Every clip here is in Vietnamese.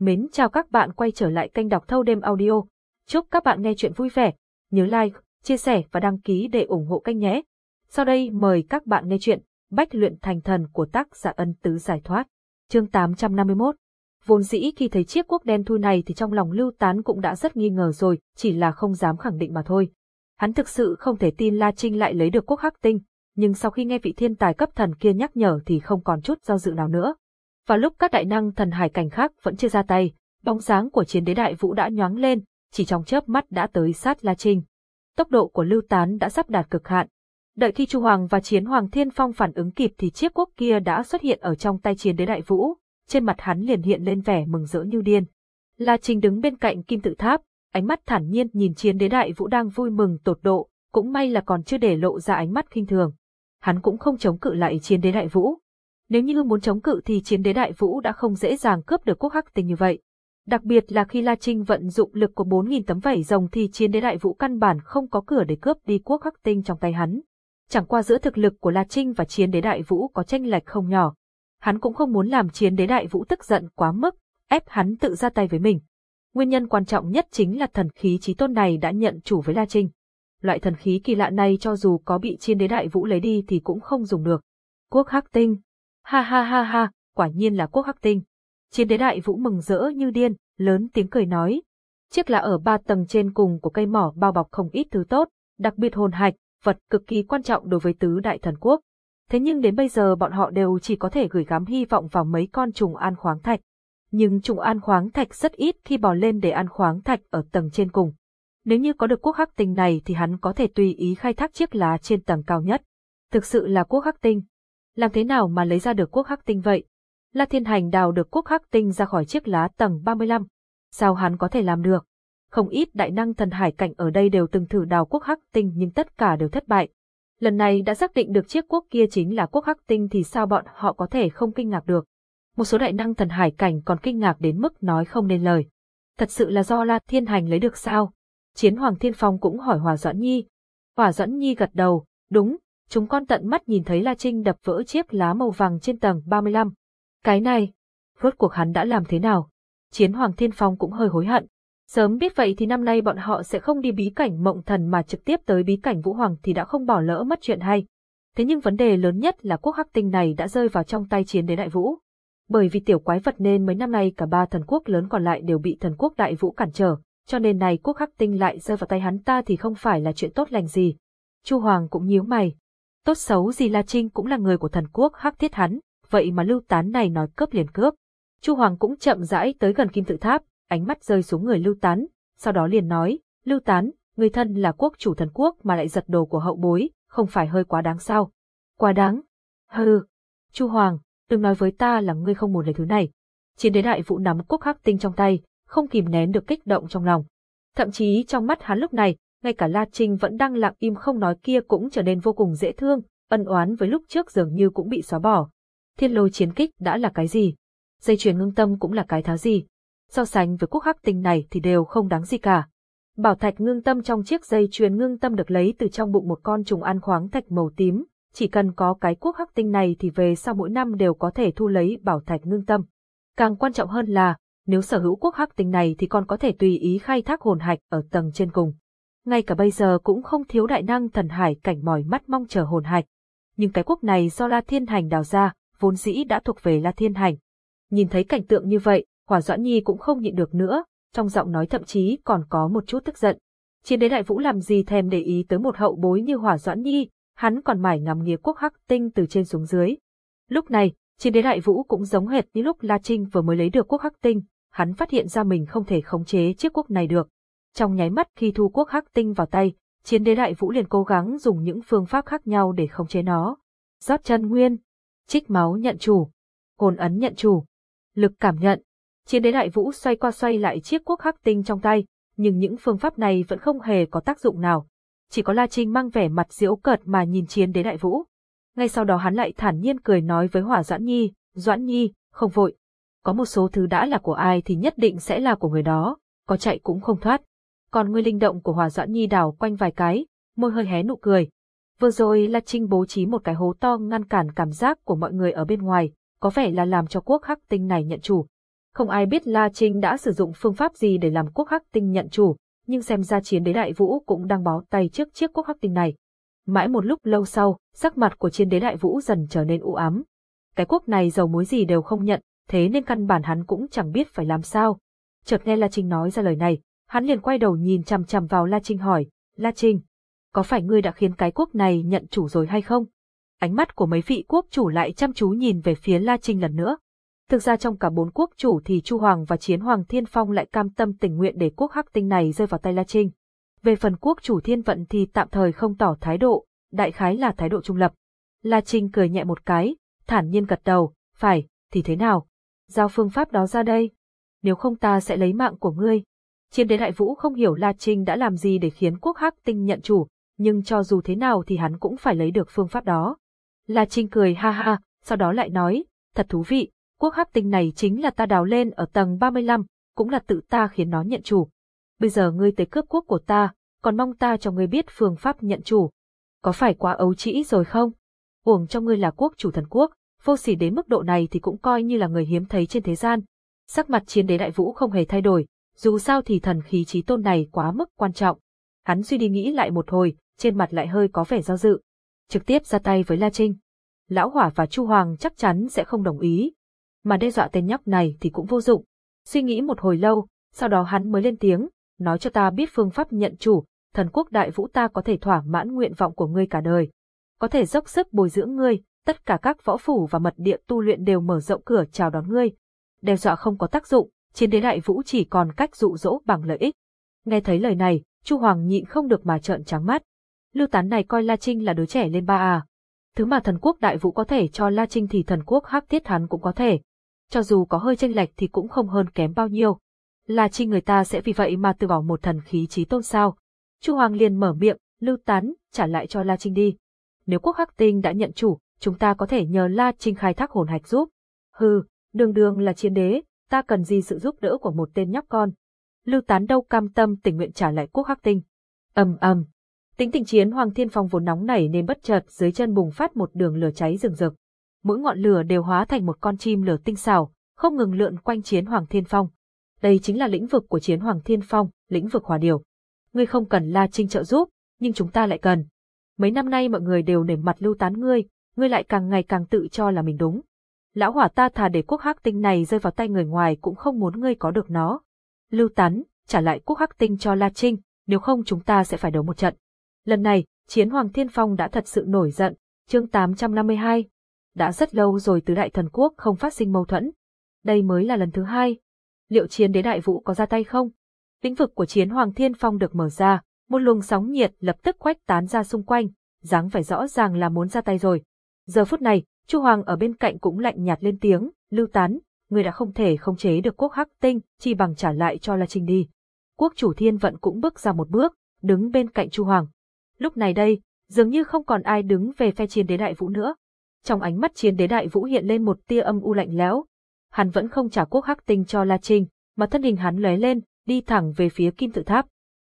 Mến chào các bạn quay trở lại kênh đọc thâu đêm audio. Chúc các bạn nghe chuyện vui vẻ. Nhớ like, chia sẻ và đăng ký để ủng hộ kênh nhé. Sau đây mời các bạn nghe chuyện Bách luyện thành thần của tác giả ân tứ giải thoát. Chương 851 Vốn dĩ khi thấy chiếc quốc đen thui này thì trong lòng lưu tán cũng đã rất nghi ngờ rồi, chỉ là không dám khẳng định mà thôi. Hắn thực sự không thể tin La Trinh lại lấy được quốc hắc tinh, nhưng sau khi nghe vị thiên tài cấp thần kia nhắc nhở thì không còn chút do dự nào nữa. Và lúc các đại năng thần hải cảnh khác vẫn chưa ra tay, bóng dáng của chiến đế đại vũ đã nhoáng lên, chỉ trong chớp mắt đã tới sát La Trinh. Tốc độ của Lưu Tán đã sắp đạt cực hạn. Đợi khi Chu Hoàng và Chiến Hoàng Thiên Phong phản ứng kịp thì chiếc quốc kia đã xuất hiện ở trong tay chiến đế đại vũ, trên mặt hắn liền hiện lên vẻ mừng rỡ như điên. La Trinh đứng bên cạnh kim tự tháp, ánh mắt thản nhiên nhìn chiến đế đại vũ đang vui mừng tột độ, cũng may là còn chưa để lộ ra ánh mắt khinh thường. Hắn cũng không chống cự lại chiến đế đại vũ, nếu như muốn chống cự thì chiến đế đại vũ đã không dễ dàng cướp được quốc hắc tinh như vậy. Đặc biệt là khi La Trinh vận dụng lực của 4.000 tấm vảy rồng thì chiến đế đại vũ căn bản không có cửa để cướp đi quốc hắc tinh trong tay hắn. Chẳng qua giữa thực lực của La Trinh và chiến đế đại vũ có tranh lệch không nhỏ. Hắn cũng không muốn làm chiến đế đại vũ tức giận quá mức, ép hắn tự ra tay với mình. Nguyên nhân quan trọng nhất chính là thần khí trí tôn này đã nhận chủ với La Trinh. Loại thần khí kỳ lạ này cho dù có bị chiến đế đại vũ lấy đi thì cũng không dùng được. Quốc hắc tinh, Ha ha ha ha, quả nhiên là quốc hắc tinh. Chiến đế đại vũ mừng rỡ như điên, lớn tiếng cười nói. Chiếc là ở ba tầng trên cùng của cây mỏ bao bọc không ít thứ tốt, đặc biệt hồn hạch, vật cực kỳ quan trọng đối với tứ đại thần quốc. Thế nhưng đến bây giờ bọn họ đều chỉ có thể gửi gắm hy vọng vào mấy con trùng an khoáng thạch. Nhưng trùng an khoáng thạch rất ít khi bò lên để ăn khoáng thạch ở tầng trên cùng. Nếu như có được quốc hắc tinh này thì hắn có thể tùy ý khai thác chiếc lá trên tầng cao nhất. Thực sự là quốc hắc tinh, làm thế nào mà lấy ra được quốc hắc tinh vậy? La Thiên Hành đào được quốc hắc tinh ra khỏi chiếc lá tầng 35. Sao hắn có thể làm được? Không ít đại năng thần hải cảnh ở đây đều từng thử đào quốc hắc tinh nhưng tất cả đều thất bại. Lần này đã xác định được chiếc quốc kia chính là quốc hắc tinh thì sao bọn họ có thể không kinh ngạc được. Một số đại năng thần hải cảnh còn kinh ngạc đến mức nói không nên lời. Thật sự là do La Thiên Hành lấy được sao? Chiến Hoàng Thiên Phong cũng hỏi Hòa Doãn Nhi. Hòa Doãn Nhi gật đầu, đúng, chúng con tận mắt nhìn thấy La Trinh đập vỡ chiếc lá màu vàng trên tầng 35. Cái này, rốt cuộc hắn đã làm thế nào? Chiến Hoàng Thiên Phong cũng hơi hối hận. Sớm biết vậy thì năm nay bọn họ sẽ không đi bí cảnh mộng thần mà trực tiếp tới bí cảnh Vũ Hoàng thì đã không bỏ lỡ mất chuyện hay. Thế nhưng vấn đề lớn nhất là quốc hắc tinh này đã rơi vào trong tay chiến đế đại vũ. Bởi vì tiểu quái vật nên mấy năm nay cả ba thần quốc lớn còn lại đều bị thần quốc đại vũ cản trở, cho nên này quốc hắc tinh lại rơi vào tay hắn ta thì không phải là chuyện tốt lành gì. Chu Hoàng cũng nhíu mày, Tốt xấu gì La Trinh cũng là người của thần quốc hắc thiết hắn, vậy mà lưu tán này nói cướp liền cướp. Chu Hoàng cũng chậm rãi tới gần kim tự tháp, ánh mắt rơi xuống người lưu tán, sau đó liền nói, lưu tán, người thân là quốc chủ thần quốc mà lại giật đồ của hậu bối, không phải hơi quá đáng sao? Quá đáng? Hừ. Chu Hoàng, đừng nói với ta là ngươi không muốn lấy thứ này. Chiến đế đại vụ nắm quốc hắc tinh trong tay, không kìm nén được kích động trong lòng. Thậm chí trong mắt hắn lúc này, ngay cả La Trinh vẫn đang lặng im không nói kia cũng trở nên vô cùng dễ thương, ân oán với lúc trước dường như cũng bị xóa bỏ. Thiên lôi chiến kích đã là cái gì? Dây chuyền ngưng tâm cũng là cái thá gì? So sánh với quốc hắc tinh này thì đều không đáng gì cả. Bảo thạch ngưng tâm trong chiếc dây chuyền ngưng tâm được lấy từ trong bụng một con trùng ăn khoáng thạch màu tím, chỉ cần có cái quốc hắc tinh này thì về sau mỗi năm đều có thể thu lấy bảo thạch ngưng tâm. Càng quan trọng hơn là, nếu sở hữu quốc hắc tinh này thì còn có thể tùy ý khai thác hồn hạch ở tầng trên cùng ngay cả bây giờ cũng không thiếu đại năng thần hải cảnh mỏi mắt mong chờ hồn hạch. Nhưng cái quốc này do La Thiên Hành đào ra, vốn dĩ đã thuộc về La Thiên Hành. Nhìn thấy cảnh tượng như vậy, Hỏa Doãn Nhi cũng không nhịn được nữa, trong giọng nói thậm chí còn có một chút tức giận. Chiến đế đại vũ làm gì thèm để ý tới một hậu bối như Hỏa Doãn Nhi, hắn còn mải ngắm nghía quốc hắc tinh từ trên xuống dưới. Lúc này, chiến đế đại vũ cũng giống hệt như lúc La Trinh vừa mới lấy được quốc hắc tinh, hắn phát hiện ra mình không thể khống chế chiếc quốc này được. Trong nháy mắt khi thu quốc hắc tinh vào tay, chiến đế đại vũ liền cố gắng dùng những phương pháp khác nhau để khống chế nó. Rót chân nguyên, trích máu nhận chủ, hồn ấn nhận chủ, lực cảm nhận. Chiến đế đại vũ xoay qua xoay lại chiếc quốc hắc tinh trong tay, nhưng những phương pháp này vẫn không hề có tác dụng nào. Chỉ có La Trinh mang vẻ mặt diễu cợt mà nhìn chiến đế đại vũ. Ngay sau đó hắn lại thản nhiên cười nói với Hỏa Doãn Nhi, Doãn Nhi, không vội. Có một số thứ đã là của ai thì nhất định sẽ là của người đó, có chạy cũng không thoát còn ngươi linh động của Hòa Doãn Nhi đảo quanh vài cái, môi hơi hé nụ cười. Vừa rồi La Trinh bố trí một cái hố to ngăn cản cảm giác của mọi người ở bên ngoài, có vẻ là làm cho quốc hắc tinh này nhận chủ. Không ai biết La Trinh đã sử dụng phương pháp gì để làm quốc hắc tinh nhận chủ, nhưng xem ra chiến đế đại vũ cũng đang bó tay trước chiếc quốc hắc tinh này. Mãi một lúc lâu sau, sắc mặt của chiến đế đại vũ dần trở nên u ám. Cái quốc này dầu muối gì đều không nhận, thế nên căn bản hắn cũng chẳng biết phải làm sao. Chợt nghe La Trinh nói ra lời này, hắn liền quay đầu nhìn chằm chằm vào La Trinh hỏi, La Trinh, có phải ngươi đã khiến cái quốc này nhận chủ rồi hay không? Ánh mắt của mấy vị quốc chủ lại chăm chú nhìn về phía La Trinh lần nữa. Thực ra trong cả bốn quốc chủ thì Chu Hoàng và Chiến Hoàng Thiên Phong lại cam tâm tình nguyện để quốc hắc tinh này rơi vào tay La Trinh. Về phần quốc chủ Thiên Vận thì tạm thời không tỏ thái độ, đại khái là thái độ trung lập. La Trinh cười nhẹ một cái, thản nhiên gật đầu, phải, thì thế nào? Giao phương pháp đó ra đây. Nếu không ta sẽ lấy mạng của ngươi. Chiến đế đại vũ không hiểu La Trinh đã làm gì để khiến quốc hắc tinh nhận chủ, nhưng cho dù thế nào thì hắn cũng phải lấy được phương pháp đó. La Trinh cười ha ha, sau đó lại nói, thật thú vị, quốc hắc tinh này chính là ta đào lên ở tầng 35, cũng là tự ta khiến nó nhận chủ. Bây giờ ngươi tới cướp quốc của ta, còn mong ta cho ngươi biết phương pháp nhận chủ. Có phải quá ấu trĩ rồi không? Uổng cho ngươi là quốc chủ thần quốc, vô sỉ đến mức độ này thì cũng coi như là người hiếm thấy trên thế gian. Sắc mặt chiến đế đại vũ không hề thay đổi, dù sao thì thần khí trí tôn này quá mức quan trọng. Hắn suy đi nghĩ lại một hồi, trên mặt lại hơi có vẻ do dự. Trực tiếp ra tay với La Trinh. Lão Hỏa và Chu Hoàng chắc chắn sẽ không đồng ý. Mà đe dọa tên nhóc này thì cũng vô dụng. Suy nghĩ một hồi lâu, sau đó hắn mới lên tiếng, nói cho ta biết phương pháp nhận chủ, thần quốc đại vũ ta có thể thỏa mãn nguyện vọng của ngươi cả đời. Có thể dốc sức bồi dưỡng ngươi, tất cả các võ phủ và mật địa tu luyện đều mở rộng cửa chào đón ngươi. Đe dọa không có tác dụng, chiến đế đại vũ chỉ còn cách dụ dỗ bằng lợi ích. Nghe thấy lời này, Chu Hoàng nhịn không được mà trợn trắng mắt. Lưu Tán này coi La Trinh là đứa trẻ lên ba à. Thứ mà thần quốc đại vũ có thể cho La Trinh thì thần quốc hắc thiết hắn cũng có thể. Cho dù có hơi tranh lệch thì cũng không hơn kém bao nhiêu. La Trinh người ta sẽ vì vậy mà từ bỏ một thần khí trí tôn sao. Chu Hoàng liền mở miệng, Lưu Tán, trả lại cho La Trinh đi. Nếu quốc hắc tinh đã nhận chủ, chúng ta có thể nhờ La Trinh khai thác hồn hạch giúp. Hừ, đường đường là chiến đế, ta cần gì sự giúp đỡ của một tên nhóc con. Lưu Tán đâu cam tâm tình nguyện trả lại quốc hắc tinh. ầm ầm, tính tình chiến Hoàng Thiên Phong vốn nóng nảy nên bất chợt dưới chân bùng phát một đường lửa cháy rừng rực. Mỗi ngọn lửa đều hóa thành một con chim lửa tinh xảo, không ngừng lượn quanh chiến Hoàng Thiên Phong. Đây chính là lĩnh vực của chiến Hoàng Thiên Phong, lĩnh vực hòa điều. Ngươi không cần La Trinh trợ giúp, nhưng chúng ta lại cần. Mấy năm nay mọi người đều nể mặt lưu tán ngươi, ngươi lại càng ngày càng tự cho là mình đúng. Lão hỏa ta thà để quốc hắc tinh này rơi vào tay người ngoài cũng không muốn ngươi có được nó. Lưu tán, trả lại quốc hắc tinh cho La Trinh, nếu không chúng ta sẽ phải đấu một trận. Lần này, chiến Hoàng Thiên Phong đã thật sự nổi giận, chương 852. Đã rất lâu rồi tứ đại thần quốc không phát sinh mâu thuẫn. Đây mới là lần thứ hai. Liệu chiến đế đại vũ có ra tay không? Lĩnh vực của chiến Hoàng Thiên Phong được mở ra, một luồng sóng nhiệt lập tức quách tán ra xung quanh, dáng vẻ rõ ràng là muốn ra tay rồi. Giờ phút này, Chu Hoàng ở bên cạnh cũng lạnh nhạt lên tiếng, lưu tán, người đã không thể không chế được quốc hắc tinh, chi bằng trả lại cho La Trinh đi. Quốc chủ thiên vận cũng bước ra một bước, đứng bên cạnh Chu Hoàng. Lúc này đây, dường như không còn ai đứng về phe chiến đế đại vũ nữa. Trong ánh mắt chiến đế đại vũ hiện lên một tia âm u lạnh lẽo. Hắn vẫn không trả quốc hắc tinh cho La Trinh, mà thân hình hắn lóe lên, đi thẳng về phía kim tự tháp.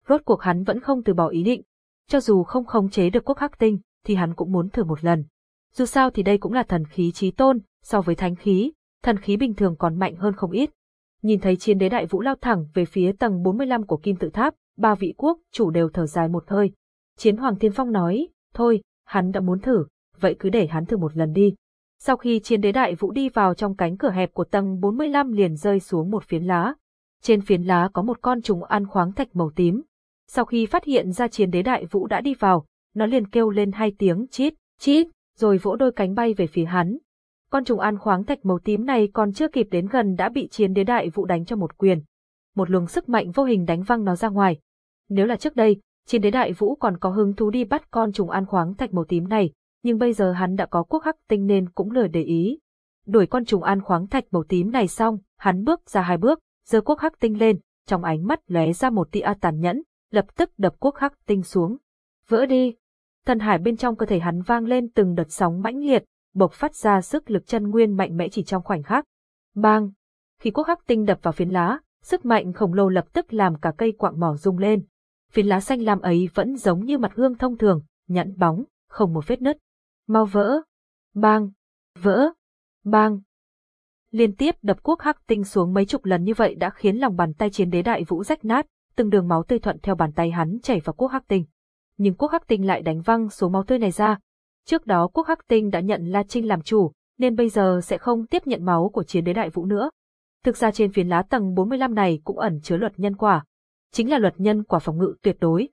Rốt cuộc hắn vẫn không từ bỏ ý định. Cho dù không khống chế được quốc hắc tinh, thì hắn cũng muốn thử một lần. Dù sao thì đây cũng là thần khí trí tôn, so với thánh khí, thần khí bình thường còn mạnh hơn không ít. Nhìn thấy chiến đế đại vũ lao thẳng về phía tầng 45 của kim tự tháp, ba vị quốc chủ đều thở dài một hơi. Chiến Hoàng Thiên Phong nói, thôi, hắn đã muốn thử, vậy cứ để hắn thử một lần đi. Sau khi chiến đế đại vũ đi vào trong cánh cửa hẹp của tầng 45 liền rơi xuống một phiến lá. Trên phiến lá có một con trùng ăn khoáng thạch màu tím. Sau khi phát hiện ra chiến đế đại vũ đã đi vào, nó liền kêu lên hai tiếng chít, chít, rồi vỗ đôi cánh bay về phía hắn. Con trùng an khoáng thạch màu tím này còn chưa kịp đến gần đã bị chiến đế đại vũ đánh cho một quyền. Một luồng sức mạnh vô hình đánh văng nó ra ngoài. Nếu là trước đây, chiến đế đại vũ còn có hứng thú đi bắt con trùng an khoáng thạch màu tím này, nhưng bây giờ hắn đã có quốc hắc tinh nên cũng lười để ý. Đuổi con trùng an khoáng thạch màu tím này xong, hắn bước ra hai bước, giơ quốc hắc tinh lên, trong ánh mắt lóe ra một tia tàn nhẫn, lập tức đập quốc hắc tinh xuống. Vỡ đi! Thần hải bên trong cơ thể hắn vang lên từng đợt sóng mãnh liệt, bộc phát ra sức lực chân nguyên mạnh mẽ chỉ trong khoảnh khắc. Bang! Khi quốc hắc tinh đập vào phiến lá, sức mạnh khổng lồ lập tức làm cả cây quạng mỏ rung lên. Phiến lá xanh lam ấy vẫn giống như mặt gương thông thường, nhẵn bóng, không một vết nứt. Mau vỡ! Bang! Vỡ! Bang! Liên tiếp đập quốc hắc tinh xuống mấy chục lần như vậy đã khiến lòng bàn tay chiến đế đại vũ rách nát, từng đường máu tươi thuận theo bàn tay hắn chảy vào quốc hắc tinh. Nhưng quốc hắc tinh lại đánh văng số máu tươi này ra. Trước đó quốc hắc tinh đã nhận La Trinh làm chủ, nên bây giờ sẽ không tiếp nhận máu của chiến đế đại vũ nữa. Thực ra trên phiến lá tầng 45 này cũng ẩn chứa luật nhân quả. Chính là luật nhân quả phòng ngự tuyệt đối.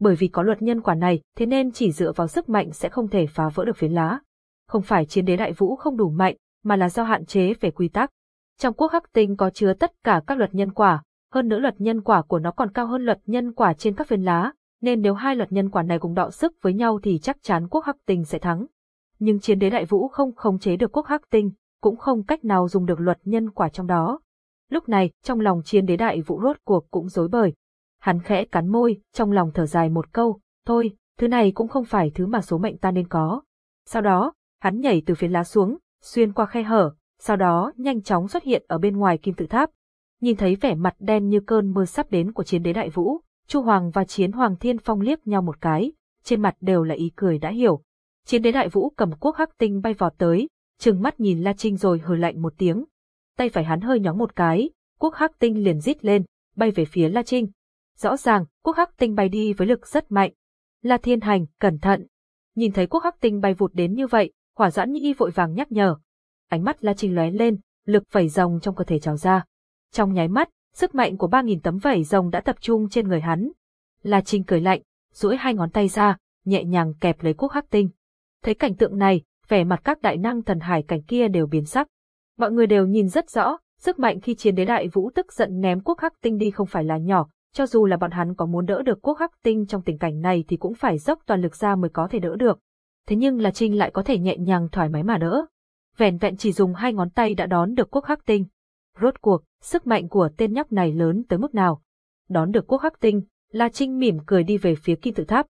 Bởi vì có luật nhân quả này, thế nên chỉ dựa vào sức mạnh sẽ không thể phá vỡ được phiến lá. Không phải chiến đế đại vũ không đủ mạnh, mà là do hạn chế về quy tắc. Trong quốc hắc tinh có chứa tất cả các luật nhân quả, hơn nữa luật nhân quả của nó còn cao hơn luật nhân quả trên các phiến lá, nên nếu hai luật nhân quả này cùng đọ sức với nhau thì chắc chắn quốc hắc tinh sẽ thắng. Nhưng chiến đế đại vũ không khống chế được quốc hắc tinh, cũng không cách nào dùng được luật nhân quả trong đó. Lúc này, trong lòng chiến đế đại vũ rốt cuộc cũng rối bời. Hắn khẽ cắn môi, trong lòng thở dài một câu, thôi, thứ này cũng không phải thứ mà số mệnh ta nên có. Sau đó, hắn nhảy từ phiến lá xuống, xuyên qua khe hở, sau đó nhanh chóng xuất hiện ở bên ngoài kim tự tháp. Nhìn thấy vẻ mặt đen như cơn mưa sắp đến của chiến đế đại vũ, Chu Hoàng và chiến Hoàng Thiên Phong liếc nhau một cái, trên mặt đều là ý cười đã hiểu. Chiến đế đại vũ cầm quốc hắc tinh bay vọt tới, trừng mắt nhìn La Trinh rồi hừ lạnh một tiếng. Tay phải hắn hơi nhóng một cái, quốc hắc tinh liền rít lên, bay về phía La Trinh. Rõ ràng, quốc hắc tinh bay đi với lực rất mạnh. La Thiên Hành, cẩn thận. Nhìn thấy quốc hắc tinh bay vụt đến như vậy, hỏa giãn nhĩ vội vàng nhắc nhở. Ánh mắt La Trinh lóe lên, lực vẩy rồng trong cơ thể trào ra. Trong nháy mắt, sức mạnh của ba nghìn tấm vảy rồng đã tập trung trên người hắn. La Trinh cười lạnh, duỗi hai ngón tay ra, nhẹ nhàng kẹp lấy quốc hắc tinh. Thấy cảnh tượng này, vẻ mặt các đại năng thần hải cảnh kia đều biến sắc. Mọi người đều nhìn rất rõ, sức mạnh khi chiến đế đại vũ tức giận ném quốc hắc tinh đi không phải là nhỏ, cho dù là bọn hắn có muốn đỡ được quốc hắc tinh trong tình cảnh này thì cũng phải dốc toàn lực ra mới có thể đỡ được. Thế nhưng là Trinh lại có thể nhẹ nhàng thoải mái mà đỡ. Vẹn vẹn chỉ dùng hai ngón tay đã đón được quốc hắc tinh. Rốt cuộc, sức mạnh của tên nhóc này lớn tới mức nào? Đón được quốc hắc tinh, La Trinh mỉm cười đi về phía kim tự tháp.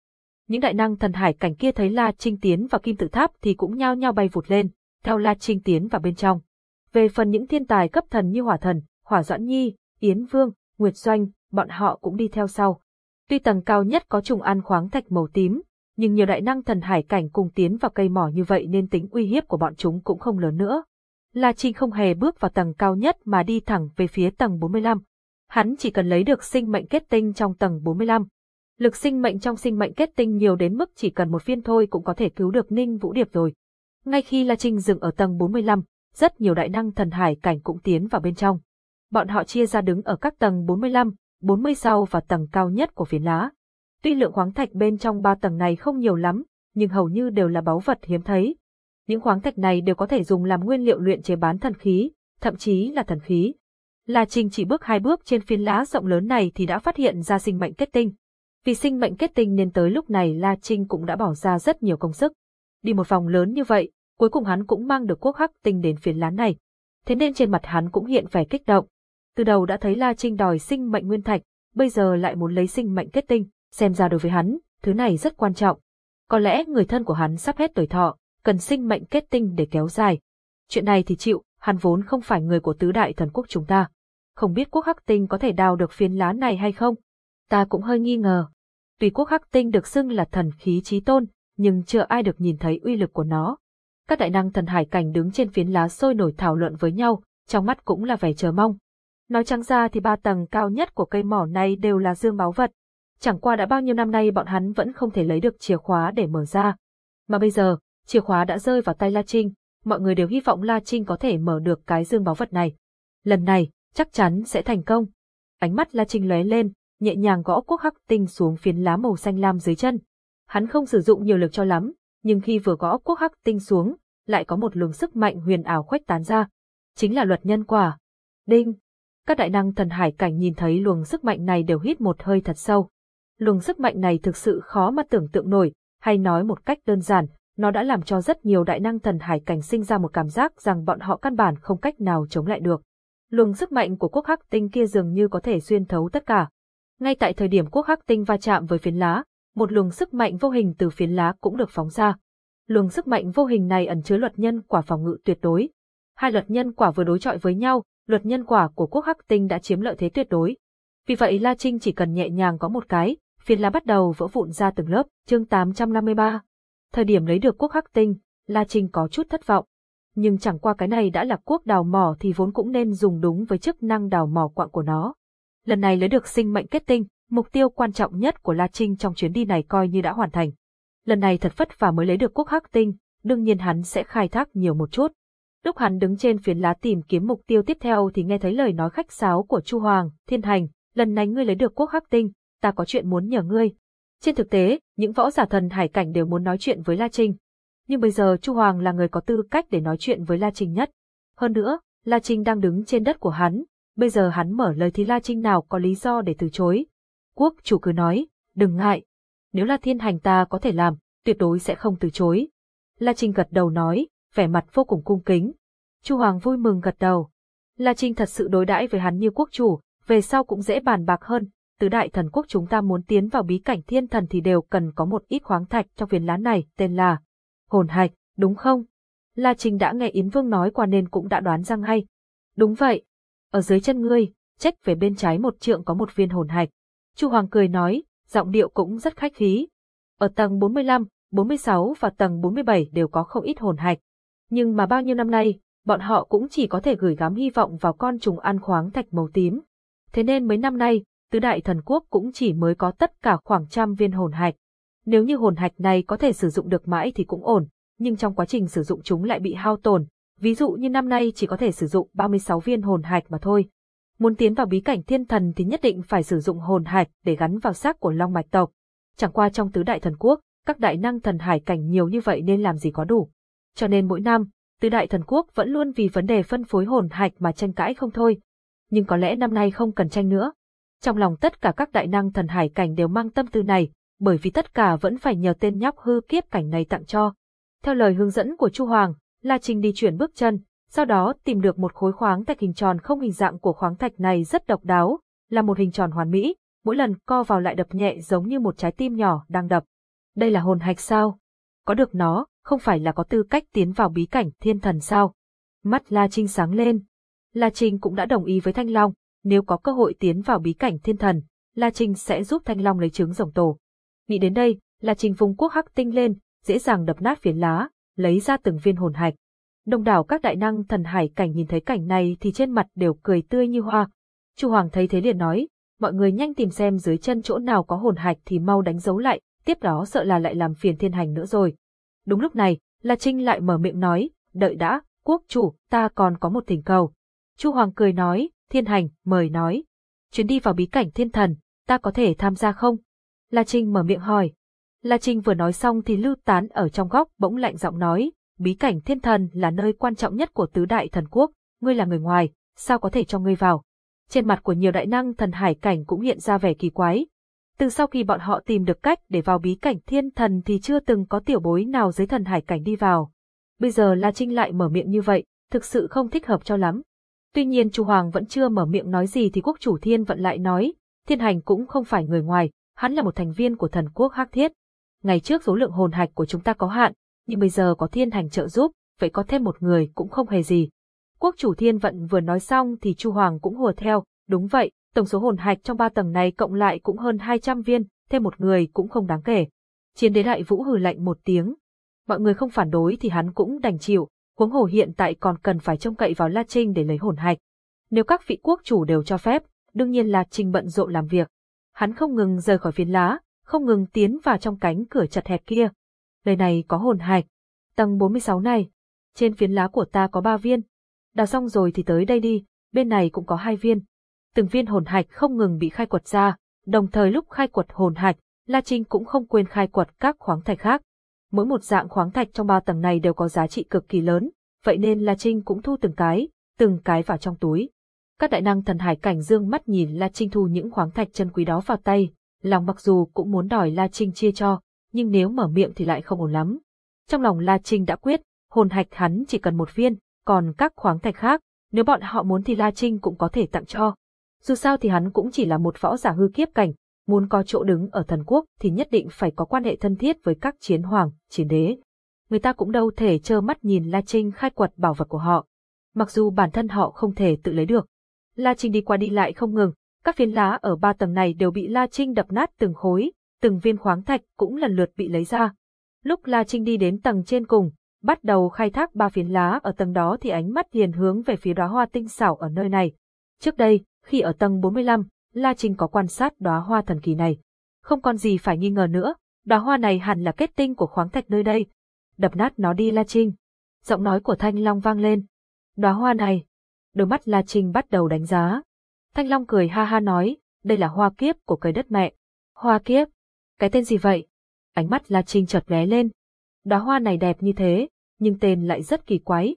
Những đại năng thần hải cảnh kia thấy La Trinh tiến vào kim tự tháp thì cũng nhao nhao bay vụt lên, theo La Trinh tiến vào bên trong. Về phần những thiên tài cấp thần như Hỏa Thần, Hỏa Doãn Nhi, Yến Vương, Nguyệt Doanh, bọn họ cũng đi theo sau. Tuy tầng cao nhất có trùng ăn khoáng thạch màu tím, nhưng nhiều đại năng thần hải cảnh cùng tiến vào cây mỏ như vậy nên tính uy hiếp của bọn chúng cũng không lớn nữa. La Trinh không hề bước vào tầng cao nhất mà đi thẳng về phía tầng 45. Hắn chỉ cần lấy được sinh mệnh kết tinh trong tầng 45. Lực sinh mệnh trong sinh mệnh kết tinh nhiều đến mức chỉ cần một viên thôi cũng có thể cứu được Ninh Vũ Điệp rồi. Ngay khi La Trinh dừng ở tầng 45, rất nhiều đại năng thần hải cảnh cũng tiến vào bên trong. Bọn họ chia ra đứng ở các tầng 45, 40 sau và tầng cao nhất của phiến lá. Tuy lượng khoáng thạch bên trong ba tầng này không nhiều lắm, nhưng hầu như đều là báu vật hiếm thấy. Những khoáng thạch này đều có thể dùng làm nguyên liệu luyện chế bán thần khí, thậm chí là thần khí. La Trinh chỉ bước hai bước trên phiến lá rộng lớn này thì đã phát hiện ra sinh mệnh kết tinh. Vì sinh mệnh kết tinh nên tới lúc này La Trinh cũng đã bỏ ra rất nhiều công sức. Đi một vòng lớn như vậy, cuối cùng hắn cũng mang được quốc hắc tinh đến phiến lá này. Thế nên trên mặt hắn cũng hiện vẻ kích động. Từ đầu đã thấy La Trinh đòi sinh mệnh nguyên thạch, bây giờ lại muốn lấy sinh mệnh kết tinh, xem ra đối với hắn, thứ này rất quan trọng. Có lẽ người thân của hắn sắp hết tuổi thọ, cần sinh mệnh kết tinh để kéo dài. Chuyện này thì chịu, hắn vốn không phải người của tứ đại thần quốc chúng ta. Không biết quốc hắc tinh có thể đào được phiến lá này hay không? Ta cũng hơi nghi ngờ. Tuy quốc hắc tinh được xưng là thần khí trí tôn, nhưng chưa ai được nhìn thấy uy lực của nó. Các đại năng thần hải cảnh đứng trên phiến lá sôi nổi thảo luận với nhau, trong mắt cũng là vẻ chờ mong. Nói trắng ra thì ba tầng cao nhất của cây mỏ này đều là dương báu vật. Chẳng qua đã bao nhiêu năm nay bọn hắn vẫn không thể lấy được chìa khóa để mở ra. Mà bây giờ, chìa khóa đã rơi vào tay La Trinh, mọi người đều hy vọng La Trinh có thể mở được cái dương báu vật này. Lần này, chắc chắn sẽ thành công. Ánh mắt La Trinh lóe lên, nhẹ nhàng gõ quốc hắc tinh xuống phiến lá màu xanh lam dưới chân. Hắn không sử dụng nhiều lực cho lắm, nhưng khi vừa gõ quốc hắc tinh xuống, lại có một luồng sức mạnh huyền ảo khuếch tán ra. Chính là luật nhân quả. Đinh! Các đại năng thần hải cảnh nhìn thấy luồng sức mạnh này đều hít một hơi thật sâu. Luồng sức mạnh này thực sự khó mà tưởng tượng nổi, hay nói một cách đơn giản, nó đã làm cho rất nhiều đại năng thần hải cảnh sinh ra một cảm giác rằng bọn họ căn bản không cách nào chống lại được. Luồng sức mạnh của quốc hắc tinh kia dường như có thể xuyên thấu tất cả. Ngay tại thời điểm quốc hắc tinh va chạm với phiến lá, một luồng sức mạnh vô hình từ phiến lá cũng được phóng ra. Luồng sức mạnh vô hình này ẩn chứa luật nhân quả phòng ngự tuyệt đối. Hai luật nhân quả vừa đối chọi với nhau, luật nhân quả của quốc hắc tinh đã chiếm lợi thế tuyệt đối. Vì vậy La Trinh chỉ cần nhẹ nhàng có một cái, phiến lá bắt đầu vỡ vụn ra từng lớp, chương 853. Thời điểm lấy được quốc hắc tinh, La Trinh có chút thất vọng. nhưng chẳng qua cái này đã là quốc đào mỏ thì vốn cũng nên dùng đúng với chức năng đào mỏ quạng của nó. Lần này lấy được sinh mệnh kết tinh, mục tiêu quan trọng nhất của La Trinh trong chuyến đi này coi như đã hoàn thành. Lần này thật vất vả mới lấy được quốc hắc tinh, đương nhiên hắn sẽ khai thác nhiều một chút. Lúc hắn đứng trên phiến lá tìm kiếm mục tiêu tiếp theo thì nghe thấy lời nói khách sáo của Chu Hoàng, Thiên Hành, lần này ngươi lấy được quốc hắc tinh, ta có chuyện muốn nhờ ngươi. Trên thực tế, những võ giả thần hải cảnh đều muốn nói chuyện với La Trinh. Nhưng bây giờ Chu Hoàng là người có tư cách để nói chuyện với La Trinh nhất. Hơn nữa, La Trinh đang đứng trên đất của hắn, bây giờ hắn mở lời thì La Trinh nào có lý do để từ chối. Quốc chủ cứ nói, đừng ngại. Nếu là thiên hành ta có thể làm, tuyệt đối sẽ không từ chối. La Trinh gật đầu nói, vẻ mặt vô cùng cung kính. Chu Hoàng vui mừng gật đầu. La Trinh thật sự đối đãi với hắn như quốc chủ, về sau cũng dễ bàn bạc hơn. Tứ đại thần quốc chúng ta muốn tiến vào bí cảnh thiên thần thì đều cần có một ít khoáng thạch trong viên lá này, tên là hồn hạch, đúng không? La Trình đã nghe Yến Vương nói qua nên cũng đã đoán ra ngay. Đúng vậy. Ở dưới chân ngươi, trách về bên trái một trượng có một viên hồn hạch. Chu Hoàng cười nói, giọng điệu cũng rất khách khí. Ở tầng 45, 46 và tầng 47 đều có không ít hồn hạch. Nhưng mà bao nhiêu năm nay, bọn họ cũng chỉ có thể gửi gắm hy vọng vào con trùng ăn khoáng thạch màu tím. Thế nên mấy năm nay, tứ đại thần quốc cũng chỉ mới có tất cả khoảng trăm viên hồn hạch. Nếu như hồn hạch này có thể sử dụng được mãi thì cũng ổn, nhưng trong quá trình sử dụng chúng lại bị hao tổn. Ví dụ như năm nay chỉ có thể sử dụng 36 viên hồn hạch mà thôi. Muốn tiến vào bí cảnh thiên thần thì nhất định phải sử dụng hồn hạch để gắn vào xác của Long Mạch tộc. Chẳng qua trong tứ đại thần quốc, các đại năng thần hải cảnh nhiều như vậy nên làm gì có đủ. Cho nên mỗi năm, tứ đại thần quốc vẫn luôn vì vấn đề phân phối hồn hạch mà tranh cãi không thôi. Nhưng có lẽ năm nay không cần tranh nữa. Trong lòng tất cả các đại năng thần hải cảnh đều mang tâm tư này, bởi vì tất cả vẫn phải nhờ tên nhóc hư kiếp cảnh này tặng cho. Theo lời hướng dẫn của Chu Hoàng, La Trinh đi chuyển bước chân, sau đó tìm được một khối khoáng thạch hình tròn không hình dạng của khoáng thạch này rất độc đáo, là một hình tròn hoàn mỹ, mỗi lần co vào lại đập nhẹ giống như một trái tim nhỏ đang đập. Đây là hồn hạch sao? Có được nó, không phải là có tư cách tiến vào bí cảnh thiên thần sao? Mắt La Trinh sáng lên. La Trinh cũng đã đồng ý với Thanh Long, nếu có cơ hội tiến vào bí cảnh thiên thần, La Trinh sẽ giúp Thanh Long lấy trứng rồng tổ. Nghĩ đến đây, La Trinh vùng quốc hắc tinh lên, dễ dàng đập nát phiến lá, lấy ra từng viên hồn hạch. Đông đảo các đại năng thần hải cảnh nhìn thấy cảnh này thì trên mặt đều cười tươi như hoa. Chu Hoàng thấy thế liền nói, mọi người nhanh tìm xem dưới chân chỗ nào có hồn hạch thì mau đánh dấu lại, tiếp đó sợ là lại làm phiền thiên hành nữa rồi. Đúng lúc này, La Trinh lại mở miệng nói, đợi đã, quốc chủ, ta còn có một thỉnh cầu. Chu Hoàng cười nói, thiên hành, mời nói. Chuyến đi vào bí cảnh thiên thần, ta có thể tham gia không? La Trinh mở miệng hỏi. La Trinh vừa nói xong thì Lưu Tán ở trong góc bỗng lạnh giọng nói, bí cảnh thiên thần là nơi quan trọng nhất của tứ đại thần quốc, ngươi là người ngoài, sao có thể cho ngươi vào? Trên mặt của nhiều đại năng thần hải cảnh cũng hiện ra vẻ kỳ quái. Từ sau khi bọn họ tìm được cách để vào bí cảnh thiên thần thì chưa từng có tiểu bối nào dưới thần hải cảnh đi vào. Bây giờ La Trinh lại mở miệng như vậy, thực sự không thích hợp cho lắm. Tuy nhiên Chu Hoàng vẫn chưa mở miệng nói gì thì quốc chủ thiên vận lại nói, thiên hành cũng không phải người ngoài, hắn là một thành viên của thần quốc hắc thiết. Ngày trước số lượng hồn hạch của chúng ta có hạn, nhưng bây giờ có thiên hành trợ giúp, vậy có thêm một người cũng không hề gì. Quốc chủ thiên vận vừa nói xong thì Chu Hoàng cũng hùa theo, đúng vậy, tổng số hồn hạch trong ba tầng này cộng lại cũng hơn 200 viên, thêm một người cũng không đáng kể. Chiến đế đại vũ hừ lạnh một tiếng. Mọi người không phản đối thì hắn cũng đành chịu, huống hồ hiện tại còn cần phải trông cậy vào La Trinh để lấy hồn hạch. Nếu các vị quốc chủ đều cho phép, đương nhiên La Trinh bận rộn làm việc. Hắn không ngừng rời khỏi phiến lá, không ngừng tiến vào trong cánh cửa chặt hẹp kia. Nơi này có hồn hạch. Tầng 46 này. Trên phiến lá của ta có ba viên. Đào xong rồi thì tới đây đi, bên này cũng có hai viên. Từng viên hồn hạch không ngừng bị khai quật ra, đồng thời lúc khai quật hồn hạch, La Trinh cũng không quên khai quật các khoáng thạch khác. Mỗi một dạng khoáng thạch trong ba tầng này đều có giá trị cực kỳ lớn, vậy nên La Trinh cũng thu từng cái, từng cái vào trong túi. Các đại năng thần hải cảnh dương mắt nhìn La Trinh thu những khoáng thạch chân quý đó vào tay, lòng mặc dù cũng muốn đòi La Trinh chia cho, nhưng nếu mở miệng thì lại không ổn lắm. Trong lòng La Trinh đã quyết, hồn hạch hắn chỉ cần một viên, còn các khoáng thạch khác, nếu bọn họ muốn thì La Trinh cũng có thể tặng cho. Dù sao thì hắn cũng chỉ là một võ giả hư kiếp cảnh, muốn có chỗ đứng ở thần quốc thì nhất định phải có quan hệ thân thiết với các chiến hoàng, chiến đế. Người ta cũng đâu thể trơ mắt nhìn La Trinh khai quật bảo vật của họ. Mặc dù bản thân họ không thể tự lấy được. La Trinh đi qua đi lại không ngừng, các phiến lá ở ba tầng này đều bị La Trinh đập nát từng khối, từng viên khoáng thạch cũng lần lượt bị lấy ra. Lúc La Trinh đi đến tầng trên cùng, bắt đầu khai thác ba phiến lá ở tầng đó thì ánh mắt liền hướng về phía đóa hoa tinh xảo ở nơi này. Trước đây, khi ở tầng 45, La Trinh có quan sát đóa hoa thần kỳ này. Không còn gì phải nghi ngờ nữa, đóa hoa này hẳn là kết tinh của khoáng thạch nơi đây. Đập nát nó đi La Trinh. Giọng nói của Thanh Long vang lên. Đóa hoa này. Đôi mắt La Trinh bắt đầu đánh giá. Thanh Long cười ha ha nói, đây là hoa kiếp của cây đất mẹ. Hoa kiếp? Cái tên gì vậy? Ánh mắt La Trinh chợt lóe lên. Đóa hoa này đẹp như thế, nhưng tên lại rất kỳ quái.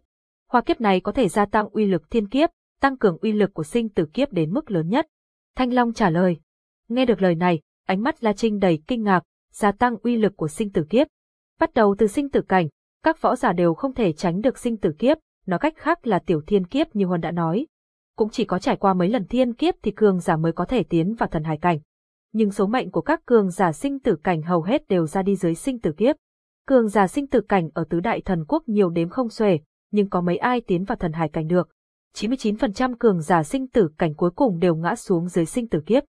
Hoa kiếp này có thể gia tăng uy lực thiên kiếp, tăng cường uy lực của sinh tử kiếp đến mức lớn nhất. Thanh Long trả lời. Nghe được lời này, ánh mắt La Trinh đầy kinh ngạc, gia tăng uy lực của sinh tử kiếp. Bắt đầu từ sinh tử cảnh, các võ giả đều không thể tránh được sinh tử kiếp, nói cách khác là tiểu thiên kiếp như Huân đã nói. Cũng chỉ có trải qua mấy lần thiên kiếp thì cường giả mới có thể tiến vào thần hải cảnh. Nhưng số mệnh của các cường giả sinh tử cảnh hầu hết đều ra đi dưới sinh tử kiếp. Cường giả sinh tử cảnh ở tứ đại thần quốc nhiều đếm không xuể, nhưng có mấy ai tiến vào thần hải cảnh được. 99% cường giả sinh tử cảnh cuối cùng đều ngã xuống dưới sinh tử kiếp.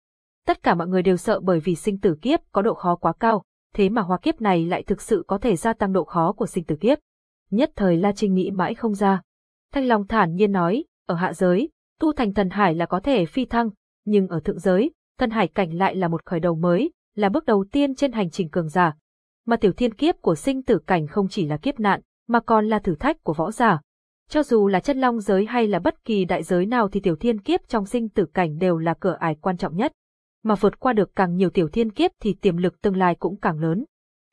Tất cả mọi người đều sợ bởi vì sinh tử kiếp có độ khó quá cao, thế mà hóa kiếp này lại thực sự có thể gia tăng độ khó của sinh tử kiếp. Nhất thời La Trinh nghĩ mãi không ra. Thanh Long thản nhiên nói, ở hạ giới, tu thành thần hải là có thể phi thăng, nhưng ở thượng giới, thần hải cảnh lại là một khởi đầu mới, là bước đầu tiên trên hành trình cường giả. Mà tiểu thiên kiếp của sinh tử cảnh không chỉ là kiếp nạn, mà còn là thử thách của võ giả. Cho dù là chân long giới hay là bất kỳ đại giới nào thì tiểu thiên kiếp trong sinh tử cảnh đều là cửa ải quan trọng nhất. Mà vượt qua được càng nhiều tiểu thiên kiếp thì tiềm lực tương lai cũng càng lớn.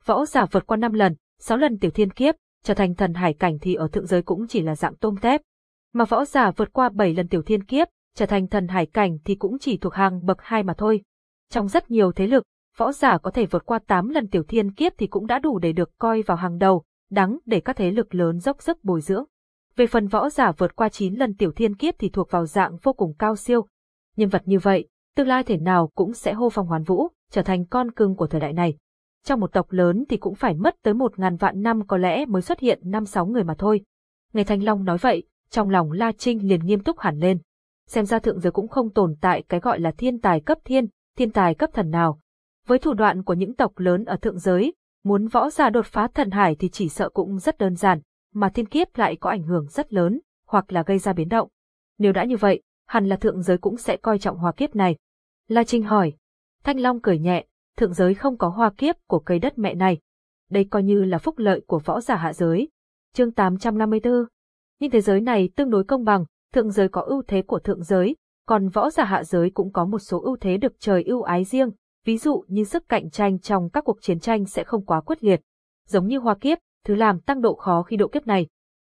Võ giả vượt qua 5 lần, 6 lần tiểu thiên kiếp, trở thành thần hải cảnh thì ở thượng giới cũng chỉ là dạng tôm tép. Mà võ giả vượt qua 7 lần tiểu thiên kiếp, trở thành thần hải cảnh thì cũng chỉ thuộc hàng bậc 2 mà thôi. Trong rất nhiều thế lực, võ giả có thể vượt qua 8 lần tiểu thiên kiếp thì cũng đã đủ để được coi vào hàng đầu, đáng để các thế lực lớn dốc sức bồi dưỡng. Về phần võ giả vượt qua 9 lần tiểu thiên kiếp thì thuộc vào dạng vô cùng cao siêu. Nhân vật như vậy, tương lai thể nào cũng sẽ hô phong hoán vũ, trở thành con cưng của thời đại này. Trong một tộc lớn thì cũng phải mất tới một ngàn vạn năm có lẽ mới xuất hiện năm sáu người mà thôi. Nghe Thanh Long nói vậy, trong lòng La Trinh liền nghiêm túc hẳn lên. Xem ra thượng giới cũng không tồn tại cái gọi là thiên tài cấp thiên, thiên tài cấp thần nào. Với thủ đoạn của những tộc lớn ở thượng giới, muốn võ giả đột phá thần hải thì chỉ sợ cũng rất đơn giản, mà thiên kiếp lại có ảnh hưởng rất lớn, hoặc là gây ra biến động. Nếu đã như vậy, hẳn là thượng giới cũng sẽ coi trọng hoa kiếp này. La Trinh hỏi. Thanh Long cười nhẹ, thượng giới không có hoa kiếp của cây đất mẹ này. Đây coi như là phúc lợi của võ giả hạ giới. Chương 854 Nhưng thế giới này tương đối công bằng, thượng giới có ưu thế của thượng giới, còn võ giả hạ giới cũng có một số ưu thế được trời ưu ái riêng, ví dụ như sức cạnh tranh trong các cuộc chiến tranh sẽ không quá quyết liệt. Giống như hoa kiếp, thứ làm tăng độ khó khi độ kiếp này.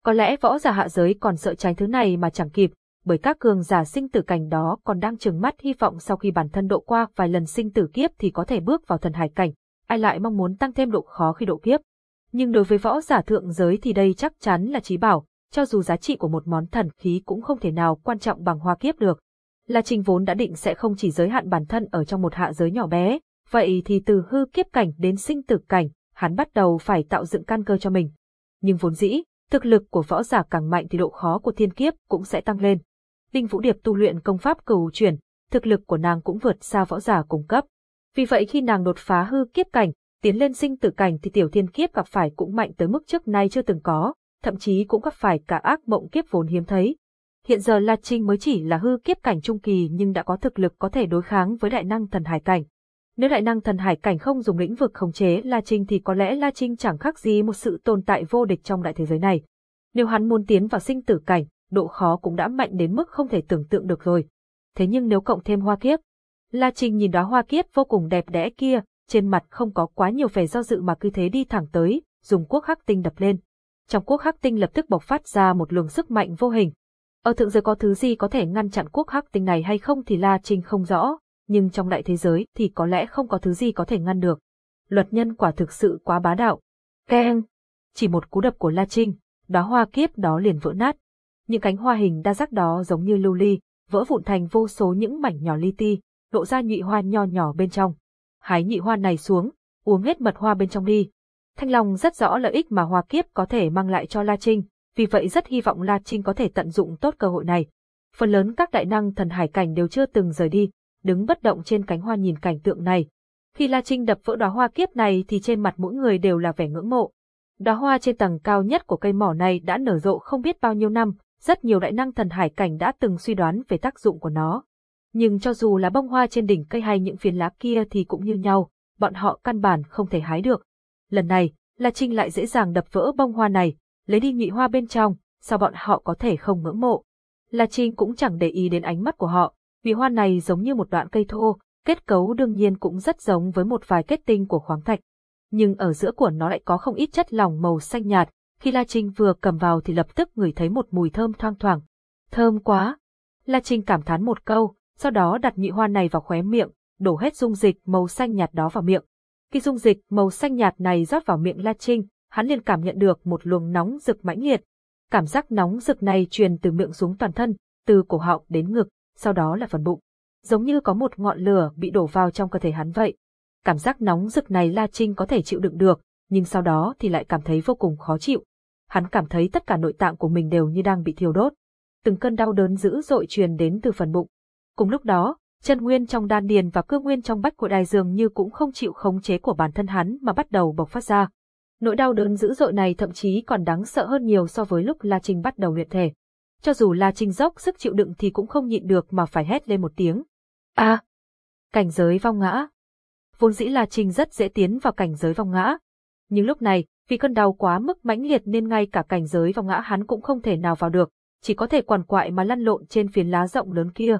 Có lẽ võ giả hạ giới còn sợ tránh thứ này mà chẳng kịp, bởi các cường giả sinh tử cảnh đó còn đang trừng mắt hy vọng sau khi bản thân độ qua vài lần sinh tử kiếp thì có thể bước vào thần hải cảnh, ai lại mong muốn tăng thêm độ khó khi độ kiếp. Nhưng đối với võ giả thượng giới thì đây chắc chắn là trí bảo, cho dù giá trị của một món thần khí cũng không thể nào quan trọng bằng hoa kiếp được. La Trình vốn đã định sẽ không chỉ giới hạn bản thân ở trong một hạ giới nhỏ bé, vậy thì từ hư kiếp cảnh đến sinh tử cảnh, hắn bắt đầu phải tạo dựng căn cơ cho mình. Nhưng vốn dĩ, thực lực của võ giả càng mạnh thì độ khó của thiên kiếp cũng sẽ tăng lên. Đinh Vũ Điệp tu luyện công pháp cửu chuyển, thực lực của nàng cũng vượt xa võ giả cung cấp. Vì vậy khi nàng đột phá hư kiếp cảnh, tiến lên sinh tử cảnh thì tiểu thiên kiếp gặp phải cũng mạnh tới mức trước nay chưa từng có, thậm chí cũng gặp phải cả ác mộng kiếp vốn hiếm thấy. Hiện giờ La Trinh mới chỉ là hư kiếp cảnh trung kỳ nhưng đã có thực lực có thể đối kháng với đại năng thần hải cảnh. Nếu đại năng thần hải cảnh không dùng lĩnh vực khống chế La Trinh thì có lẽ La Trinh chẳng khác gì một sự tồn tại vô địch trong đại thế giới này. Nếu hắn muốn tiến vào sinh tử cảnh, độ khó cũng đã mạnh đến mức không thể tưởng tượng được rồi. Thế nhưng nếu cộng thêm hoa kiếp, La Trinh nhìn đóa hoa kiếp vô cùng đẹp đẽ kia, trên mặt không có quá nhiều vẻ do dự mà cứ thế đi thẳng tới, dùng quốc hắc tinh đập lên. Trong quốc hắc tinh lập tức bộc phát ra một luồng sức mạnh vô hình. Ở thượng giới có thứ gì có thể ngăn chặn quốc hắc tinh này hay không thì La Trinh không rõ, nhưng trong đại thế giới thì có lẽ không có thứ gì có thể ngăn được. Luật nhân quả thực sự quá bá đạo. Keng! Chỉ một cú đập của La Trinh, đóa hoa kiếp đó liền vỡ nát. Những cánh hoa hình đa giác đó giống như lưu ly, vỡ vụn thành vô số những mảnh nhỏ li ti, lộ ra nhị hoa nho nhỏ bên trong. Hái nhị hoa này xuống, uống hết mật hoa bên trong đi. Thanh Long rất rõ lợi ích mà hoa kiếp có thể mang lại cho La Trinh, vì vậy rất hy vọng La Trinh có thể tận dụng tốt cơ hội này. Phần lớn các đại năng thần hải cảnh đều chưa từng rời đi, đứng bất động trên cánh hoa nhìn cảnh tượng này. Khi La Trinh đập vỡ đóa hoa kiếp này thì trên mặt mỗi người đều là vẻ ngưỡng mộ. Đóa hoa trên tầng cao nhất của cây mỏ này đã nở rộ không biết bao nhiêu năm, rất nhiều đại năng thần hải cảnh đã từng suy đoán về tác dụng của nó. Nhưng cho dù là bông hoa trên đỉnh cây hay những phiến lá kia thì cũng như nhau, bọn họ căn bản không thể hái được. Lần này, La Trinh lại dễ dàng đập vỡ bông hoa này, lấy đi nhụy hoa bên trong, sao bọn họ có thể không ngưỡng mộ. La Trinh cũng chẳng để ý đến ánh mắt của họ, vì hoa này giống như một đoạn cây thô, kết cấu đương nhiên cũng rất giống với một vài kết tinh của khoáng thạch. Nhưng ở giữa của nó lại có không ít chất lỏng màu xanh nhạt, khi La Trinh vừa cầm vào thì lập tức ngửi thấy một mùi thơm thoang thoảng. Thơm quá! La Trinh cảm thán một câu, sau đó đặt nhị hoa này vào khóe miệng, đổ hết dung dịch màu xanh nhạt đó vào miệng. Khi dung dịch màu xanh nhạt này rót vào miệng La Trinh, hắn liền cảm nhận được một luồng nóng rực mãnh liệt. Cảm giác nóng rực này truyền từ miệng xuống toàn thân, từ cổ họng đến ngực, sau đó là phần bụng. Giống như có một ngọn lửa bị đổ vào trong cơ thể hắn vậy. Cảm giác nóng rực này La Trinh có thể chịu đựng được, nhưng sau đó thì lại cảm thấy vô cùng khó chịu. Hắn cảm thấy tất cả nội tạng của mình đều như đang bị thiêu đốt. Từng cơn đau đớn dữ dội truyền đến từ phần bụng. Cùng lúc đó, chân nguyên trong đan điền và cương nguyên trong bách của đài dường như cũng không chịu khống chế của bản thân hắn mà bắt đầu bộc phát ra. Nỗi đau đớn dữ dội này thậm chí còn đáng sợ hơn nhiều so với lúc La Trinh bắt đầu luyện thể. Cho dù La Trinh dốc sức chịu đựng thì cũng không nhịn được mà phải hét lên một tiếng. A! cảnh giới vong ngã. Vốn dĩ La Trinh rất dễ tiến vào cảnh giới vong ngã. Nhưng lúc này, vì cơn đau quá mức mãnh liệt nên ngay cả cảnh giới vong ngã hắn cũng không thể nào vào được, chỉ có thể quằn quại mà lăn lộn trên phiến lá rộng lớn kia.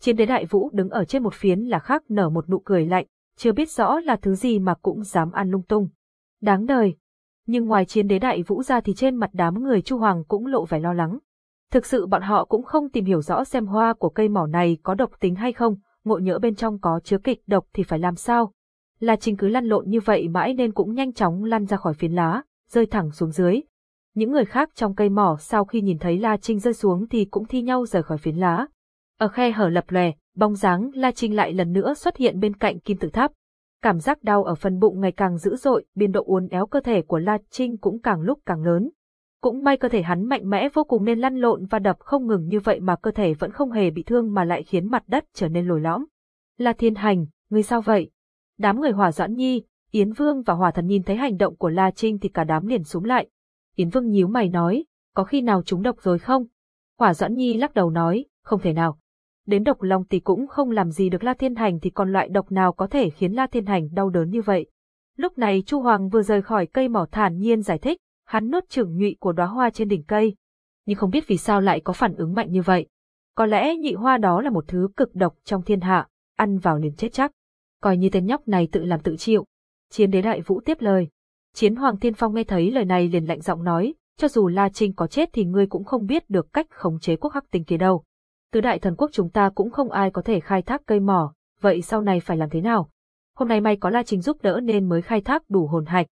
Chiến đế đại vũ đứng ở trên một phiến là khác nở một nụ cười lạnh, chưa biết rõ là thứ gì mà cũng dám ăn lung tung. Đáng đời. Nhưng ngoài chiến đế đại vũ ra thì trên mặt đám người Chu Hoàng cũng lộ vẻ lo lắng. Thực sự bọn họ cũng không tìm hiểu rõ xem hoa của cây mỏ này có độc tính hay không, ngộ nhỡ bên trong có chứa kịch độc thì phải làm sao. Là trình cứ lăn lộn như vậy mãi nên cũng nhanh chóng lăn ra khỏi phiến lá, rơi thẳng xuống dưới. Những người khác trong cây mỏ sau khi nhìn thấy La Trinh rơi xuống thì cũng thi nhau rời khỏi phiến lá. Ở khe hở lập lòe, bóng dáng La Trinh lại lần nữa xuất hiện bên cạnh kim tự tháp. Cảm giác đau ở phần bụng ngày càng dữ dội, biên độ uốn éo cơ thể của La Trinh cũng càng lúc càng lớn. Cũng may cơ thể hắn mạnh mẽ vô cùng nên lăn lộn và đập không ngừng như vậy mà cơ thể vẫn không hề bị thương mà lại khiến mặt đất trở nên lồi lõm. La Thiên Hành, ngươi sao vậy? Đám người Hỏa Doãn Nhi, Yến Vương và Hỏa Thần nhìn thấy hành động của La Trinh thì cả đám liền súng lại. Yến Vương nhíu mày nói, có khi nào chúng độc rồi không? Hỏa Doãn Nhi lắc đầu nói, không thể nào đến độc long thì cũng không làm gì được La Thiên Hành thì còn loại độc nào có thể khiến La Thiên Hành đau đớn như vậy. Lúc này Chu Hoàng vừa rời khỏi cây mỏ thản nhiên giải thích, hắn nuốt trưởng nhụy của đóa hoa trên đỉnh cây. Nhưng không biết vì sao lại có phản ứng mạnh như vậy. Có lẽ nhị hoa đó là một thứ cực độc trong thiên hạ, ăn vào liền chết chắc. Coi như tên nhóc này tự làm tự chịu. Chiến đế đại vũ tiếp lời. Chiến hoàng thiên phong nghe thấy lời này liền lạnh giọng nói, cho dù La Trinh có chết thì ngươi cũng không biết được cách khống chế quốc hắc tinh kia đâu tứ đại thần quốc chúng ta cũng không ai có thể khai thác cây mỏ, vậy sau này phải làm thế nào? Hôm nay may có La trinh giúp đỡ nên mới khai thác đủ hồn hạch.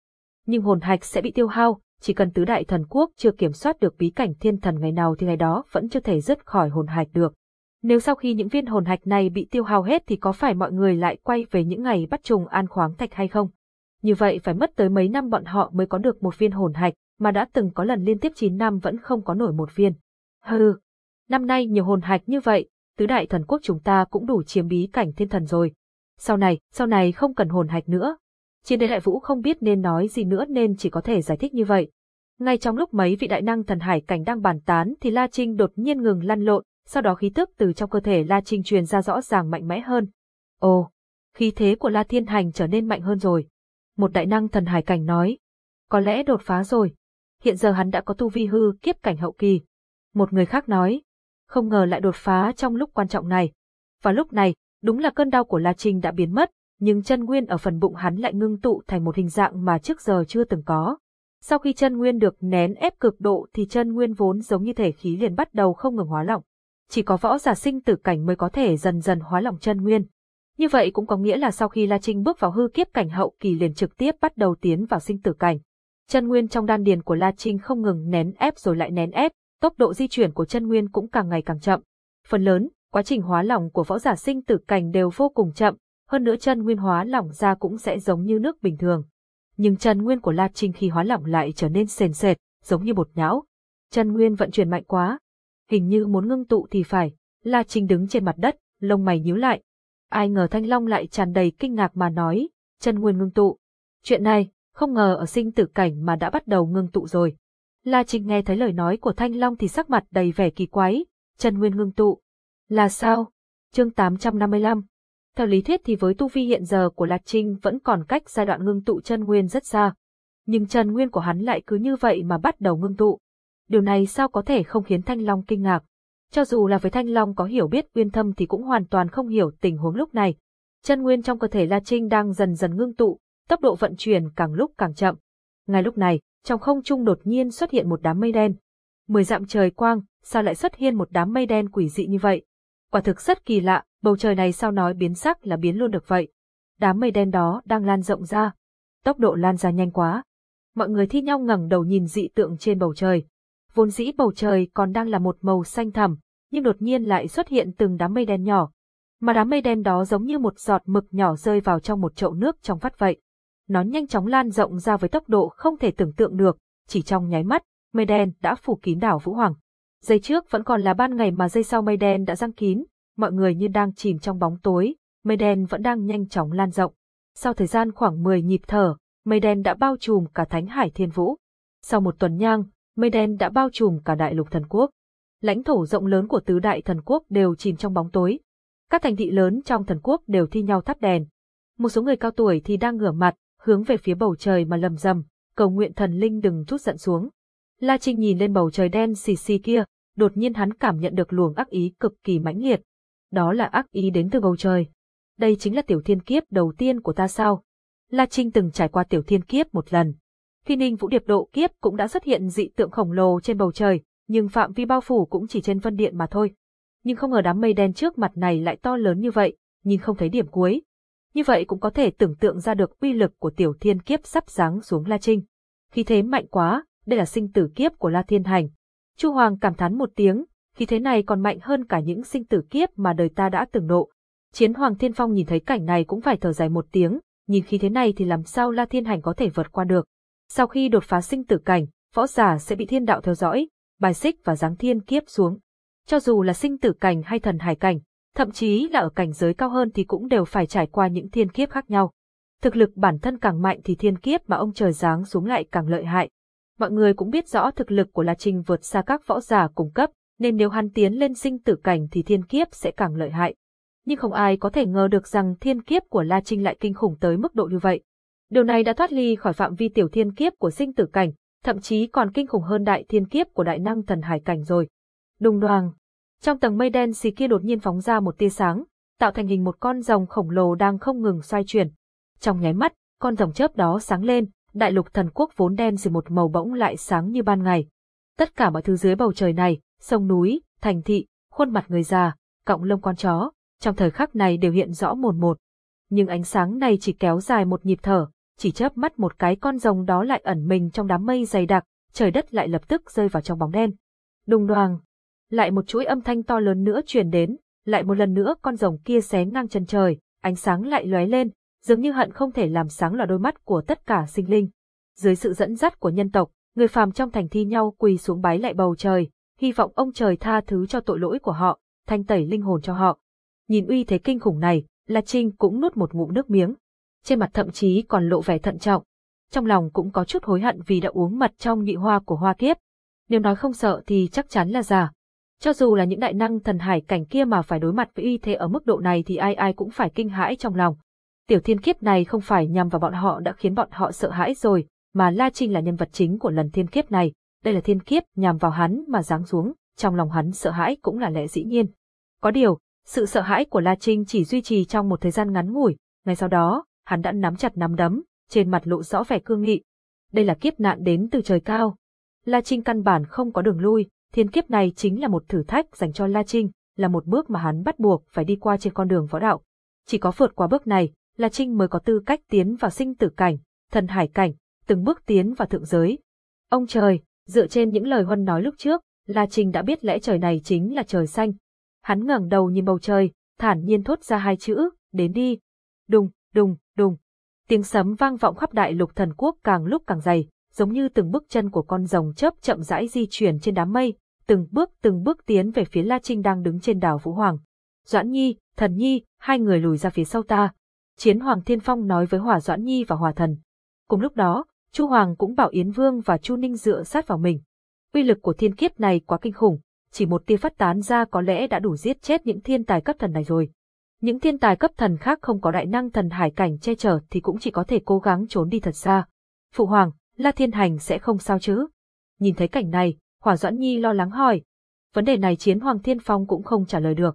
Nhưng hồn hạch sẽ bị tiêu hao, chỉ cần tứ đại thần quốc chưa kiểm soát được bí cảnh thiên thần ngày nào thì ngày đó vẫn chưa thể dứt khỏi hồn hạch được. Nếu sau khi những viên hồn hạch này bị tiêu hao hết thì có phải mọi người lại quay về những ngày bắt trùng an khoáng thạch hay không? Như vậy phải mất tới mấy năm bọn họ mới có được một viên hồn hạch, mà đã từng có lần liên tiếp 9 năm vẫn không có nổi một viên. Hừ, Năm nay nhiều hồn hạch như vậy, tứ đại thần quốc chúng ta cũng đủ chiếm bí cảnh thiên thần rồi. Sau này, sau này không cần hồn hạch nữa. Chiến đế đại vũ không biết nên nói gì nữa nên chỉ có thể giải thích như vậy. Ngay trong lúc mấy vị đại năng thần hải cảnh đang bàn tán thì La Trinh đột nhiên ngừng lăn lộn, sau đó khí tức từ trong cơ thể La Trinh truyền ra rõ ràng mạnh mẽ hơn. Ồ, khí thế của La Thiên Hành trở nên mạnh hơn rồi. Một đại năng thần hải cảnh nói, có lẽ đột phá rồi. Hiện giờ hắn đã có tu vi hư kiếp cảnh hậu kỳ. Một người khác nói, không ngờ lại đột phá trong lúc quan trọng này. Và lúc này, đúng là cơn đau của La Trinh đã biến mất, nhưng chân nguyên ở phần bụng hắn lại ngưng tụ thành một hình dạng mà trước giờ chưa từng có. Sau khi chân nguyên được nén ép cực độ thì chân nguyên vốn giống như thể khí liền bắt đầu không ngừng hóa lỏng. Chỉ có võ giả sinh tử cảnh mới có thể dần dần hóa lỏng chân nguyên. Như vậy cũng có nghĩa là sau khi La Trinh bước vào hư kiếp cảnh hậu kỳ liền trực tiếp bắt đầu tiến vào sinh tử cảnh. Chân nguyên trong đan điền của La Trinh không ngừng nén ép rồi lại nén ép, tốc độ di chuyển của chân nguyên cũng càng ngày càng chậm. Phần lớn, quá trình hóa lỏng của võ giả sinh tử cảnh đều vô cùng chậm, hơn nữa chân nguyên hóa lỏng ra cũng sẽ giống như nước bình thường. Nhưng chân nguyên của La Trinh khi hóa lỏng lại trở nên sền sệt, giống như bột nhão. Chân nguyên vận chuyển mạnh quá, hình như muốn ngưng tụ thì phải. La Trinh đứng trên mặt đất, lông mày nhíu lại. Ai ngờ Thanh Long lại tràn đầy kinh ngạc mà nói, chân nguyên ngưng tụ. Chuyện này, không ngờ ở sinh tử cảnh mà đã bắt đầu ngưng tụ rồi. La Trinh nghe thấy lời nói của Thanh Long thì sắc mặt đầy vẻ kỳ quái, chân nguyên ngưng tụ. Là sao? Chương 855 theo lý thuyết thì với tu vi hiện giờ của La Trinh vẫn còn cách giai đoạn ngưng tụ chân nguyên rất xa. Nhưng chân nguyên của hắn lại cứ như vậy mà bắt đầu ngưng tụ. Điều này sao có thể không khiến Thanh Long kinh ngạc? Cho dù là với Thanh Long có hiểu biết uyên thâm thì cũng hoàn toàn không hiểu tình huống lúc này. Chân nguyên trong cơ thể La Trinh đang dần dần ngưng tụ, tốc độ vận chuyển càng lúc càng chậm. Ngay lúc này, trong không trung đột nhiên xuất hiện một đám mây đen. Mười dặm trời quang, sao lại xuất hiện một đám mây đen quỷ dị như vậy? Quả thực rất kỳ lạ, bầu trời này sao nói biến sắc là biến luôn được vậy. Đám mây đen đó đang lan rộng ra. Tốc độ lan ra nhanh quá. Mọi người thi nhau ngẩng đầu nhìn dị tượng trên bầu trời. Vốn dĩ bầu trời còn đang là một màu xanh thẳm, nhưng đột nhiên lại xuất hiện từng đám mây đen nhỏ. Mà đám mây đen đó giống như một giọt mực nhỏ rơi vào trong một chậu nước trong vắt vậy. Nó nhanh chóng lan rộng ra với tốc độ không thể tưởng tượng được, chỉ trong nháy mắt, mây đen đã phủ kín đảo Vũ Hoàng dây trước vẫn còn là ban ngày mà dây sau mây đen đã răng kín, mọi người như đang chìm trong bóng tối, mây đen vẫn đang nhanh chóng lan rộng. Sau thời gian khoảng 10 nhịp thở, mây đen đã bao trùm cả Thánh Hải Thiên Vũ. Sau một tuần nhang, mây đen đã bao trùm cả Đại Lục Thần Quốc. Lãnh thổ rộng lớn của tứ đại thần quốc đều chìm trong bóng tối. Các thành thị lớn trong thần quốc đều thi nhau thắp đèn. Một số người cao tuổi thì đang ngửa mặt, hướng về phía bầu trời mà lầm rầm, cầu nguyện thần linh đừng chút giận xuống. La Trinh nhìn lên bầu trời đen xì xì kia, đột nhiên hắn cảm nhận được luồng ác ý cực kỳ mãnh liệt. Đó là ác ý đến từ bầu trời. Đây chính là tiểu thiên kiếp đầu tiên của ta sao? La Trinh từng trải qua tiểu thiên kiếp một lần. Khi Ninh Vũ Điệp độ kiếp cũng đã xuất hiện dị tượng khổng lồ trên bầu trời, nhưng phạm vi bao phủ cũng chỉ trên vân điện mà thôi. Nhưng không ngờ đám mây đen trước mặt này lại to lớn như vậy, nhìn không thấy điểm cuối. Như vậy cũng có thể tưởng tượng ra được uy lực của tiểu thiên kiếp sắp giáng xuống La Trinh. Khi thế mạnh quá, đây là sinh tử kiếp của La Thiên Hành. Chu Hoàng cảm thán một tiếng, khi thế này còn mạnh hơn cả những sinh tử kiếp mà đời ta đã từng nộ. Chiến Hoàng Thiên Phong nhìn thấy cảnh này cũng phải thở dài một tiếng, nhìn khi thế này thì làm sao La Thiên Hành có thể vượt qua được. Sau khi đột phá sinh tử cảnh, võ giả sẽ bị thiên đạo theo dõi, bài xích và giáng thiên kiếp xuống. Cho dù là sinh tử cảnh hay thần hải cảnh, thậm chí là ở cảnh giới cao hơn thì cũng đều phải trải qua những thiên kiếp khác nhau. Thực lực bản thân càng mạnh thì thiên kiếp mà ông trời giáng xuống lại càng lợi hại. Mọi người cũng biết rõ thực lực của La Trinh vượt xa các võ giả cùng cấp, nên nếu hắn tiến lên sinh tử cảnh thì thiên kiếp sẽ càng lợi hại. Nhưng không ai có thể ngờ được rằng thiên kiếp của La Trinh lại kinh khủng tới mức độ như vậy. Điều này đã thoát ly khỏi phạm vi tiểu thiên kiếp của sinh tử cảnh, thậm chí còn kinh khủng hơn đại thiên kiếp của đại năng thần hải cảnh rồi. Đùng đoàng. Trong tầng mây đen xì kia đột nhiên phóng ra một tia sáng, tạo thành hình một con rồng khổng lồ đang không ngừng xoay chuyển. Trong nháy mắt, con rồng chớp đó sáng lên, đại lục thần quốc vốn đen rồi một màu bỗng lại sáng như ban ngày. Tất cả mọi thứ dưới bầu trời này, sông núi, thành thị, khuôn mặt người già, cọng lông con chó, trong thời khắc này đều hiện rõ mồn một. Nhưng ánh sáng này chỉ kéo dài một nhịp thở, chỉ chớp mắt một cái con rồng đó lại ẩn mình trong đám mây dày đặc, trời đất lại lập tức rơi vào trong bóng đen. Đùng đoàng, lại một chuỗi âm thanh to lớn nữa truyền đến, lại một lần nữa con rồng kia xé ngang chân trời, ánh sáng lại lóe lên, dường như hận không thể làm sáng là đôi mắt của tất cả sinh linh. Dưới sự dẫn dắt của nhân tộc, người phàm trong thành thi nhau quỳ xuống bái lại bầu trời, hy vọng ông trời tha thứ cho tội lỗi của họ, thanh tẩy linh hồn cho họ. Nhìn uy thế kinh khủng này, La Trinh cũng nuốt một ngụm nước miếng. Trên mặt thậm chí còn lộ vẻ thận trọng. Trong lòng cũng có chút hối hận vì đã uống mật trong nhị hoa của hoa kiếp. Nếu nói không sợ thì chắc chắn là giả. Cho dù là những đại năng thần hải cảnh kia mà phải đối mặt với uy thế ở mức độ này thì ai ai cũng phải kinh hãi trong lòng. Tiểu thiên kiếp này không phải nhằm vào bọn họ đã khiến bọn họ sợ hãi rồi, mà La Trinh là nhân vật chính của lần thiên kiếp này. Đây là thiên kiếp nhằm vào hắn mà giáng xuống, trong lòng hắn sợ hãi cũng là lẽ dĩ nhiên. Có điều, sự sợ hãi của La Trinh chỉ duy trì trong một thời gian ngắn ngủi, ngay sau đó, hắn đã nắm chặt nắm đấm, trên mặt lộ rõ vẻ cương nghị. Đây là kiếp nạn đến từ trời cao. La Trinh căn bản không có đường lui, thiên kiếp này chính là một thử thách dành cho La Trinh, là một bước mà hắn bắt buộc phải đi qua trên con đường võ đạo. Chỉ có vượt qua bước này, La Trinh mới có tư cách tiến vào sinh tử cảnh, thần hải cảnh, từng bước tiến vào thượng giới. Ông trời, dựa trên những lời Huân nói lúc trước, La Trinh đã biết lẽ trời này chính là trời xanh. Hắn ngẩng đầu nhìn bầu trời, thản nhiên thốt ra hai chữ, đến đi. Đùng, đùng, đùng. Tiếng sấm vang vọng khắp đại lục thần quốc càng lúc càng dày, giống như từng bước chân của con rồng chớp chậm rãi di chuyển trên đám mây, từng bước từng bước tiến về phía La Trinh đang đứng trên đảo Vũ Hoàng. Doãn Nhi, Thần Nhi, hai người lùi ra phía sau ta. Chiến Hoàng Thiên Phong nói với Hỏa Doãn Nhi và Hỏa Thần. Cùng lúc đó, Chu Hoàng cũng bảo Yến Vương và Chu Ninh dựa sát vào mình. Uy lực của thiên kiếp này quá kinh khủng, chỉ một tia phát tán ra có lẽ đã đủ giết chết những thiên tài cấp thần này rồi. Những thiên tài cấp thần khác không có đại năng thần hải cảnh che chở thì cũng chỉ có thể cố gắng trốn đi thật xa. Phụ hoàng, La Thiên Hành sẽ không sao chứ? Nhìn thấy cảnh này, Hỏa Doãn Nhi lo lắng hỏi. Vấn đề này Chiến Hoàng Thiên Phong cũng không trả lời được.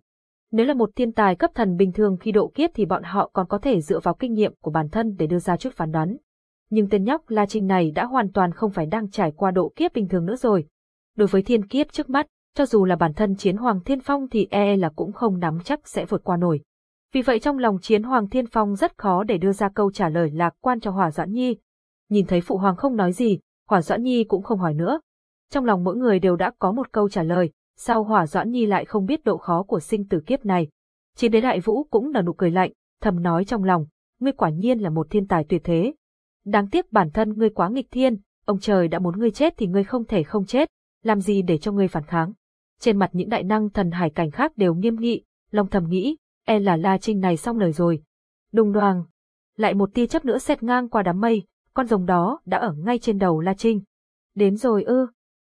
Nếu là một thiên tài cấp thần bình thường khi độ kiếp thì bọn họ còn có thể dựa vào kinh nghiệm của bản thân để đưa ra chút phán đoán. Nhưng tên nhóc La Trinh này đã hoàn toàn không phải đang trải qua độ kiếp bình thường nữa rồi. Đối với thiên kiếp trước mắt, cho dù là bản thân Chiến Hoàng Thiên Phong thì e là cũng không nắm chắc sẽ vượt qua nổi. Vì vậy trong lòng Chiến Hoàng Thiên Phong rất khó để đưa ra câu trả lời lạc quan cho Hỏa Doãn Nhi. Nhìn thấy Phụ Hoàng không nói gì, Hỏa Doãn Nhi cũng không hỏi nữa. Trong lòng mỗi người đều đã có một câu trả lời, sao Hỏa Doãn Nhi lại không biết độ khó của sinh tử kiếp này. Chiến đế đại vũ cũng nở nụ cười lạnh, thầm nói trong lòng, ngươi quả nhiên là một thiên tài tuyệt thế. Đáng tiếc bản thân ngươi quá nghịch thiên, ông trời đã muốn ngươi chết thì ngươi không thể không chết, làm gì để cho ngươi phản kháng. Trên mặt những đại năng thần hải cảnh khác đều nghiêm nghị, lòng thầm nghĩ, e là La Trinh này xong lời rồi. Đùng đoàng, lại một tia chấp nữa xẹt ngang qua đám mây, con rồng đó đã ở ngay trên đầu La Trinh. Đến rồi ư.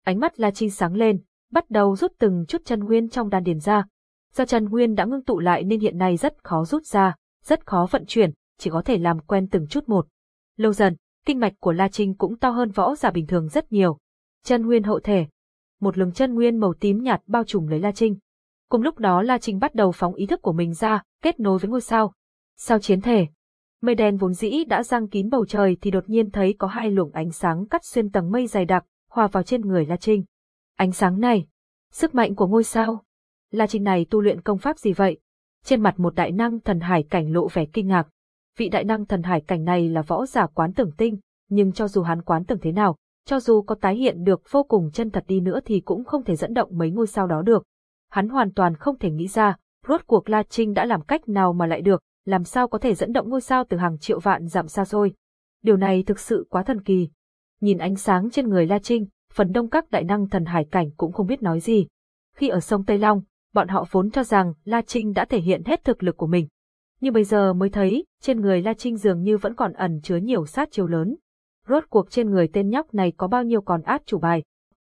Ánh mắt La Trinh sáng lên, bắt đầu rút từng chút chân nguyên trong đan điền ra. Do chân nguyên đã ngưng tụ lại nên hiện nay rất khó rút ra, rất khó vận chuyển, chỉ có thể làm quen từng chút một. Lâu dần, kinh mạch của La Trinh cũng to hơn võ giả bình thường rất nhiều. Chân nguyên hậu thể. Một luồng chân nguyên màu tím nhạt bao trùm lấy La Trinh. Cùng lúc đó La Trinh bắt đầu phóng ý thức của mình ra, kết nối với ngôi sao. Sao chiến thể. Mây đen vốn dĩ đã giăng kín bầu trời thì đột nhiên thấy có hai luồng ánh sáng cắt xuyên tầng mây dày đặc, hòa vào trên người La Trinh. Ánh sáng này, sức mạnh của ngôi sao. La Trinh này tu luyện công pháp gì vậy? Trên mặt một đại năng thần hải cảnh lộ vẻ kinh ngạc. Vị đại năng thần hải cảnh này là võ giả quán tưởng tinh, nhưng cho dù hắn quán tưởng thế nào, cho dù có tái hiện được vô cùng chân thật đi nữa thì cũng không thể dẫn động mấy ngôi sao đó được. Hắn hoàn toàn không thể nghĩ ra, rốt cuộc La Trinh đã làm cách nào mà lại được, làm sao có thể dẫn động ngôi sao từ hàng triệu vạn dặm xa xôi. Điều này thực sự quá thần kỳ. Nhìn ánh sáng trên người La Trinh, phần đông các đại năng thần hải cảnh cũng không biết nói gì. Khi ở sông Tây Long, bọn họ vốn cho rằng La Trinh đã thể hiện hết thực lực của mình. Nhưng bây giờ mới thấy, trên người La Trinh dường như vẫn còn ẩn chứa nhiều sát chiêu lớn. Rốt cuộc trên người tên nhóc này có bao nhiêu còn át chủ bài.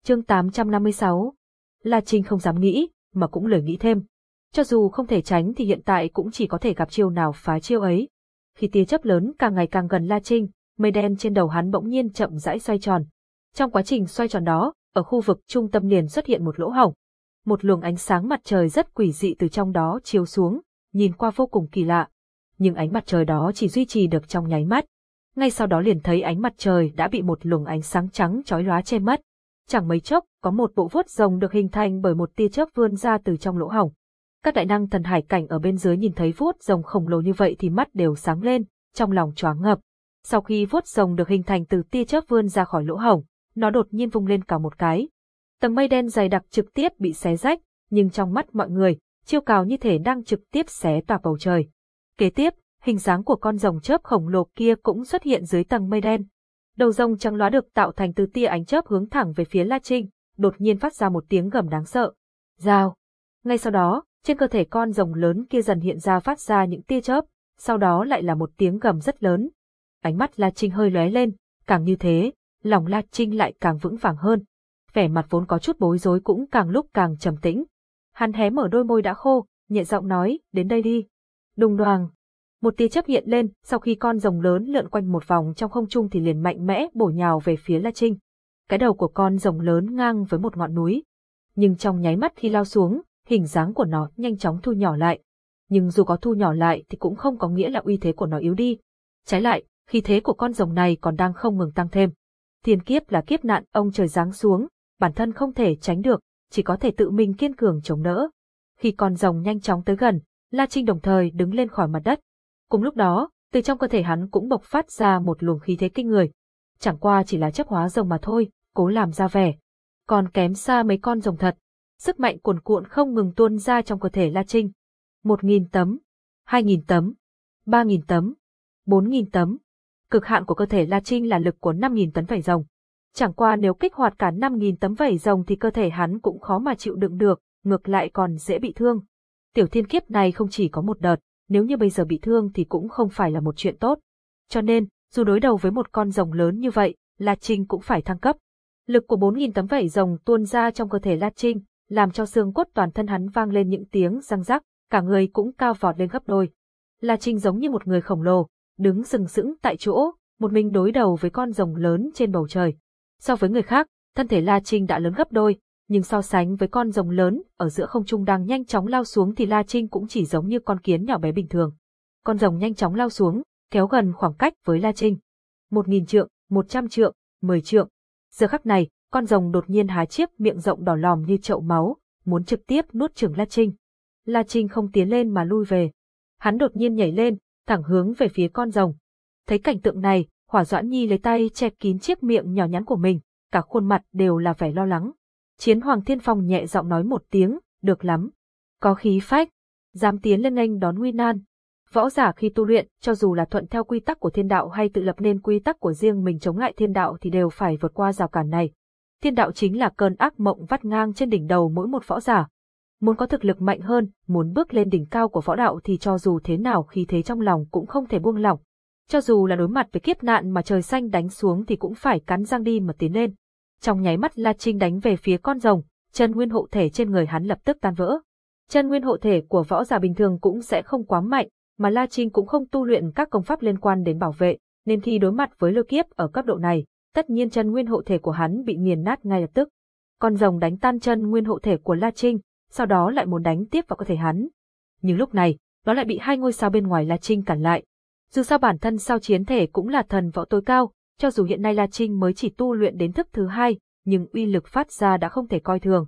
Chương 856 La Trinh không dám nghĩ, mà cũng lời nghĩ thêm. Cho dù không thể tránh thì hiện tại cũng chỉ có thể gặp chiêu nào phá chiêu ấy. Khi tia chớp lớn càng ngày càng gần La Trinh, mây đen trên đầu hắn bỗng nhiên chậm rãi xoay tròn. Trong quá trình xoay tròn đó, ở khu vực trung tâm liền xuất hiện một lỗ hổng. Một luồng ánh sáng mặt trời rất quỷ dị từ trong đó chiếu xuống, nhìn qua vô cùng kỳ lạ. Nhưng ánh mặt trời đó chỉ duy trì được trong nháy mắt. Ngay sau đó liền thấy ánh mặt trời đã bị một luồng ánh sáng trắng chói lóa che mất. Chẳng mấy chốc, có một bộ vuốt rồng được hình thành bởi một tia chớp vươn ra từ trong lỗ hổng. Các đại năng thần hải cảnh ở bên dưới nhìn thấy vuốt rồng khổng lồ như vậy thì mắt đều sáng lên, trong lòng choáng ngập. Sau khi vuốt rồng được hình thành từ tia chớp vươn ra khỏi lỗ hổng, nó đột nhiên vung lên cả một cái. Tầng mây đen dày đặc trực tiếp bị xé rách, nhưng trong mắt mọi người, chiêu cào như thể đang trực tiếp xé toạc bầu trời. Kế tiếp, hình dáng của con rồng chớp khổng lồ kia cũng xuất hiện dưới tầng mây đen. Đầu rồng trắng lóa được tạo thành từ tia ánh chớp hướng thẳng về phía La Trinh, đột nhiên phát ra một tiếng gầm đáng sợ. Giao. Ngay sau đó, trên cơ thể con rồng lớn kia dần hiện ra phát ra những tia chớp, sau đó lại là một tiếng gầm rất lớn. Ánh mắt La Trinh hơi lóe lên, càng như thế, lòng La Trinh lại càng vững vàng hơn. Vẻ mặt vốn có chút bối rối cũng càng lúc càng trầm tĩnh. Hắn hé mở đôi môi đã khô, nhẹ giọng nói, đến đây đi. Đùng đoàng. Một tia chớp hiện lên, sau khi con rồng lớn lượn quanh một vòng trong không trung thì liền mạnh mẽ bổ nhào về phía La Trinh. Cái đầu của con rồng lớn ngang với một ngọn núi. Nhưng trong nháy mắt khi lao xuống, hình dáng của nó nhanh chóng thu nhỏ lại. Nhưng dù có thu nhỏ lại thì cũng không có nghĩa là uy thế của nó yếu đi. Trái lại, khí thế của con rồng này còn đang không ngừng tăng thêm. Thiên kiếp là kiếp nạn ông trời giáng xuống, bản thân không thể tránh được, chỉ có thể tự mình kiên cường chống đỡ. Khi con rồng nhanh chóng tới gần, La Trinh đồng thời đứng lên khỏi mặt đất. Cùng lúc đó, từ trong cơ thể hắn cũng bộc phát ra một luồng khí thế kinh người. Chẳng qua chỉ là chấp hóa rồng mà thôi, cố làm ra vẻ. Còn kém xa mấy con rồng thật. Sức mạnh cuồn cuộn không ngừng tuôn ra trong cơ thể La Trinh. Một nghìn tấm, hai nghìn tấm, ba nghìn tấm, bốn nghìn tấm. Cực hạn của cơ thể La Trinh là lực của năm nghìn tấn vảy rồng. Chẳng qua nếu kích hoạt cả năm nghìn tấm vảy rồng thì cơ thể hắn cũng khó mà chịu đựng được, ngược lại còn dễ bị thương. Tiểu thiên kiếp này không chỉ có một đợt, nếu như bây giờ bị thương thì cũng không phải là một chuyện tốt. Cho nên, Dù đối đầu với một con rồng lớn như vậy, La Trinh cũng phải thăng cấp. Lực của 4.000 tấm vảy rồng tuôn ra trong cơ thể La Trinh, làm cho xương cốt toàn thân hắn vang lên những tiếng răng rắc, cả người cũng cao vọt lên gấp đôi. La Trinh giống như một người khổng lồ, đứng sừng sững tại chỗ, một mình đối đầu với con rồng lớn trên bầu trời. So với người khác, thân thể La Trinh đã lớn gấp đôi, nhưng so sánh với con rồng lớn ở giữa không trung đang nhanh chóng lao xuống thì La Trinh cũng chỉ giống như con kiến nhỏ bé bình thường. Con rồng nhanh chóng lao xuống, kéo gần khoảng cách với La Trinh. Một nghìn trượng, một trăm trượng, mười trượng. Giờ khắc này, con rồng đột nhiên há chiếc miệng rộng đỏ lòm như chậu máu, muốn trực tiếp nuốt chửng La Trinh. La Trinh không tiến lên mà lui về. Hắn đột nhiên nhảy lên, thẳng hướng về phía con rồng. Thấy cảnh tượng này, Hỏa Doãn Nhi lấy tay che kín chiếc miệng nhỏ nhắn của mình, cả khuôn mặt đều là vẻ lo lắng. Chiến Hoàng Thiên Phong nhẹ giọng nói một tiếng, được lắm. Có khí phách, dám tiến lên anh đón nguy nan. Võ giả khi tu luyện, cho dù là thuận theo quy tắc của thiên đạo hay tự lập nên quy tắc của riêng mình chống lại thiên đạo thì đều phải vượt qua rào cản này. Thiên đạo chính là cơn ác mộng vắt ngang trên đỉnh đầu mỗi một võ giả. Muốn có thực lực mạnh hơn, muốn bước lên đỉnh cao của võ đạo thì cho dù thế nào khi thế trong lòng cũng không thể buông lỏng. Cho dù là đối mặt với kiếp nạn mà trời xanh đánh xuống thì cũng phải cắn răng đi mà tiến lên. Trong nháy mắt La Trinh đánh về phía con rồng, chân nguyên hộ thể trên người hắn lập tức tan vỡ. Chân nguyên hộ thể của võ giả bình thường cũng sẽ không quá mạnh, mà La Trinh cũng không tu luyện các công pháp liên quan đến bảo vệ, nên khi đối mặt với lôi kiếp ở cấp độ này, tất nhiên chân nguyên hộ thể của hắn bị nghiền nát ngay lập tức. Con rồng đánh tan chân nguyên hộ thể của La Trinh, sau đó lại muốn đánh tiếp vào cơ thể hắn. Nhưng lúc này, nó lại bị hai ngôi sao bên ngoài La Trinh cản lại. Dù sao bản thân sao chiến thể cũng là thần võ tối cao, cho dù hiện nay La Trinh mới chỉ tu luyện đến thức thứ hai, nhưng uy lực phát ra đã không thể coi thường.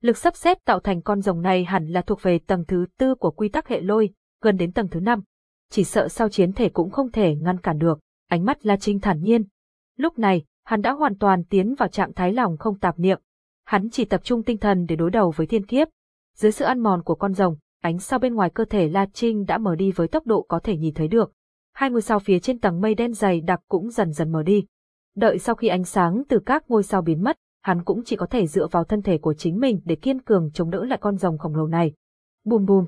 Lực sắp xếp tạo thành con rồng này hẳn là thuộc về tầng thứ tư của quy tắc hệ lôi, gần đến tầng thứ năm. Chỉ sợ sao chiến thể cũng không thể ngăn cản được, ánh mắt La Trinh thản nhiên. Lúc này, hắn đã hoàn toàn tiến vào trạng thái lòng không tạp niệm. Hắn chỉ tập trung tinh thần để đối đầu với thiên kiếp. Dưới sự ăn mòn của con rồng, ánh sao bên ngoài cơ thể La Trinh đã mở đi với tốc độ có thể nhìn thấy được hai ngôi sao phía trên tầng mây đen dày đặc cũng dần dần mở đi. Đợi sau khi ánh sáng từ các ngôi sao biến mất, hắn cũng chỉ có thể dựa vào thân thể của chính mình để kiên cường chống đỡ lại con rồng khổng lồ này. Bùm bùm,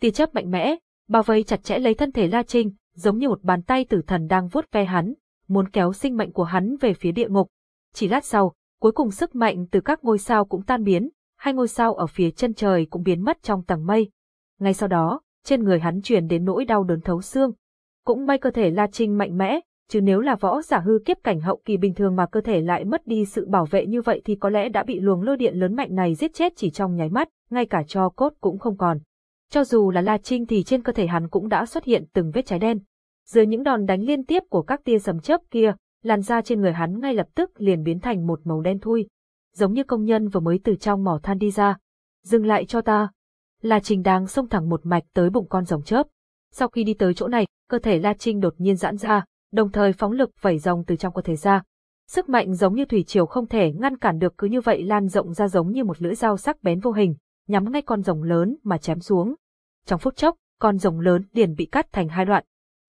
tia chớp mạnh mẽ, bao vây chặt chẽ lấy thân thể La Trinh, giống như một bàn tay tử thần đang vuốt ve hắn, muốn kéo sinh mệnh của hắn về phía địa ngục. Chỉ lát sau, cuối cùng sức mạnh từ các ngôi sao cũng tan biến, hai ngôi sao ở phía chân trời cũng biến mất trong tầng mây. Ngay sau đó, trên người hắn truyền đến nỗi đau đớn thấu xương, cũng may cơ thể La Trinh mạnh mẽ, chứ nếu là võ giả hư kiếp cảnh hậu kỳ bình thường mà cơ thể lại mất đi sự bảo vệ như vậy thì có lẽ đã bị luồng lôi điện lớn mạnh này giết chết chỉ trong nháy mắt, ngay cả cho cốt cũng không còn. Cho dù là La Trinh thì trên cơ thể hắn cũng đã xuất hiện từng vết cháy đen. Dưới những đòn đánh liên tiếp của các tia sấm chớp kia, làn da trên người hắn ngay lập tức liền biến thành một màu đen thui, giống như công nhân vừa mới từ trong mỏ than đi ra. Dừng lại cho ta. La Trinh đang xông thẳng một mạch tới bụng con rồng chớp. Sau khi đi tới chỗ này, cơ thể La Trinh đột nhiên giãn ra, đồng thời phóng lực vẩy rồng từ trong cơ thể ra. Sức mạnh giống như thủy triều không thể ngăn cản được cứ như vậy lan rộng ra giống như một lưỡi dao sắc bén vô hình, nhắm ngay con rồng lớn mà chém xuống. Trong phút chốc, con rồng lớn liền bị cắt thành hai đoạn.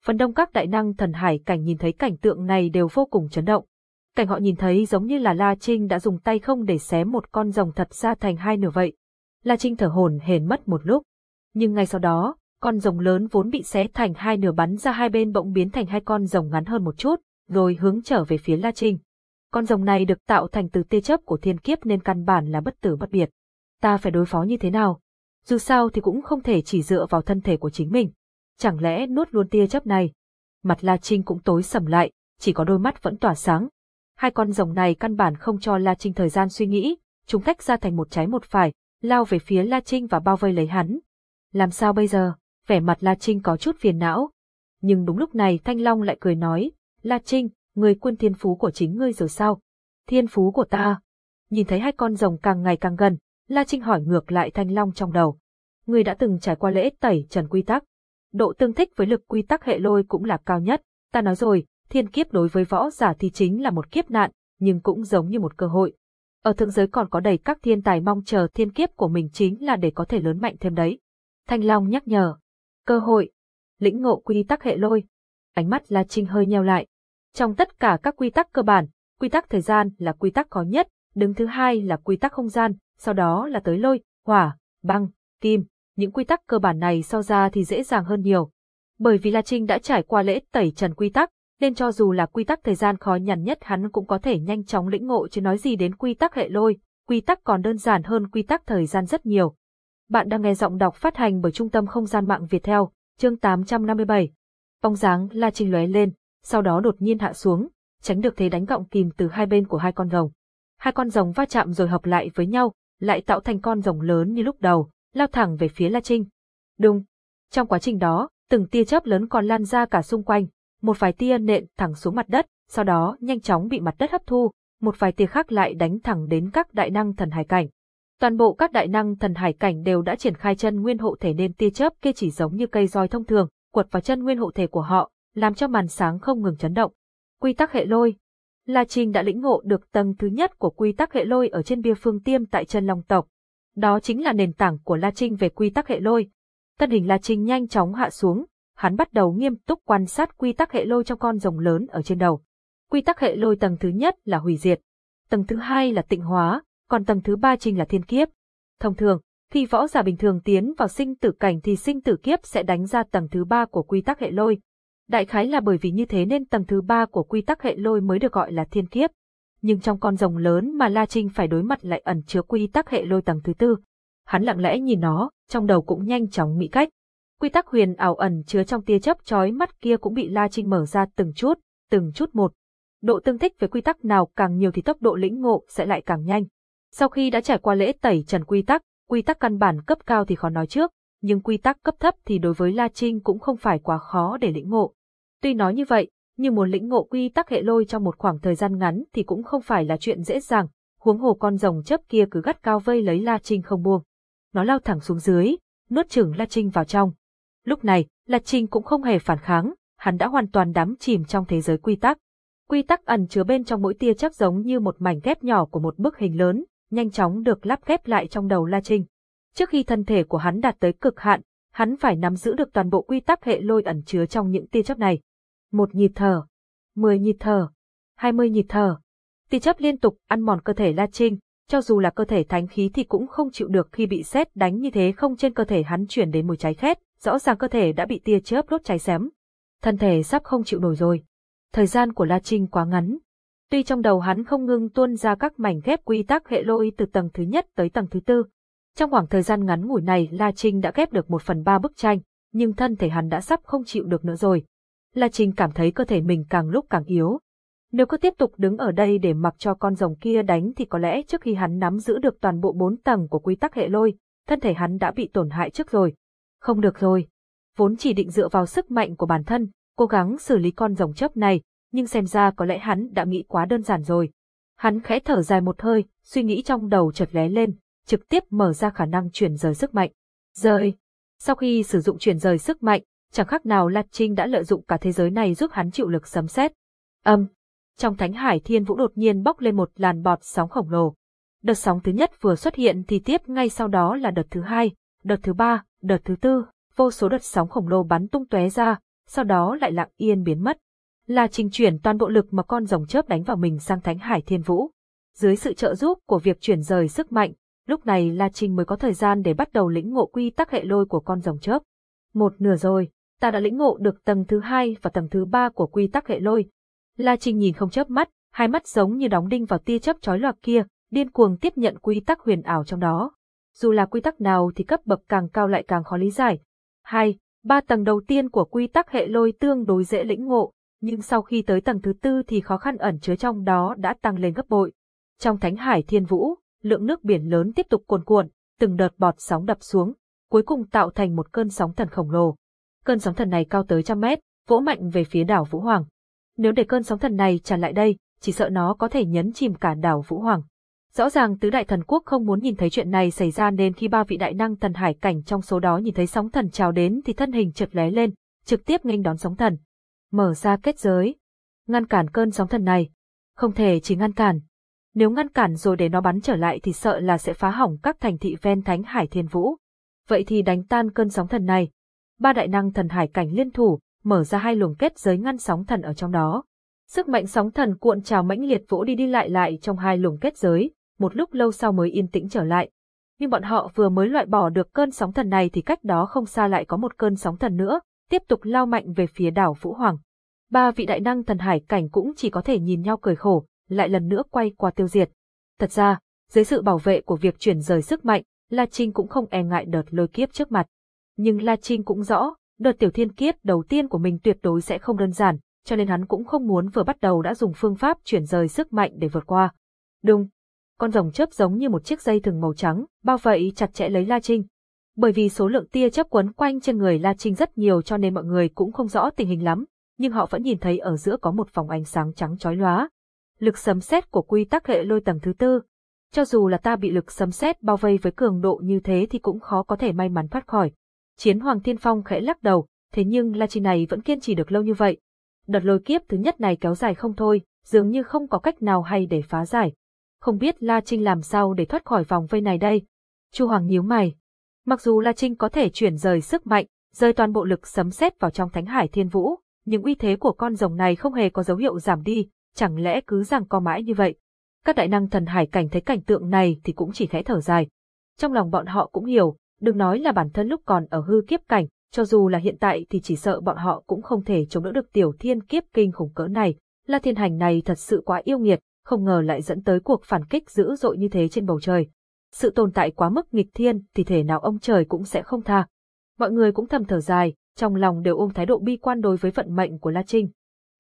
Phần đông các đại năng thần hải cảnh nhìn thấy cảnh tượng này đều vô cùng chấn động. Cảnh họ nhìn thấy giống như là La Trinh đã dùng tay không để xé một con rồng thật ra thành hai nửa vậy. La Trinh thở hổn hển mất một lúc. Nhưng ngay sau đó, con rồng lớn vốn bị xé thành hai nửa bắn ra hai bên bỗng biến thành hai con rồng ngắn hơn một chút, rồi hướng trở về phía La Trinh. Con rồng này được tạo thành từ tia chớp của thiên kiếp nên căn bản là bất tử bất biệt. Ta phải đối phó như thế nào? Dù sao thì cũng không thể chỉ dựa vào thân thể của chính mình. Chẳng lẽ nuốt luôn tia chớp này? Mặt La Trinh cũng tối sầm lại, chỉ có đôi mắt vẫn tỏa sáng. Hai con rồng này căn bản không cho La Trinh thời gian suy nghĩ, chúng tách ra thành một trái một phải, lao về phía La Trinh và bao vây lấy hắn. Làm sao bây giờ? vẻ mặt La Trinh có chút phiền não. Nhưng đúng lúc này Thanh Long lại cười nói, La Trinh, người quên thiên phú của chính ngươi rồi sao? Thiên phú của ta. Nhìn thấy hai con rồng càng ngày càng gần, La Trinh hỏi ngược lại Thanh Long trong đầu. Ngươi đã từng trải qua lễ tẩy trần quy tắc. Độ tương thích với lực quy tắc hệ lôi cũng là cao nhất. Ta nói rồi, thiên kiếp đối với võ giả thì chính là một kiếp nạn, nhưng cũng giống như một cơ hội. Ở thượng giới còn có đầy các thiên tài mong chờ thiên kiếp của mình chính là để có thể lớn mạnh thêm đấy. Thanh Long nhắc nhở, cơ hội, lĩnh ngộ quy tắc hệ lôi. Ánh mắt La Trinh hơi nheo lại. Trong tất cả các quy tắc cơ bản, quy tắc thời gian là quy tắc khó nhất, đứng thứ hai là quy tắc không gian, sau đó là tới lôi, hỏa, băng, kim. Những quy tắc cơ bản này so ra thì dễ dàng hơn nhiều. Bởi vì La Trinh đã trải qua lễ tẩy trần quy tắc, nên cho dù là quy tắc thời gian khó nhằn nhất hắn cũng có thể nhanh chóng lĩnh ngộ chứ nói gì đến quy tắc hệ lôi, quy tắc còn đơn giản hơn quy tắc thời gian rất nhiều. Bạn đang nghe giọng đọc phát hành bởi Trung tâm Không gian mạng Việt Theo, chương 857. Bóng dáng La Trinh lóe lên, sau đó đột nhiên hạ xuống, tránh được thế đánh gọng kìm từ hai bên của hai con rồng. Hai con rồng va chạm rồi hợp lại với nhau, lại tạo thành con rồng lớn như lúc đầu, lao thẳng về phía La Trinh. Đùng. Trong quá trình đó, từng tia chớp lớn còn lan ra cả xung quanh, một vài tia nện thẳng xuống mặt đất, sau đó nhanh chóng bị mặt đất hấp thu, một vài tia khác lại đánh thẳng đến các đại năng thần hải cảnh. Toàn bộ các đại năng thần hải cảnh đều đã triển khai chân nguyên hộ thể nên tia chớp kia chỉ giống như cây roi thông thường, quật vào chân nguyên hộ thể của họ, làm cho màn sáng không ngừng chấn động. Quy tắc hệ lôi La Trinh đã lĩnh ngộ được tầng thứ nhất của quy tắc hệ lôi ở trên bia phương tiêm tại chân long tộc. Đó chính là nền tảng của La Trinh về quy tắc hệ lôi. Thân hình La Trinh nhanh chóng hạ xuống, hắn bắt đầu nghiêm túc quan sát quy tắc hệ lôi trong con rồng lớn ở trên đầu. Quy tắc hệ lôi tầng thứ nhất là hủy diệt, tầng thứ hai là tịnh hóa, còn tầng thứ ba chính là thiên kiếp. Thông thường, khi võ giả bình thường tiến vào sinh tử cảnh thì sinh tử kiếp sẽ đánh ra tầng thứ ba của quy tắc hệ lôi. Đại khái là bởi vì như thế nên tầng thứ ba của quy tắc hệ lôi mới được gọi là thiên kiếp. Nhưng trong con rồng lớn mà La Trinh phải đối mặt lại ẩn chứa quy tắc hệ lôi tầng thứ tư. Hắn lặng lẽ nhìn nó, trong đầu cũng nhanh chóng nghĩ cách. Quy tắc huyền ảo ẩn chứa trong tia chớp chói mắt kia cũng bị La Trinh mở ra từng chút, từng chút một. Độ tương thích với quy tắc nào càng nhiều thì tốc độ lĩnh ngộ sẽ lại càng nhanh. Sau khi đã trải qua lễ tẩy trần quy tắc, quy tắc căn bản cấp cao thì khó nói trước, nhưng quy tắc cấp thấp thì đối với La Trinh cũng không phải quá khó để lĩnh ngộ. Tuy nói như vậy, nhưng muốn lĩnh ngộ quy tắc hệ lôi trong một khoảng thời gian ngắn thì cũng không phải là chuyện dễ dàng, huống hồ con rồng chấp kia cứ gắt cao vây lấy La Trinh không buông. Nó lao thẳng xuống dưới, nuốt chửng La Trinh vào trong. Lúc này, La Trinh cũng không hề phản kháng, hắn đã hoàn toàn đắm chìm trong thế giới quy tắc. Quy tắc ẩn chứa bên trong mỗi tia chắc giống như một mảnh ghép nhỏ của một bức hình lớn, nhanh chóng được lắp ghép lại trong đầu La Trinh. Trước khi thân thể của hắn đạt tới cực hạn, hắn phải nắm giữ được toàn bộ quy tắc hệ lôi ẩn chứa trong những tia chấp này. Một nhịp thở, mười nhịp thở, hai mươi nhịp thở. Tia chấp liên tục ăn mòn cơ thể La Trinh, cho dù là cơ thể thánh khí thì cũng không chịu được khi bị xét đánh như thế không trên cơ thể hắn chuyển đến mùi cháy khét, rõ ràng cơ thể đã bị tia chớp đốt cháy xém. Thân thể sắp không chịu nổi rồi. Thời gian của La Trinh quá ngắn, Tuy trong đầu hắn không ngưng tuôn ra các mảnh ghép quy tắc hệ lôi từ tầng thứ nhất tới tầng thứ tư. Trong khoảng thời gian ngắn ngủi này La Trinh đã ghép được một phần ba bức tranh, nhưng thân thể hắn đã sắp không chịu được nữa rồi. La Trinh cảm thấy cơ thể mình càng lúc càng yếu. Nếu cứ tiếp tục đứng ở đây để mặc cho con rồng kia đánh thì có lẽ trước khi hắn nắm giữ được toàn bộ bốn tầng của quy tắc hệ lôi, thân thể hắn đã bị tổn hại trước rồi. Không được rồi. Vốn chỉ định dựa vào sức mạnh của bản thân, cố gắng xử lý con rồng chấp này, nhưng xem ra có lẽ hắn đã nghĩ quá đơn giản rồi. Hắn khẽ thở dài một hơi, suy nghĩ trong đầu chợt lé lên, trực tiếp mở ra khả năng chuyển rời sức mạnh. Rời. Sau khi sử dụng chuyển rời sức mạnh, chẳng khác nào Lạt Trinh đã lợi dụng cả thế giới này giúp hắn chịu lực sấm sét. Âm. Trong Thánh Hải Thiên Vũ đột nhiên bốc lên một làn bọt sóng khổng lồ. Đợt sóng thứ nhất vừa xuất hiện thì tiếp ngay sau đó là đợt thứ hai, đợt thứ ba, đợt thứ tư, vô số đợt sóng khổng lồ bắn tung tóe ra, sau đó lại lặng yên biến mất là trình chuyển toàn bộ lực mà con rồng chớp đánh vào mình sang Thánh Hải Thiên Vũ. Dưới sự trợ giúp của việc chuyển rời sức mạnh, lúc này La Trinh mới có thời gian để bắt đầu lĩnh ngộ quy tắc hệ lôi của con rồng chớp. Một nửa rồi, ta đã lĩnh ngộ được tầng thứ hai và tầng thứ ba của quy tắc hệ lôi. La Trinh nhìn không chớp mắt, hai mắt giống như đóng đinh vào tia chớp chói lòa kia, điên cuồng tiếp nhận quy tắc huyền ảo trong đó. Dù là quy tắc nào thì cấp bậc càng cao lại càng khó lý giải. Hai, ba tầng đầu tiên của quy tắc hệ lôi tương đối dễ lĩnh ngộ, nhưng sau khi tới tầng thứ tư thì khó khăn ẩn chứa trong đó đã tăng lên gấp bội. Trong thánh hải thiên vũ, lượng nước biển lớn tiếp tục cuồn cuộn, từng đợt bọt sóng đập xuống, cuối cùng tạo thành một cơn sóng thần khổng lồ. Cơn sóng thần này cao tới trăm mét, vỗ mạnh về phía đảo Vũ Hoàng. Nếu để cơn sóng thần này tràn lại đây, chỉ sợ nó có thể nhấn chìm cả đảo Vũ Hoàng. Rõ ràng tứ đại thần quốc không muốn nhìn thấy chuyện này xảy ra nên khi ba vị đại năng thần hải cảnh trong số đó nhìn thấy sóng thần trào đến thì thân hình chợt lé lên, trực tiếp nghênh đón sóng thần mở ra kết giới, ngăn cản cơn sóng thần này. Không thể chỉ ngăn cản. Nếu ngăn cản rồi để nó bắn trở lại thì sợ là sẽ phá hỏng các thành thị ven thánh hải thiên vũ. Vậy thì đánh tan cơn sóng thần này. Ba đại năng thần hải cảnh liên thủ, mở ra hai luồng kết giới ngăn sóng thần ở trong đó. Sức mạnh sóng thần cuộn trào mãnh liệt vỗ đi đi lại lại trong hai luồng kết giới, một lúc lâu sau mới yên tĩnh trở lại. Nhưng bọn họ vừa mới loại bỏ được cơn sóng thần này thì cách đó không xa lại có một cơn sóng thần nữa, tiếp tục lao mạnh về phía đảo Vũ Hoàng. Ba vị đại năng thần hải cảnh cũng chỉ có thể nhìn nhau cười khổ, lại lần nữa quay qua tiêu diệt. Thật ra, dưới sự bảo vệ của việc chuyển rời sức mạnh, La Trinh cũng không e ngại đợt lôi kiếp trước mặt. Nhưng La Trinh cũng rõ, đợt tiểu thiên kiếp đầu tiên của mình tuyệt đối sẽ không đơn giản, cho nên hắn cũng không muốn vừa bắt đầu đã dùng phương pháp chuyển rời sức mạnh để vượt qua. Đúng con rồng chớp giống như một chiếc dây thừng màu trắng, bao vây chặt chẽ lấy La Trinh. Bởi vì số lượng tia chớp quấn quanh trên người La Trinh rất nhiều cho nên mọi người cũng không rõ tình hình lắm, nhưng họ vẫn nhìn thấy ở giữa có một vòng ánh sáng trắng chói lóa. Lực sấm sét của quy tắc hệ lôi tầng thứ tư. Cho dù là ta bị lực sấm sét bao vây với cường độ như thế thì cũng khó có thể may mắn thoát khỏi. Chiến Hoàng Thiên Phong khẽ lắc đầu, thế nhưng La Trinh này vẫn kiên trì được lâu như vậy. Đợt lôi kiếp thứ nhất này kéo dài không thôi, dường như không có cách nào hay để phá giải. Không biết La Trinh làm sao để thoát khỏi vòng vây này đây. Chu Hoàng nhíu mày. Mặc dù La Trinh có thể chuyển rời sức mạnh, rơi toàn bộ lực sấm sét vào trong Thánh Hải Thiên Vũ, nhưng uy thế của con rồng này không hề có dấu hiệu giảm đi, chẳng lẽ cứ rằng co mãi như vậy. Các đại năng thần hải cảnh thấy cảnh tượng này thì cũng chỉ khẽ thở dài. Trong lòng bọn họ cũng hiểu, đừng nói là bản thân lúc còn ở hư kiếp cảnh, cho dù là hiện tại thì chỉ sợ bọn họ cũng không thể chống đỡ được tiểu thiên kiếp kinh khủng cỡ này. La thiên hành này thật sự quá yêu nghiệt, không ngờ lại dẫn tới cuộc phản kích dữ dội như thế trên bầu trời. Sự tồn tại quá mức nghịch thiên thì thể nào ông trời cũng sẽ không tha. Mọi người cũng thầm thở dài, trong lòng đều ôm thái độ bi quan đối với vận mệnh của La Trinh.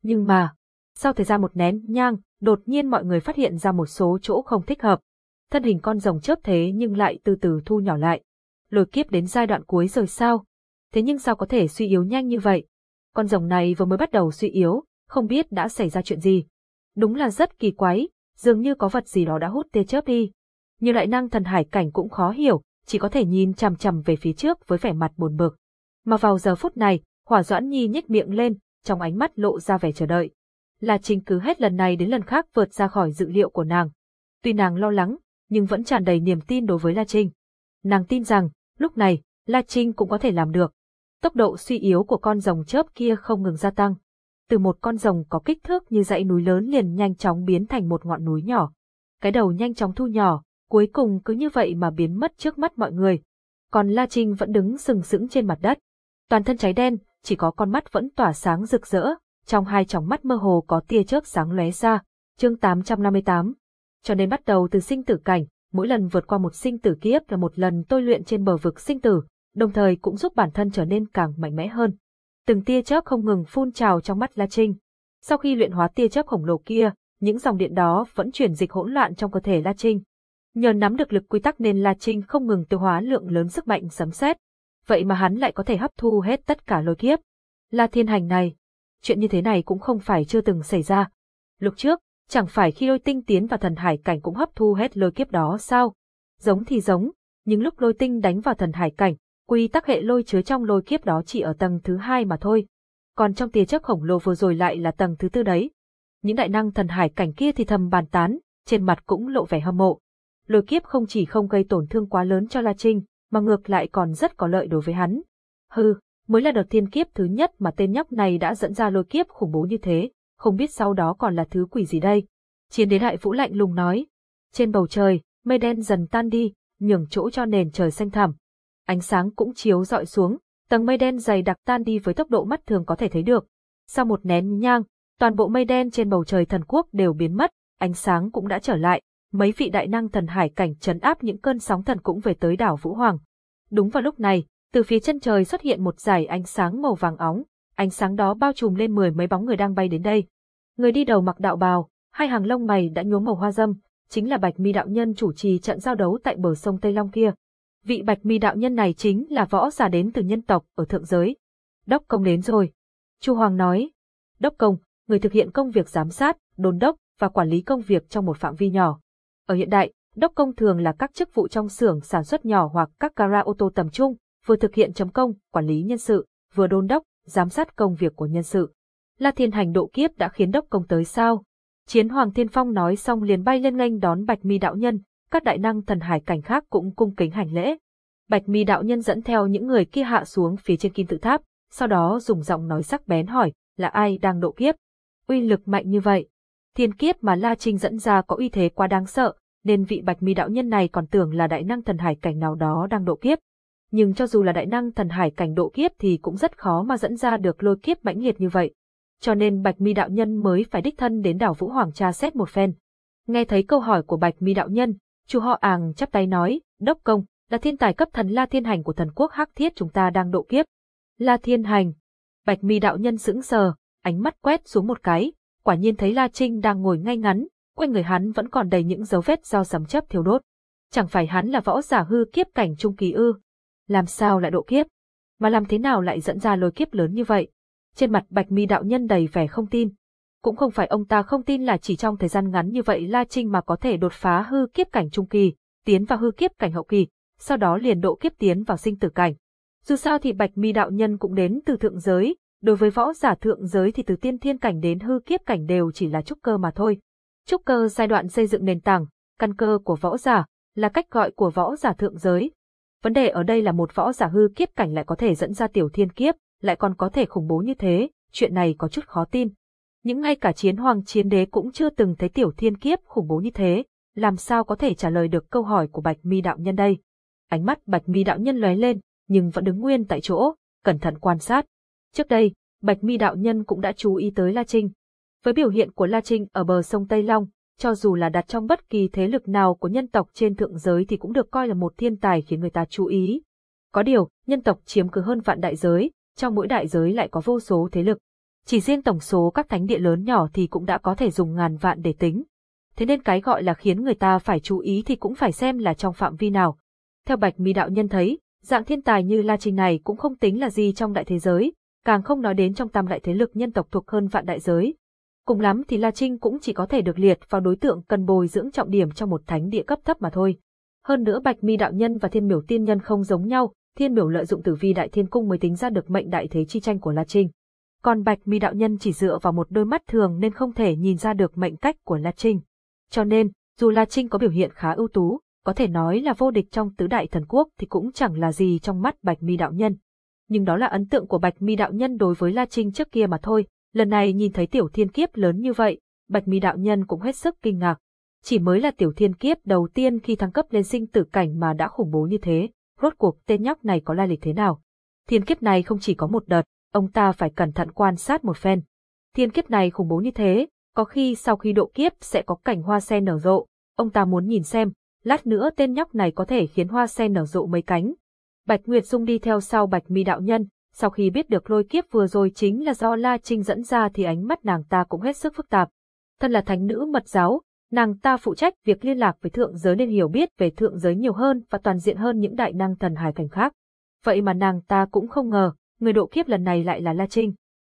Nhưng mà, sau thời gian một nén nhang, đột nhiên mọi người phát hiện ra một số chỗ không thích hợp. Thân hình con rồng chớp thế nhưng lại từ từ thu nhỏ lại. Lôi kiếp đến giai đoạn cuối rồi sao? Thế nhưng sao có thể suy yếu nhanh như vậy? Con rồng này vừa mới bắt đầu suy yếu, không biết đã xảy ra chuyện gì. Đúng là rất kỳ quái, dường như có vật gì đó đã hút tia chớp đi. Như lại năng thần hải cảnh cũng khó hiểu, chỉ có thể nhìn chằm chằm về phía trước với vẻ mặt buồn bực. Mà vào giờ phút này, Hỏa Doãn Nhi nhếch miệng lên, trong ánh mắt lộ ra vẻ chờ đợi. Là Trình cứ hết lần này đến lần khác vượt ra khỏi dự liệu của nàng. Tuy nàng lo lắng, nhưng vẫn tràn đầy niềm tin đối với La Trinh. Nàng tin rằng, lúc này, La Trinh cũng có thể làm được. Tốc độ suy yếu của con rồng chớp kia không ngừng gia tăng. Từ một con rồng có kích thước như dãy núi lớn liền nhanh chóng biến thành một ngọn núi nhỏ. Cái đầu nhanh chóng thu nhỏ, cuối cùng cứ như vậy mà biến mất trước mắt mọi người. Còn La Trinh vẫn đứng sừng sững trên mặt đất toàn thân cháy đen, chỉ có con mắt vẫn tỏa sáng rực rỡ, trong hai tròng mắt mơ hồ có tia chớp sáng lóe ra. Chương 858. Cho nên bắt đầu từ sinh tử cảnh, mỗi lần vượt qua một sinh tử kiếp là một lần tôi luyện trên bờ vực sinh tử, đồng thời cũng giúp bản thân trở nên càng mạnh mẽ hơn. Từng tia chớp không ngừng phun trào trong mắt La Trinh. Sau khi luyện hóa tia chớp khổng lồ kia, những dòng điện đó vẫn chuyển dịch hỗn loạn trong cơ thể La Trinh. Nhờ nắm được lực quy tắc nên La Trinh không ngừng tiêu hóa lượng lớn sức mạnh sấm sét, vậy mà hắn lại có thể hấp thu hết tất cả lôi kiếp. La thiên hành này, chuyện như thế này cũng không phải chưa từng xảy ra. Lúc trước, chẳng phải khi lôi tinh tiến vào thần hải cảnh cũng hấp thu hết lôi kiếp đó sao? Giống thì giống, nhưng lúc lôi tinh đánh vào thần hải cảnh, quy tắc hệ lôi chứa trong lôi kiếp đó chỉ ở tầng thứ hai mà thôi. Còn trong tia chớp khổng lồ vừa rồi lại là tầng thứ tư đấy. Những đại năng thần hải cảnh kia thì thầm bàn tán, trên mặt cũng lộ vẻ hâm mộ. Lôi kiếp không chỉ không gây tổn thương quá lớn cho La Trinh, mà ngược lại còn rất có lợi đối với hắn. Hừ, mới là đợt thiên kiếp thứ nhất mà tên nhóc này đã dẫn ra lôi kiếp khủng bố như thế, không biết sau đó còn là thứ quỷ gì đây. Chiến đế đại vũ lạnh lùng nói. Trên bầu trời, mây đen dần tan đi, nhường chỗ cho nền trời xanh thẳm. Ánh sáng cũng chiếu dọi xuống, tầng mây đen dày đặc tan đi với tốc độ mắt thường có thể thấy được. Sau một nén nhang, toàn bộ mây đen trên bầu trời thần quốc đều biến mất, ánh sáng cũng đã trở lại, mấy vị đại năng thần hải cảnh trấn áp những cơn sóng thần cũng về tới đảo Vũ Hoàng. Đúng vào lúc này, từ phía chân trời xuất hiện một dải ánh sáng màu vàng óng, ánh sáng đó bao trùm lên mười mấy bóng người đang bay đến đây. Người đi đầu mặc đạo bào, hai hàng lông mày đã nhuốm màu hoa dâm, chính là Bạch Mi đạo nhân chủ trì trận giao đấu tại bờ sông Tây Long kia. Vị Bạch Mi đạo nhân này chính là võ giả đến từ nhân tộc ở thượng giới. Đốc công đến rồi. Chu Hoàng nói. Đốc công, người thực hiện công việc giám sát, đôn đốc và quản lý công việc trong một phạm vi nhỏ. Ở hiện đại, đốc công thường là các chức vụ trong xưởng sản xuất nhỏ hoặc các gara ô tô tầm trung, vừa thực hiện chấm công, quản lý nhân sự, vừa đôn đốc, giám sát công việc của nhân sự. La Thiên Hành độ kiếp đã khiến đốc công tới sao? Chiến Hoàng Thiên Phong nói xong liền bay lên nghênh đón Bạch Mi đạo nhân, các đại năng thần hải cảnh khác cũng cung kính hành lễ. Bạch Mi đạo nhân dẫn theo những người kia hạ xuống phía trên kim tự tháp, sau đó dùng giọng nói sắc bén hỏi, là ai đang độ kiếp? Uy lực mạnh như vậy, Thiên kiếp mà La Trinh dẫn ra có uy thế quá đáng sợ, nên vị bạch mi đạo nhân này còn tưởng là đại năng thần hải cảnh nào đó đang độ kiếp. Nhưng cho dù là đại năng thần hải cảnh độ kiếp thì cũng rất khó mà dẫn ra được lôi kiếp mãnh liệt như vậy. cho nên Bạch Mi đạo nhân mới phải đích thân đến đảo Vũ Hoàng tra xét một phen. Nghe thấy câu hỏi của Bạch Mi đạo nhân, Chu họ Àng chắp tay nói, "Đốc công, là thiên tài cấp thần La Thiên Hành của thần quốc Hắc Thiết chúng ta đang độ kiếp." La Thiên Hành. Bạch Mi đạo nhân sững sờ, ánh mắt quét xuống một cái, quả nhiên thấy La Trinh đang ngồi ngay ngắn, quanh người hắn vẫn còn đầy những dấu vết do sấm chớp thiêu đốt. Chẳng phải hắn là võ giả hư kiếp cảnh trung kỳ ư? Làm sao lại độ kiếp? Mà làm thế nào lại dẫn ra lôi kiếp lớn như vậy? Trên mặt Bạch Mi đạo nhân đầy vẻ không tin. Cũng không phải ông ta không tin là chỉ trong thời gian ngắn như vậy La Trinh mà có thể đột phá hư kiếp cảnh trung kỳ, tiến vào hư kiếp cảnh hậu kỳ, sau đó liền độ kiếp tiến vào sinh tử cảnh. Dù sao thì Bạch Mi đạo nhân cũng đến từ thượng giới, đối với võ giả thượng giới thì từ tiên thiên cảnh đến hư kiếp cảnh đều chỉ là trúc cơ mà thôi. Trúc cơ giai đoạn xây dựng nền tảng, căn cơ của võ giả, là cách gọi của võ giả thượng giới. Vấn đề ở đây là một võ giả hư kiếp cảnh lại có thể dẫn ra tiểu thiên kiếp, lại còn có thể khủng bố như thế, chuyện này có chút khó tin. Những ngay cả chiến hoàng chiến đế cũng chưa từng thấy tiểu thiên kiếp khủng bố như thế, làm sao có thể trả lời được câu hỏi của Bạch Mi đạo nhân đây? Ánh mắt Bạch Mi đạo nhân lóe lên, nhưng vẫn đứng nguyên tại chỗ, cẩn thận quan sát. Trước đây, Bạch Mi đạo nhân cũng đã chú ý tới La Trinh. Với biểu hiện của La Trinh ở bờ sông Tây Long, cho dù là đặt trong bất kỳ thế lực nào của nhân tộc trên thượng giới thì cũng được coi là một thiên tài khiến người ta chú ý. Có điều, nhân tộc chiếm cứ hơn vạn đại giới, trong mỗi đại giới lại có vô số thế lực. Chỉ riêng tổng số các thánh địa lớn nhỏ thì cũng đã có thể dùng ngàn vạn để tính. Thế nên cái gọi là khiến người ta phải chú ý thì cũng phải xem là trong phạm vi nào. Theo Bạch Mi đạo nhân thấy, dạng thiên tài như La Trinh này cũng không tính là gì trong đại thế giới, càng không nói đến trong tam đại thế lực nhân tộc thuộc hơn vạn đại giới. Cùng lắm thì La Trinh cũng chỉ có thể được liệt vào đối tượng cần bồi dưỡng trọng điểm trong một thánh địa cấp thấp mà thôi. Hơn nữa Bạch Mi đạo nhân và Thiên Miểu tiên nhân không giống nhau, Thiên Miểu lợi dụng tử vi đại thiên cung mới tính ra được mệnh đại thế chi tranh của La Trinh. Còn Bạch Mi đạo nhân chỉ dựa vào một đôi mắt thường nên không thể nhìn ra được mệnh cách của La Trinh. Cho nên, dù La Trinh có biểu hiện khá ưu tú, có thể nói là vô địch trong tứ đại thần quốc thì cũng chẳng là gì trong mắt Bạch Mi đạo nhân. Nhưng đó là ấn tượng của Bạch Mi đạo nhân đối với La Trinh trước kia mà thôi, lần này nhìn thấy tiểu thiên kiếp lớn như vậy, Bạch Mi đạo nhân cũng hết sức kinh ngạc. Chỉ mới là tiểu thiên kiếp đầu tiên khi thăng cấp lên sinh tử cảnh mà đã khủng bố như thế, rốt cuộc tên nhóc này có lai lịch thế nào? Thiên kiếp này không chỉ có một đợt, ông ta phải cẩn thận quan sát một phen. Thiên kiếp này khủng bố như thế, có khi sau khi độ kiếp sẽ có cảnh hoa sen nở rộ, ông ta muốn nhìn xem, lát nữa tên nhóc này có thể khiến hoa sen nở rộ mấy cánh. Bạch Nguyệt Dung đi theo sau Bạch Mi đạo nhân, sau khi biết được lôi kiếp vừa rồi chính là do La Trinh dẫn ra thì ánh mắt nàng ta cũng hết sức phức tạp. Thân là thánh nữ mật giáo, nàng ta phụ trách việc liên lạc với thượng giới nên hiểu biết về thượng giới nhiều hơn và toàn diện hơn những đại năng thần hải cảnh khác. Vậy mà nàng ta cũng không ngờ, người độ kiếp lần này lại là La Trinh.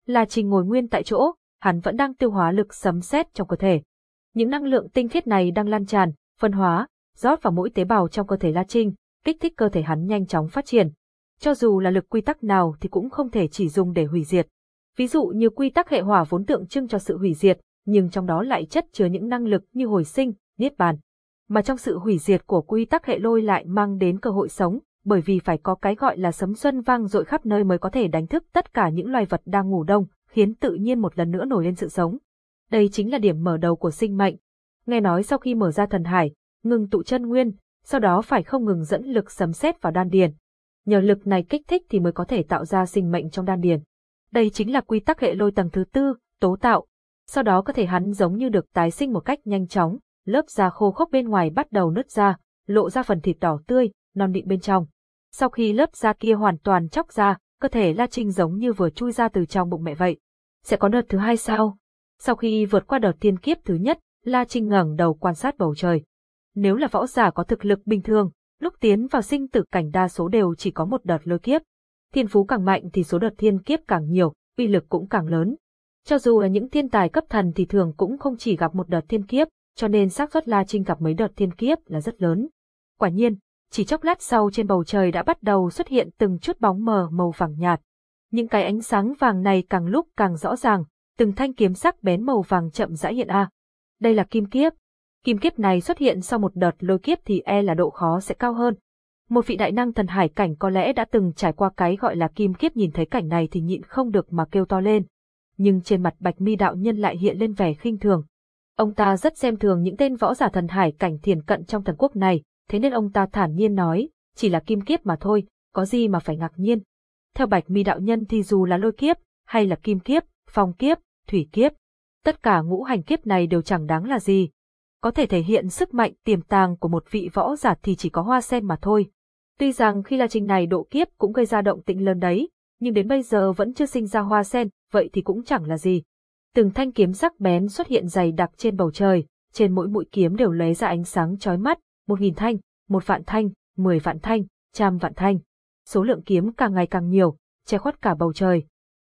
La Trinh ngồi nguyên tại chỗ, hắn vẫn đang tiêu hóa lực sấm sét trong cơ thể. Những năng lượng tinh khiết này đang lan tràn, phân hóa, rót vào mỗi tế bào trong cơ thể La Trinh, kích thích cơ thể hắn nhanh chóng phát triển. Cho dù là lực quy tắc nào thì cũng không thể chỉ dùng để hủy diệt. Ví dụ như quy tắc hệ hỏa vốn tượng trưng cho sự hủy diệt, nhưng trong đó lại chất chứa những năng lực như hồi sinh, niết bàn. Mà trong sự hủy diệt của quy tắc hệ lôi lại mang đến cơ hội sống, bởi vì phải có cái gọi là sấm xuân vang dội khắp nơi mới có thể đánh thức tất cả những loài vật đang ngủ đông, khiến tự nhiên một lần nữa nổi lên sự sống. Đây chính là điểm mở đầu của sinh mệnh. Nghe nói sau khi mở ra thần hải, ngừng tụ chân nguyên, sau đó phải không ngừng dẫn lực sấm sét vào đan điền. Nhờ lực này kích thích thì mới có thể tạo ra sinh mệnh trong đan điền. Đây chính là quy tắc hệ lôi tầng thứ tư, tố tạo. Sau đó cơ thể hắn giống như được tái sinh một cách nhanh chóng, lớp da khô khốc bên ngoài bắt đầu nứt ra, lộ ra phần thịt đỏ tươi, non mịn bên trong. Sau khi lớp da kia hoàn toàn chóc ra, cơ thể La Trinh giống như vừa chui ra từ trong bụng mẹ vậy. Sẽ có đợt thứ hai sao? Sau khi vượt qua đợt thiên kiếp thứ nhất, La Trinh ngẩng đầu quan sát bầu trời. Nếu là võ giả có thực lực bình thường, lúc tiến vào sinh tử cảnh đa số đều chỉ có một đợt lôi kiếp. Thiên phú càng mạnh thì số đợt thiên kiếp càng nhiều, uy lực cũng càng lớn. Cho dù là những thiên tài cấp thần thì thường cũng không chỉ gặp một đợt thiên kiếp, cho nên xác suất La Trinh gặp mấy đợt thiên kiếp là rất lớn. Quả nhiên, chỉ chốc lát sau trên bầu trời đã bắt đầu xuất hiện từng chút bóng mờ màu vàng nhạt. Những cái ánh sáng vàng này càng lúc càng rõ ràng, từng thanh kiếm sắc bén màu vàng chậm rãi hiện a. Đây là kim kiếp, Kim kiếp này xuất hiện sau một đợt lôi kiếp thì e là độ khó sẽ cao hơn. Một vị đại năng thần hải cảnh có lẽ đã từng trải qua cái gọi là kim kiếp nhìn thấy cảnh này thì nhịn không được mà kêu to lên. Nhưng trên mặt bạch mi đạo nhân lại hiện lên vẻ khinh thường. Ông ta rất xem thường những tên võ giả thần hải cảnh thiền cận trong thần quốc này, thế nên ông ta thản nhiên nói, chỉ là kim kiếp mà thôi, có gì mà phải ngạc nhiên. Theo bạch mi đạo nhân thì dù là lôi kiếp, hay là kim kiếp, phong kiếp, thủy kiếp. Tất cả ngũ hành kiếp này đều chẳng đáng là gì. Có thể thể hiện sức mạnh tiềm tàng của một vị võ giả thì chỉ có hoa sen mà thôi. Tuy rằng khi là trình này độ kiếp cũng gây ra động tĩnh lớn đấy, nhưng đến bây giờ vẫn chưa sinh ra hoa sen, vậy thì cũng chẳng là gì. Từng thanh kiếm sắc bén xuất hiện dày đặc trên bầu trời, trên mỗi mũi kiếm đều lấy ra ánh sáng chói mắt, một nghìn thanh, một vạn thanh, mười vạn thanh, trăm vạn thanh. Số lượng kiếm càng ngày càng nhiều, che khuất cả bầu trời.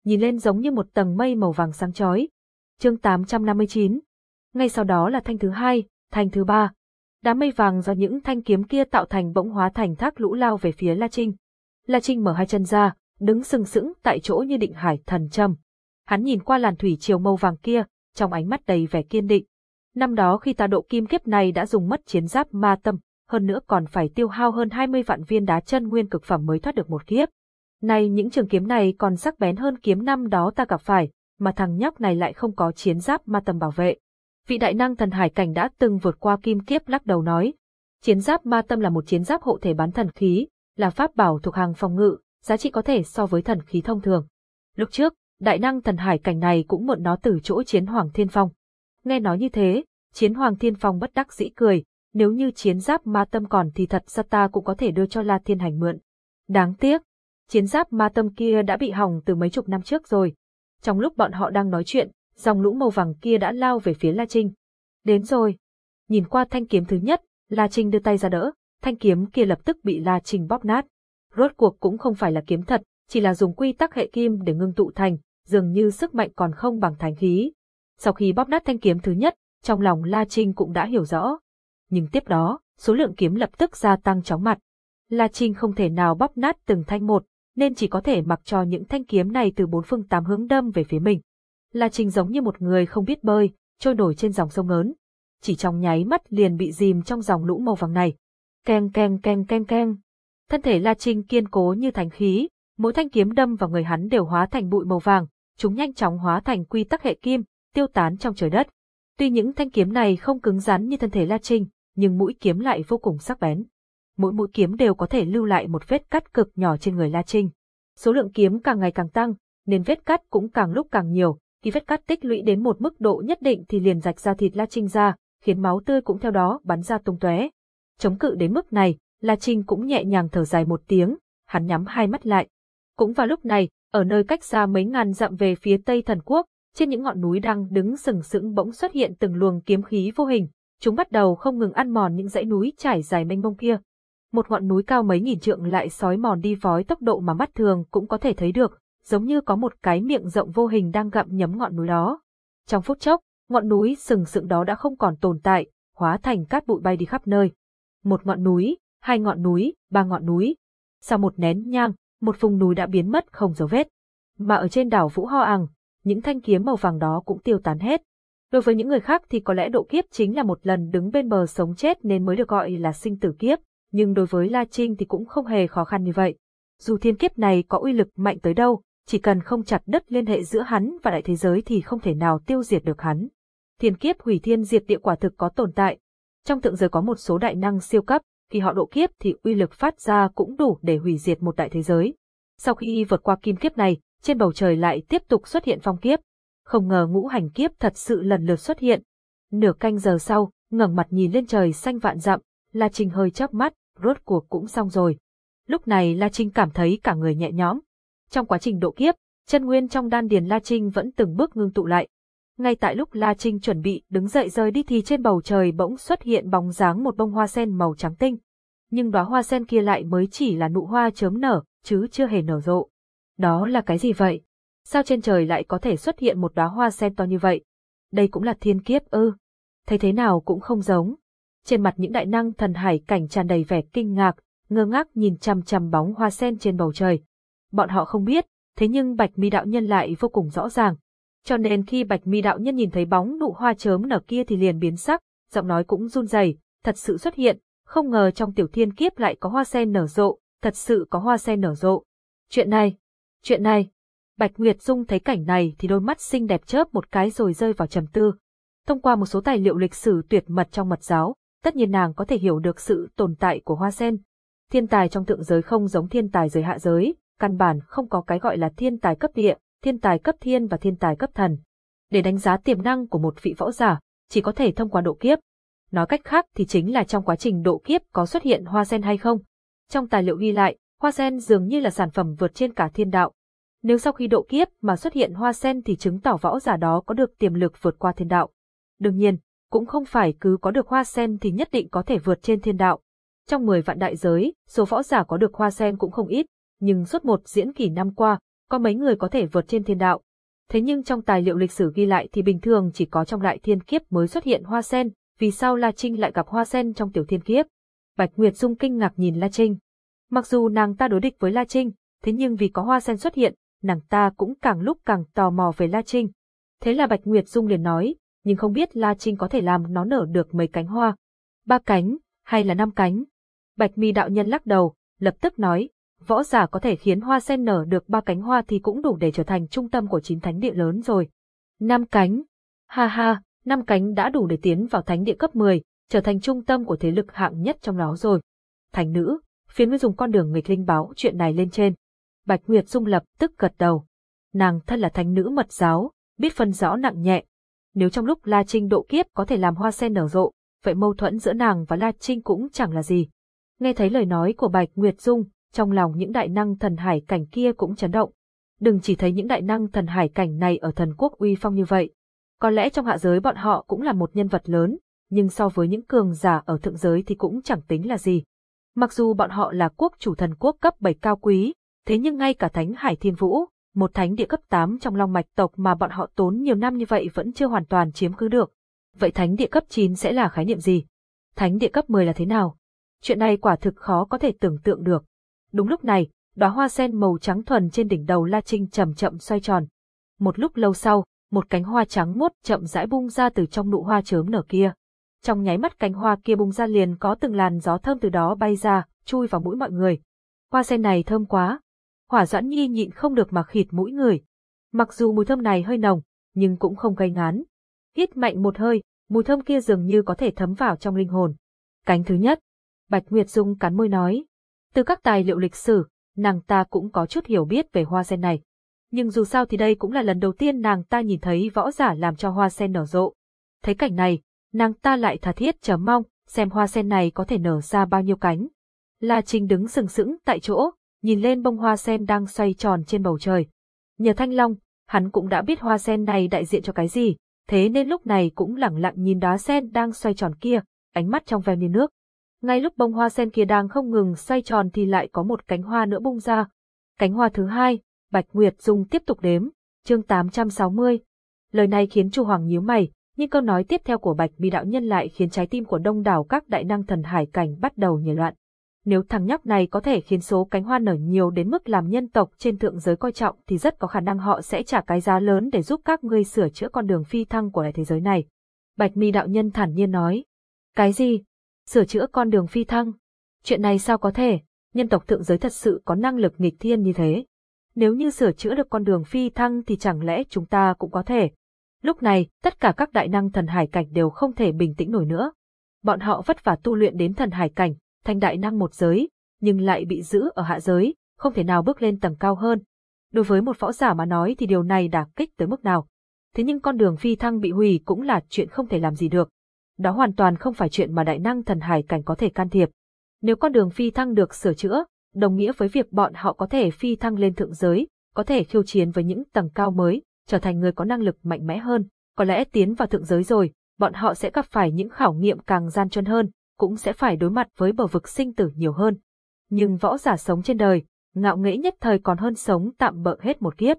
Nhìn lên giống như một tầng mây màu vàng sáng chói. Chương 859 Ngay sau đó là thanh thứ hai, thanh thứ ba. Đám mây vàng do những thanh kiếm kia tạo thành bỗng hóa thành thác lũ lao về phía La Trinh. La Trinh mở hai chân ra, đứng sừng sững tại chỗ như định hải thần châm. Hắn nhìn qua làn thủy chiều màu vàng kia, trong ánh mắt đầy vẻ kiên định. Năm đó khi ta độ kim kiếp này đã dùng mất chiến giáp ma tâm, hơn nữa còn phải tiêu hao hơn 20 vạn viên đá chân nguyên cực phẩm mới thoát được một kiếp. Nay những trường kiếm này còn sắc bén hơn kiếm năm đó ta gặp phải, mà thằng nhóc này lại không có chiến giáp ma tâm bảo vệ. Vị đại năng thần hải cảnh đã từng vượt qua kim kiếp lắc đầu nói. Chiến giáp ma tâm là một chiến giáp hộ thể bán thần khí, là pháp bảo thuộc hàng phòng ngự, giá trị có thể so với thần khí thông thường. Lúc trước, đại năng thần hải cảnh này cũng mượn nó từ chỗ chiến hoàng thiên phong. Nghe nói như thế, chiến hoàng thiên phong bất đắc dĩ cười, nếu như chiến giáp ma tâm còn thì thật ra ta cũng có thể đưa cho La Thiên Hành mượn. Đáng tiếc, chiến giáp ma tâm kia đã bị hỏng từ mấy chục năm trước rồi. Trong lúc bọn họ đang nói chuyện, dòng lũ màu vàng kia đã lao về phía La Trinh. Đến rồi. Nhìn qua thanh kiếm thứ nhất, La Trinh đưa tay ra đỡ, thanh kiếm kia lập tức bị La Trinh bóp nát. Rốt cuộc cũng không phải là kiếm thật, chỉ là dùng quy tắc hệ kim để ngưng tụ thành, dường như sức mạnh còn không bằng thánh khí. Sau khi bóp nát thanh kiếm thứ nhất, trong lòng La Trinh cũng đã hiểu rõ. Nhưng tiếp đó, số lượng kiếm lập tức gia tăng chóng mặt. La Trinh không thể nào bóp nát từng thanh một, nên chỉ có thể mặc cho những thanh kiếm này từ bốn phương tám hướng đâm về phía mình. La Trinh giống như một người không biết bơi, trôi nổi trên dòng sông lớn. Chỉ trong nháy mắt liền bị dìm trong dòng lũ màu vàng này. Keng keng keng keng keng. Thân thể La Trinh kiên cố như thành khí, mỗi thanh kiếm đâm vào người hắn đều hóa thành bụi màu vàng, chúng nhanh chóng hóa thành quy tắc hệ kim, tiêu tán trong trời đất. Tuy những thanh kiếm này không cứng rắn như thân thể La Trinh, nhưng mũi kiếm lại vô cùng sắc bén. Mỗi mũi kiếm đều có thể lưu lại một vết cắt cực nhỏ trên người La Trinh. Số lượng kiếm càng ngày càng tăng, nên vết cắt cũng càng lúc càng nhiều, khi vết cắt tích lũy đến một mức độ nhất định thì liền rạch ra thịt La Trinh ra, khiến máu tươi cũng theo đó bắn ra tung tóe. Chống cự đến mức này, La Trinh cũng nhẹ nhàng thở dài một tiếng, hắn nhắm hai mắt lại. Cũng vào lúc này, ở nơi cách xa mấy ngàn dặm về phía tây thần quốc, trên những ngọn núi đang đứng sừng sững bỗng xuất hiện từng luồng kiếm khí vô hình, chúng bắt đầu không ngừng ăn mòn những dãy núi trải dài mênh mông kia. Một ngọn núi cao mấy nghìn trượng lại sói mòn đi vói tốc độ mà mắt thường cũng có thể thấy được, giống như có một cái miệng rộng vô hình đang gặm nhấm ngọn núi đó. Trong phút chốc, ngọn núi sừng sững đó đã không còn tồn tại, hóa thành cát bụi bay đi khắp nơi. Một ngọn núi, hai ngọn núi, ba ngọn núi. Sau một nén nhang, một vùng núi đã biến mất không dấu vết. Mà ở trên đảo Vũ Ho Ằng, những thanh kiếm màu vàng đó cũng tiêu tán hết. Đối với những người khác thì có lẽ độ kiếp chính là một lần đứng bên bờ sống chết nên mới được gọi là sinh tử kiếp, nhưng đối với La Trinh thì cũng không hề khó khăn như vậy. Dù thiên kiếp này có uy lực mạnh tới đâu, chỉ cần không chặt đứt liên hệ giữa hắn và đại thế giới thì không thể nào tiêu diệt được hắn. Thiên kiếp hủy thiên diệt địa quả thực có tồn tại. Trong thượng giới có một số đại năng siêu cấp, khi họ độ kiếp thì uy lực phát ra cũng đủ để hủy diệt một đại thế giới. Sau khi vượt qua kim kiếp này, trên bầu trời lại tiếp tục xuất hiện phong kiếp. Không ngờ ngũ hành kiếp thật sự lần lượt xuất hiện. Nửa canh giờ sau, ngẩng mặt nhìn lên trời xanh vạn dặm, La Trinh hơi chớp mắt, rốt cuộc cũng xong rồi. Lúc này La Trinh cảm thấy cả người nhẹ nhõm. Trong quá trình độ kiếp, chân nguyên trong đan điền La Trinh vẫn từng bước ngưng tụ lại. Ngay tại lúc La Trinh chuẩn bị đứng dậy rời đi thì trên bầu trời bỗng xuất hiện bóng dáng một bông hoa sen màu trắng tinh. Nhưng đóa hoa sen kia lại mới chỉ là nụ hoa chớm nở, chứ chưa hề nở rộ. Đó là cái gì vậy? Sao trên trời lại có thể xuất hiện một đóa hoa sen to như vậy? Đây cũng là thiên kiếp ư? Thấy thế nào cũng không giống. Trên mặt những đại năng thần hải cảnh tràn đầy vẻ kinh ngạc, ngơ ngác nhìn chằm chằm bóng hoa sen trên bầu trời. Bọn họ không biết, thế nhưng Bạch Mi đạo nhân lại vô cùng rõ ràng. Cho nên khi Bạch Mi đạo nhân nhìn thấy bóng nụ hoa chớm nở kia thì liền biến sắc, giọng nói cũng run rẩy, thật sự xuất hiện, không ngờ trong tiểu thiên kiếp lại có hoa sen nở rộ, thật sự có hoa sen nở rộ. Chuyện này, chuyện này. Bạch Nguyệt Dung thấy cảnh này thì đôi mắt xinh đẹp chớp một cái rồi rơi vào trầm tư. Thông qua một số tài liệu lịch sử tuyệt mật trong mật giáo, tất nhiên nàng có thể hiểu được sự tồn tại của hoa sen. Thiên tài trong thượng giới không giống thiên tài giới hạ giới, căn bản không có cái gọi là thiên tài cấp địa, thiên tài cấp thiên và thiên tài cấp thần. Để đánh giá tiềm năng của một vị võ giả, chỉ có thể thông qua độ kiếp. Nói cách khác thì chính là trong quá trình độ kiếp có xuất hiện hoa sen hay không. Trong tài liệu ghi lại, hoa sen dường như là sản phẩm vượt trên cả thiên đạo. Nếu sau khi độ kiếp mà xuất hiện hoa sen thì chứng tỏ võ giả đó có được tiềm lực vượt qua thiên đạo. Đương nhiên, cũng không phải cứ có được hoa sen thì nhất định có thể vượt trên thiên đạo. Trong 10 vạn đại giới, số võ giả có được hoa sen cũng không ít, nhưng suốt một diễn kỷ năm qua, có mấy người có thể vượt trên thiên đạo. Thế nhưng trong tài liệu lịch sử ghi lại thì bình thường chỉ có trong đại thiên kiếp mới xuất hiện hoa sen, vì sao La Trinh lại gặp hoa sen trong tiểu thiên kiếp? Bạch Nguyệt Dung kinh ngạc nhìn La Trinh. Mặc dù nàng ta đối địch với La Trinh, thế nhưng vì có hoa sen xuất hiện, nàng ta cũng càng lúc càng tò mò về La Trinh. Thế là Bạch Nguyệt Dung liền nói, nhưng không biết La Trinh có thể làm nó nở được mấy cánh hoa. Ba cánh, hay là năm cánh? Bạch mi đạo nhân lắc đầu, lập tức nói, võ giả có thể khiến hoa sen nở được ba cánh hoa thì cũng đủ để trở thành trung tâm của chín thánh địa lớn rồi. Năm cánh. Ha ha, năm cánh đã đủ để tiến vào thánh địa cấp 10, trở thành trung tâm của thế lực hạng nhất trong đó rồi. Thánh nữ, phiến Nguyên dùng con đường nghịch linh báo chuyện này lên trên. Bạch Nguyệt Dung lập tức gật đầu. Nàng thân là thánh nữ mật giáo, biết phân rõ nặng nhẹ. Nếu trong lúc La Trinh độ kiếp có thể làm hoa sen nở rộ, vậy mâu thuẫn giữa nàng và La Trinh cũng chẳng là gì. Nghe thấy lời nói của Bạch Nguyệt Dung, trong lòng những đại năng thần hải cảnh kia cũng chấn động. Đừng chỉ thấy những đại năng thần hải cảnh này ở thần quốc uy phong như vậy. Có lẽ trong hạ giới bọn họ cũng là một nhân vật lớn, nhưng so với những cường giả ở thượng giới thì cũng chẳng tính là gì. Mặc dù bọn họ là quốc chủ thần quốc cấp 7 cao quý, thế nhưng ngay cả Thánh Hải Thiên Vũ, một thánh địa cấp 8 trong long mạch tộc mà bọn họ tốn nhiều năm như vậy vẫn chưa hoàn toàn chiếm cứ được. Vậy thánh địa cấp 9 sẽ là khái niệm gì? Thánh địa cấp 10 là thế nào? Chuyện này quả thực khó có thể tưởng tượng được. Đúng lúc này, đóa hoa sen màu trắng thuần trên đỉnh đầu La Trinh chậm chậm xoay tròn. Một lúc lâu sau, một cánh hoa trắng muốt chậm rãi bung ra từ trong nụ hoa chớm nở kia. Trong nháy mắt cánh hoa kia bung ra liền có từng làn gió thơm từ đó bay ra, chui vào mũi mọi người. Hoa sen này thơm quá. Hỏa Doãn Nhi nhịn không được mà khịt mũi người. Mặc dù mùi thơm này hơi nồng, nhưng cũng không gây ngán. Hít mạnh một hơi, mùi thơm kia dường như có thể thấm vào trong linh hồn. Cánh thứ nhất, Bạch Nguyệt Dung cắn môi nói. Từ các tài liệu lịch sử, nàng ta cũng có chút hiểu biết về hoa sen này. Nhưng dù sao thì đây cũng là lần đầu tiên nàng ta nhìn thấy võ giả làm cho hoa sen nở rộ. Thấy cảnh này, nàng ta lại thà thiết chờ mong, xem hoa sen này có thể nở ra bao nhiêu cánh. La Trinh đứng sừng sững tại chỗ, nhìn lên bông hoa sen đang xoay tròn trên bầu trời. Nhờ Thanh Long, hắn cũng đã biết hoa sen này đại diện cho cái gì, thế nên lúc này cũng lặng lặng nhìn đá sen đang xoay tròn kia, ánh mắt trong veo như nước. Ngay lúc bông hoa sen kia đang không ngừng xoay tròn thì lại có một cánh hoa nữa bung ra. Cánh hoa thứ hai, Bạch Nguyệt Dung tiếp tục đếm, chương 860. Lời này khiến Chu Hoàng nhíu mày, nhưng câu nói tiếp theo của Bạch Mi đạo nhân lại khiến trái tim của đông đảo các đại năng thần hải cảnh bắt đầu nhảy loạn. Nếu thằng nhóc này có thể khiến số cánh hoa nở nhiều đến mức làm nhân tộc trên thượng giới coi trọng thì rất có khả năng họ sẽ trả cái giá lớn để giúp các ngươi sửa chữa con đường phi thăng của đại thế giới này. Bạch Mi đạo nhân thản nhiên nói. Cái gì? Sửa chữa con đường phi thăng? Chuyện này sao có thể? Nhân tộc thượng giới thật sự có năng lực nghịch thiên như thế. Nếu như sửa chữa được con đường phi thăng thì chẳng lẽ chúng ta cũng có thể. Lúc này, tất cả các đại năng thần hải cảnh đều không thể bình tĩnh nổi nữa. Bọn họ vất vả tu luyện đến thần hải cảnh, thành đại năng một giới, nhưng lại bị giữ ở hạ giới, không thể nào bước lên tầng cao hơn. Đối với một võ giả mà nói thì điều này đả kích tới mức nào. Thế nhưng con đường phi thăng bị hủy cũng là chuyện không thể làm gì được. Đó hoàn toàn không phải chuyện mà đại năng thần hải cảnh có thể can thiệp. Nếu con đường phi thăng được sửa chữa, đồng nghĩa với việc bọn họ có thể phi thăng lên thượng giới, có thể khiêu chiến với những tầng cao mới, trở thành người có năng lực mạnh mẽ hơn. Có lẽ tiến vào thượng giới rồi, bọn họ sẽ gặp phải những khảo nghiệm càng gian truân hơn, cũng sẽ phải đối mặt với bờ vực sinh tử nhiều hơn. Nhưng võ giả sống trên đời, ngạo nghễ nhất thời còn hơn sống tạm bợ hết một kiếp.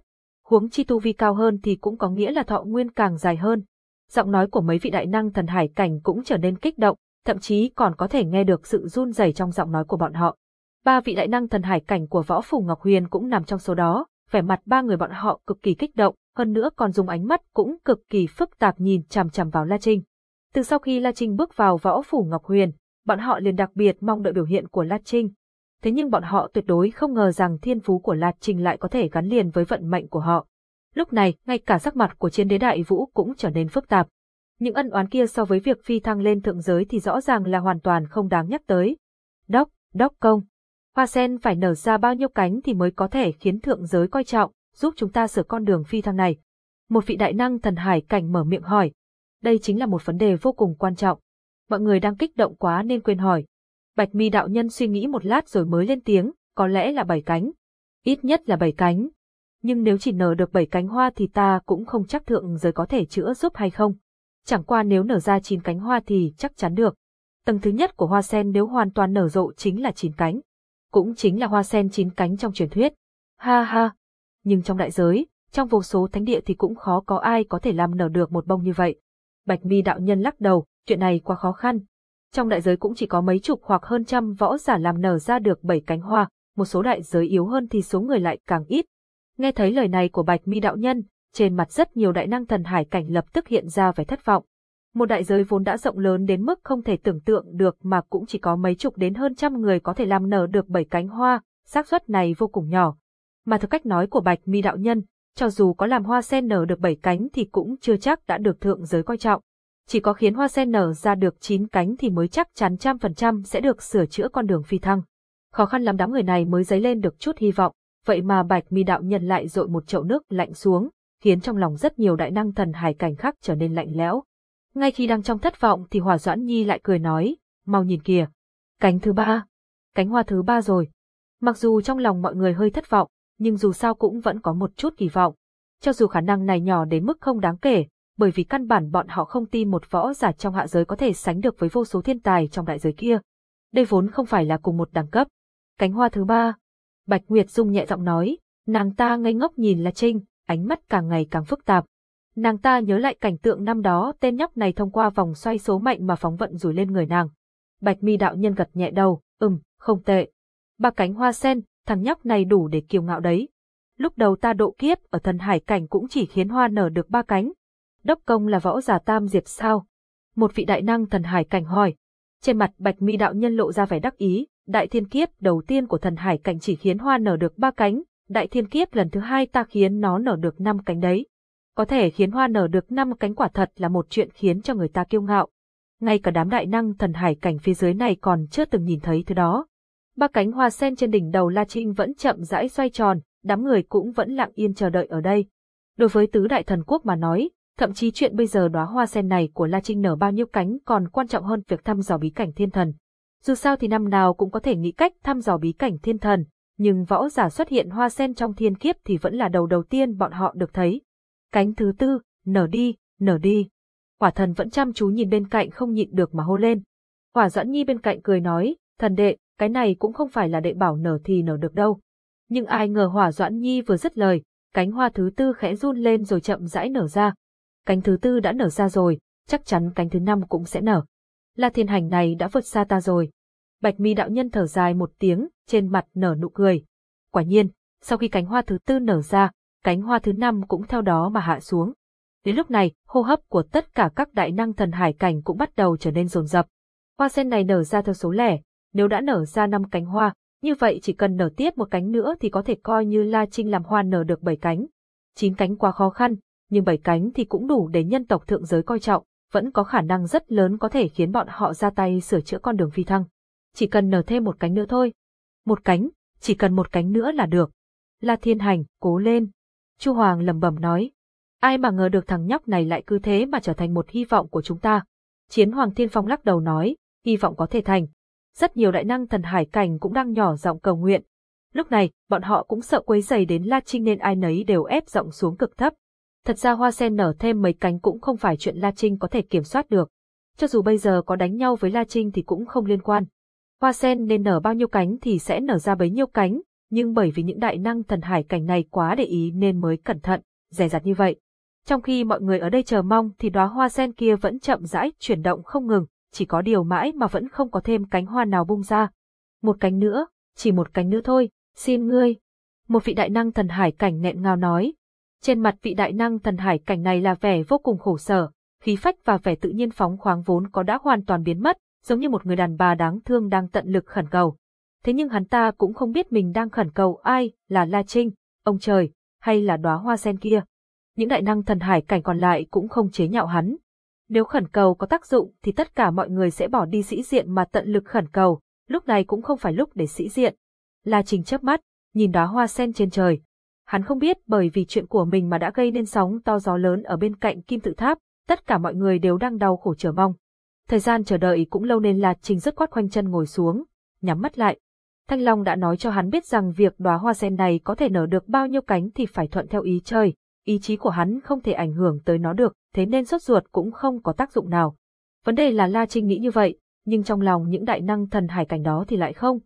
Huống chi tu vi cao hơn thì cũng có nghĩa là thọ nguyên càng dài hơn. Giọng nói của mấy vị đại năng thần hải cảnh cũng trở nên kích động, thậm chí còn có thể nghe được sự run rẩy trong giọng nói của bọn họ. Ba vị đại năng thần hải cảnh của võ phủ Ngọc Huyền cũng nằm trong số đó, vẻ mặt ba người bọn họ cực kỳ kích động, hơn nữa còn dùng ánh mắt cũng cực kỳ phức tạp nhìn chằm chằm vào La Trinh. Từ sau khi La Trinh bước vào võ phủ Ngọc Huyền, bọn họ liền đặc biệt mong đợi biểu hiện của La Trinh. Thế nhưng bọn họ tuyệt đối không ngờ rằng thiên phú của La Trinh lại có thể gắn liền với vận mệnh của họ. Lúc này, ngay cả sắc mặt của chiến đế đại vũ cũng trở nên phức tạp. Những ân oán kia so với việc phi thăng lên thượng giới thì rõ ràng là hoàn toàn không đáng nhắc tới. Đốc, đốc công. Hoa sen phải nở ra bao nhiêu cánh thì mới có thể khiến thượng giới coi trọng, giúp chúng ta sửa con đường phi thăng này. Một vị đại năng thần hải cảnh mở miệng hỏi. Đây chính là một vấn đề vô cùng quan trọng. Mọi người đang kích động quá nên quên hỏi. Bạch mi đạo nhân suy nghĩ một lát rồi mới lên tiếng, có lẽ là bảy cánh. Ít nhất là bảy cánh. Nhưng nếu chỉ nở được bảy cánh hoa thì ta cũng không chắc thượng giới có thể chữa giúp hay không. Chẳng qua nếu nở ra chín cánh hoa thì chắc chắn được. Tầng thứ nhất của hoa sen nếu hoàn toàn nở rộ chính là chín cánh. Cũng chính là hoa sen chín cánh trong truyền thuyết. Ha ha. Nhưng trong đại giới, trong vô số thánh địa thì cũng khó có ai có thể làm nở được một bông như vậy. Bạch mi đạo nhân lắc đầu, chuyện này quá khó khăn. Trong đại giới cũng chỉ có mấy chục hoặc hơn trăm võ giả làm nở ra được bảy cánh hoa, một số đại giới yếu hơn thì số người lại càng ít. Nghe thấy lời này của Bạch mi đạo nhân, trên mặt rất nhiều đại năng thần hải cảnh lập tức hiện ra vẻ thất vọng. Một đại giới vốn đã rộng lớn đến mức không thể tưởng tượng được mà cũng chỉ có mấy chục đến hơn trăm người có thể làm nở được bảy cánh hoa, xác suất này vô cùng nhỏ. Mà theo cách nói của Bạch Mi đạo nhân, cho dù có làm hoa sen nở được bảy cánh thì cũng chưa chắc đã được thượng giới coi trọng. Chỉ có khiến hoa sen nở ra được chín cánh thì mới chắc chắn trăm phần trăm sẽ được sửa chữa con đường phi thăng. Khó khăn lắm đám người này mới dấy lên được chút hy vọng, vậy mà Bạch Mi đạo nhân lại dội một chậu nước lạnh xuống, khiến trong lòng rất nhiều đại năng thần hải cảnh khác trở nên lạnh lẽo. Ngay khi đang trong thất vọng thì Hòa Doãn Nhi lại cười nói, mau nhìn kìa. Cánh thứ ba. Cánh hoa thứ ba rồi. Mặc dù trong lòng mọi người hơi thất vọng, nhưng dù sao cũng vẫn có một chút kỳ vọng. Cho dù khả năng này nhỏ đến mức không đáng kể, bởi vì căn bản bọn họ không tin một võ giả trong hạ giới có thể sánh được với vô số thiên tài trong đại giới kia. Đây vốn không phải là cùng một đẳng cấp. Cánh hoa thứ ba. Bạch Nguyệt Dung nhẹ giọng nói, nàng ta ngây ngốc nhìn La Trinh, ánh mắt càng ngày càng phức tạp. Nàng ta nhớ lại cảnh tượng năm đó tên nhóc này thông qua vòng xoay số mạnh mà phóng vận rủi lên người nàng. Bạch mi đạo nhân gật nhẹ đầu, ừm, không tệ. Ba cánh hoa sen, thằng nhóc này đủ để kiêu ngạo đấy. Lúc đầu ta độ kiếp ở thần hải cảnh cũng chỉ khiến hoa nở được ba cánh. Đốc công là võ giả tam diệp sao? Một vị đại năng thần hải cảnh hỏi. Trên mặt bạch mi đạo nhân lộ ra vẻ đắc ý, đại thiên kiếp đầu tiên của thần hải cảnh chỉ khiến hoa nở được ba cánh, đại thiên kiếp lần thứ hai ta khiến nó nở được năm cánh đấy. Có thể khiến hoa nở được năm cánh quả thật là một chuyện khiến cho người ta kiêu ngạo. Ngay cả đám đại năng thần hải cảnh phía dưới này còn chưa từng nhìn thấy thứ đó. Ba cánh hoa sen trên đỉnh đầu La Trinh vẫn chậm rãi xoay tròn, đám người cũng vẫn lặng yên chờ đợi ở đây. Đối với tứ đại thần quốc mà nói, thậm chí chuyện bây giờ đóa hoa sen này của La Trinh nở bao nhiêu cánh còn quan trọng hơn việc thăm dò bí cảnh thiên thần. Dù sao thì năm nào cũng có thể nghĩ cách thăm dò bí cảnh thiên thần, nhưng võ giả xuất hiện hoa sen trong thiên kiếp thì vẫn là đầu đầu tiên bọn họ được thấy. Cánh thứ tư, nở đi, nở đi. Hỏa thần vẫn chăm chú nhìn bên cạnh không nhịn được mà hô lên. Hỏa dẫn nhi bên cạnh cười nói, thần đệ, cái này cũng không phải là đệ bảo nở thì nở được đâu. Nhưng ai ngờ hỏa doãn nhi vừa dứt lời, cánh hoa thứ tư khẽ run lên rồi chậm rãi nở ra. Cánh thứ tư đã nở ra rồi, chắc chắn cánh thứ năm cũng sẽ nở. La thiên hành này đã vượt xa ta rồi. Bạch mi đạo nhân thở dài một tiếng, trên mặt nở nụ cười. Quả nhiên, sau khi cánh hoa thứ tư nở ra, cánh hoa thứ năm cũng theo đó mà hạ xuống. Đến lúc này, hô hấp của tất cả các đại năng thần hải cảnh cũng bắt đầu trở nên rồn rập. Hoa sen này nở ra theo số lẻ, nếu đã nở ra năm cánh hoa, như vậy chỉ cần nở tiếp một cánh nữa thì có thể coi như La Trinh làm hoa nở được bảy cánh. Chín cánh quá khó khăn, nhưng bảy cánh thì cũng đủ để nhân tộc thượng giới coi trọng, vẫn có khả năng rất lớn có thể khiến bọn họ ra tay sửa chữa con đường phi thăng. Chỉ cần nở thêm một cánh nữa thôi. Một cánh, chỉ cần một cánh nữa là được. La Thiên Hành, cố lên. Chu Hoàng lầm bầm nói. Ai mà ngờ được thằng nhóc này lại cứ thế mà trở thành một hy vọng của chúng ta. Chiến Hoàng Thiên Phong lắc đầu nói, hy vọng có thể thành. Rất nhiều đại năng thần hải cảnh cũng đang nhỏ giọng cầu nguyện. Lúc này, bọn họ cũng sợ quấy dày đến La Trinh nên ai nấy đều ép giọng xuống cực thấp. Thật ra hoa sen nở thêm mấy cánh cũng không phải chuyện La Trinh có thể kiểm soát được. Cho dù bây giờ có đánh nhau với La Trinh thì cũng không liên quan. Hoa sen nên nở bao nhiêu cánh thì sẽ nở ra bấy nhiêu cánh, nhưng bởi vì những đại năng thần hải cảnh này quá để ý nên mới cẩn thận, dè dặt như vậy. Trong khi mọi người ở đây chờ mong thì đóa hoa sen kia vẫn chậm rãi chuyển động không ngừng, chỉ có điều mãi mà vẫn không có thêm cánh hoa nào bung ra. Một cánh nữa, chỉ một cánh nữa thôi, xin ngươi. Một vị đại năng thần hải cảnh nghẹn ngào nói. Trên mặt vị đại năng thần hải cảnh này là vẻ vô cùng khổ sở, khí phách và vẻ tự nhiên phóng khoáng vốn có đã hoàn toàn biến mất, giống như một người đàn bà đáng thương đang tận lực khẩn cầu. Thế nhưng hắn ta cũng không biết mình đang khẩn cầu ai, là La Trinh, ông trời, hay là đóa hoa sen kia. Những đại năng thần hải cảnh còn lại cũng không chế nhạo hắn. Nếu khẩn cầu có tác dụng thì tất cả mọi người sẽ bỏ đi sĩ diện mà tận lực khẩn cầu, lúc này cũng không phải lúc để sĩ diện. La Trình chớp mắt, nhìn đóa hoa sen trên trời. Hắn không biết bởi vì chuyện của mình mà đã gây nên sóng to gió lớn ở bên cạnh kim tự tháp, tất cả mọi người đều đang đau khổ chờ mong. Thời gian chờ đợi cũng lâu nên La Trình rất quát khoanh chân ngồi xuống, nhắm mắt lại. Thanh Long đã nói cho hắn biết rằng việc đóa hoa sen này có thể nở được bao nhiêu cánh thì phải thuận theo ý trời, ý chí của hắn không thể ảnh hưởng tới nó được, thế nên sốt ruột cũng không có tác dụng nào. Vấn đề là La Trinh nghĩ như vậy, nhưng trong lòng những đại năng thần hải cảnh đó thì lại không.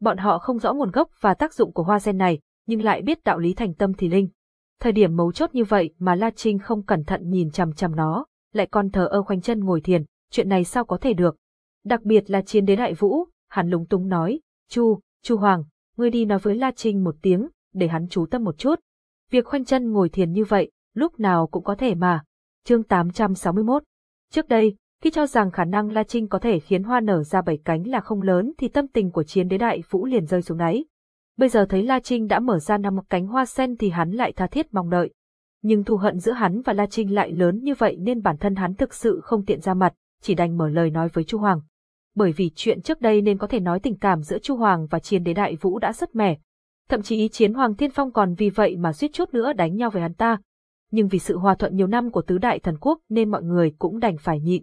Bọn họ không rõ nguồn gốc và tác dụng của hoa sen này, nhưng lại biết đạo lý thành tâm thì linh. Thời điểm mấu chốt như vậy mà La Trinh không cẩn thận nhìn chằm chằm nó, lại còn thờ ơ khoanh chân ngồi thiền, chuyện này sao có thể được. Đặc biệt là chiến đế đại vũ, hắn lúng túng nói, Chu, Chu Hoàng, ngươi đi nói với La Trinh một tiếng, để hắn chú tâm một chút. Việc khoanh chân ngồi thiền như vậy, lúc nào cũng có thể mà. Chương 861 Trước đây, khi cho rằng khả năng La Trinh có thể khiến hoa nở ra bảy cánh là không lớn thì tâm tình của chiến đế đại vũ liền rơi xuống đáy. Bây giờ thấy La Trinh đã mở ra năm cánh hoa sen thì hắn lại tha thiết mong đợi. Nhưng thù hận giữa hắn và La Trinh lại lớn như vậy nên bản thân hắn thực sự không tiện ra mặt, chỉ đành mở lời nói với Chu Hoàng. Bởi vì chuyện trước đây nên có thể nói tình cảm giữa Chu Hoàng và chiến đế đại vũ đã rất mẻ. Thậm chí chiến Hoàng Thiên Phong còn vì vậy mà suýt chút nữa đánh nhau với hắn ta. Nhưng vì sự hòa thuận nhiều năm của tứ đại thần quốc nên mọi người cũng đành phải nhịn.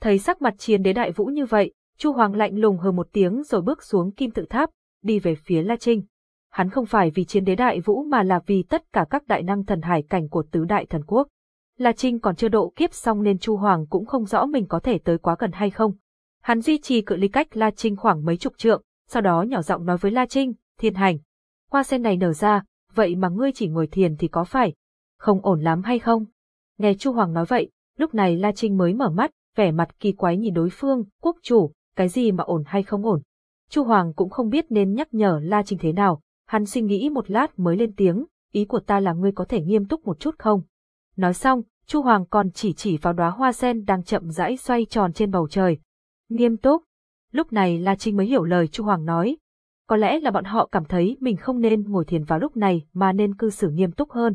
Thấy sắc mặt chiến đế đại vũ như vậy, Chu Hoàng lạnh lùng hừ một tiếng rồi bước xuống kim tự tháp, đi về phía La Trinh. Hắn không phải vì chiến đế đại vũ mà là vì tất cả các đại năng thần hải cảnh của tứ đại thần quốc. La Trinh còn chưa độ kiếp xong nên Chu Hoàng cũng không rõ mình có thể tới quá gần hay không. Hắn duy trì cự ly cách La Trinh khoảng mấy chục trượng, sau đó nhỏ giọng nói với La Trinh, thiên hành. Hoa sen này nở ra, vậy mà ngươi chỉ ngồi thiền thì có phải? Không ổn lắm hay không? Nghe Chu Hoàng nói vậy, lúc này La Trinh mới mở mắt, vẻ mặt kỳ quái nhìn đối phương, quốc chủ, cái gì mà ổn hay không ổn. Chu Hoàng cũng không biết nên nhắc nhở La Trinh thế nào, hắn suy nghĩ một lát mới lên tiếng, ý của ta là ngươi có thể nghiêm túc một chút không? Nói xong, Chu Hoàng còn chỉ chỉ vào đóa hoa sen đang chậm rãi xoay tròn trên bầu trời. Nghiêm túc. Lúc này La Trinh mới hiểu lời Chu Hoàng nói. Có lẽ là bọn họ cảm thấy mình không nên ngồi thiền vào lúc này mà nên cư xử nghiêm túc hơn.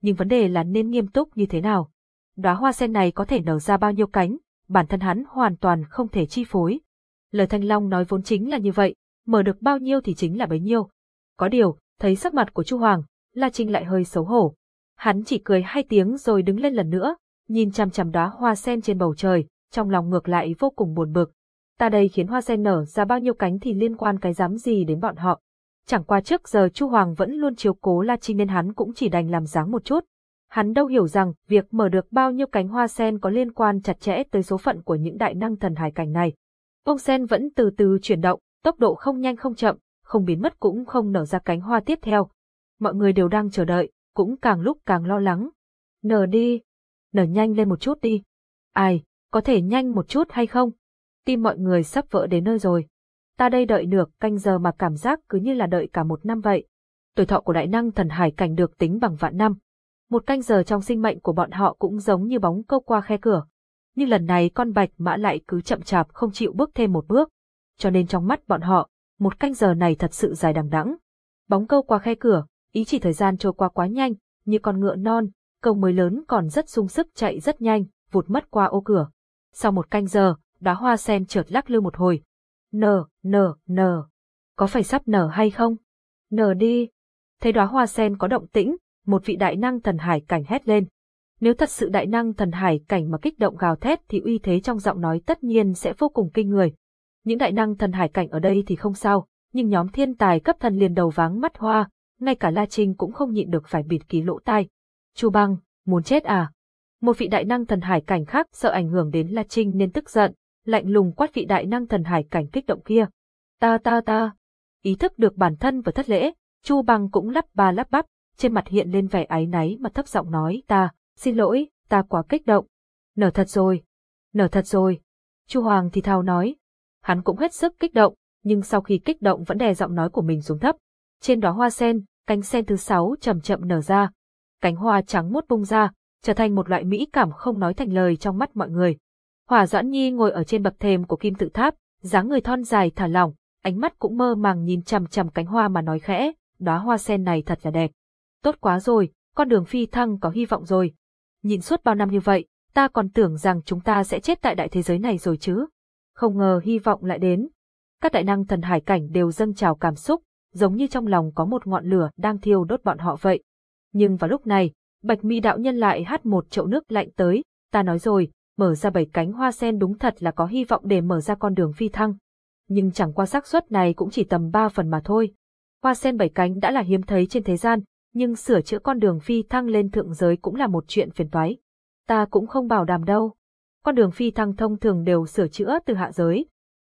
Nhưng vấn đề là nên nghiêm túc như thế nào? Đóa hoa sen này có thể nở ra bao nhiêu cánh, bản thân hắn hoàn toàn không thể chi phối. Lời Thanh Long nói vốn chính là như vậy, mở được bao nhiêu thì chính là bấy nhiêu. Có điều, thấy sắc mặt của Chu Hoàng, La Trinh lại hơi xấu hổ. Hắn chỉ cười hai tiếng rồi đứng lên lần nữa, nhìn chằm chằm đóa hoa sen trên bầu trời, trong lòng ngược lại vô cùng buồn bực. Ta đây khiến hoa sen nở ra bao nhiêu cánh thì liên quan cái dám gì đến bọn họ. Chẳng qua trước giờ Chu Hoàng vẫn luôn chiếu cố La Trinh nên hắn cũng chỉ đành làm dáng một chút, Hắn đâu hiểu rằng việc mở được bao nhiêu cánh hoa sen có liên quan chặt chẽ tới số phận của những đại năng thần hải cảnh này. Bông sen vẫn từ từ chuyển động, tốc độ không nhanh không chậm, không biến mất cũng không nở ra cánh hoa tiếp theo. Mọi người đều đang chờ đợi, cũng càng lúc càng lo lắng. Nở đi, nở nhanh lên một chút đi. Ai, có thể nhanh một chút hay không? Tim mọi người sắp vỡ đến nơi rồi. Ta đây đợi được canh giờ mà cảm giác cứ như là đợi cả một năm vậy. Tuổi thọ của đại năng thần hải cảnh được tính bằng vạn năm, một canh giờ trong sinh mệnh của bọn họ cũng giống như bóng câu qua khe cửa. Nhưng lần này con bạch mã lại cứ chậm chạp không chịu bước thêm một bước. Cho nên trong mắt bọn họ, một canh giờ này thật sự dài đằng đẵng. Bóng câu qua khe cửa, ý chỉ thời gian trôi qua quá nhanh, như con ngựa non, câu mới lớn còn rất sung sức chạy rất nhanh, vụt mất qua ô cửa. Sau một canh giờ, đóa hoa sen chợt lắc lư một hồi. Nở, nở, nở. Có phải sắp nở hay không? Nở đi. Thấy đóa hoa sen có động tĩnh, một vị đại năng thần hải cảnh hét lên. Nếu thật sự đại năng thần hải cảnh mà kích động gào thét thì uy thế trong giọng nói tất nhiên sẽ vô cùng kinh người. Những đại năng thần hải cảnh ở đây thì không sao, nhưng nhóm thiên tài cấp thần liền đầu váng mắt hoa, ngay cả La Trinh cũng không nhịn được phải bịt ký lỗ tai. Chu băng, muốn chết à? Một vị đại năng thần hải cảnh khác sợ ảnh hưởng đến La Trinh nên tức giận, lạnh lùng quát vị đại năng thần hải cảnh kích động kia. Ta ta ta. Ý thức được bản thân và thất lễ, Chu bằng cũng lắp ba lắp bắp, trên mặt hiện lên vẻ áy náy mà thấp giọng nói ta, xin lỗi, ta quá kích động. Nở thật rồi, nở thật rồi. Chu Hoàng thì thào nói. Hắn cũng hết sức kích động, nhưng sau khi kích động vẫn đè giọng nói của mình xuống thấp. Trên đó hoa sen, cánh sen thứ sáu chậm chậm nở ra. Cánh hoa trắng muốt bung ra, trở thành một loại mỹ cảm không nói thành lời trong mắt mọi người. Hỏa Doãn Nhi ngồi ở trên bậc thềm của kim tự tháp, dáng người thon dài thả lỏng, ánh mắt cũng mơ màng nhìn chằm chằm cánh hoa mà nói khẽ, đóa hoa sen này thật là đẹp. Tốt quá rồi, con đường phi thăng có hy vọng rồi. Nhìn suốt bao năm như vậy, ta còn tưởng rằng chúng ta sẽ chết tại đại thế giới này rồi chứ. Không ngờ hy vọng lại đến. Các đại năng thần hải cảnh đều dâng trào cảm xúc, giống như trong lòng có một ngọn lửa đang thiêu đốt bọn họ vậy. Nhưng vào lúc này, Bạch Mi đạo nhân lại hát một chậu nước lạnh tới, ta nói rồi, mở ra bảy cánh hoa sen đúng thật là có hy vọng để mở ra con đường phi thăng. Nhưng chẳng qua xác suất này cũng chỉ tầm ba phần mà thôi. Hoa sen bảy cánh đã là hiếm thấy trên thế gian, nhưng sửa chữa con đường phi thăng lên thượng giới cũng là một chuyện phiền toái. Ta cũng không bảo đảm đâu. Con đường phi thăng thông thường đều sửa chữa từ hạ giới.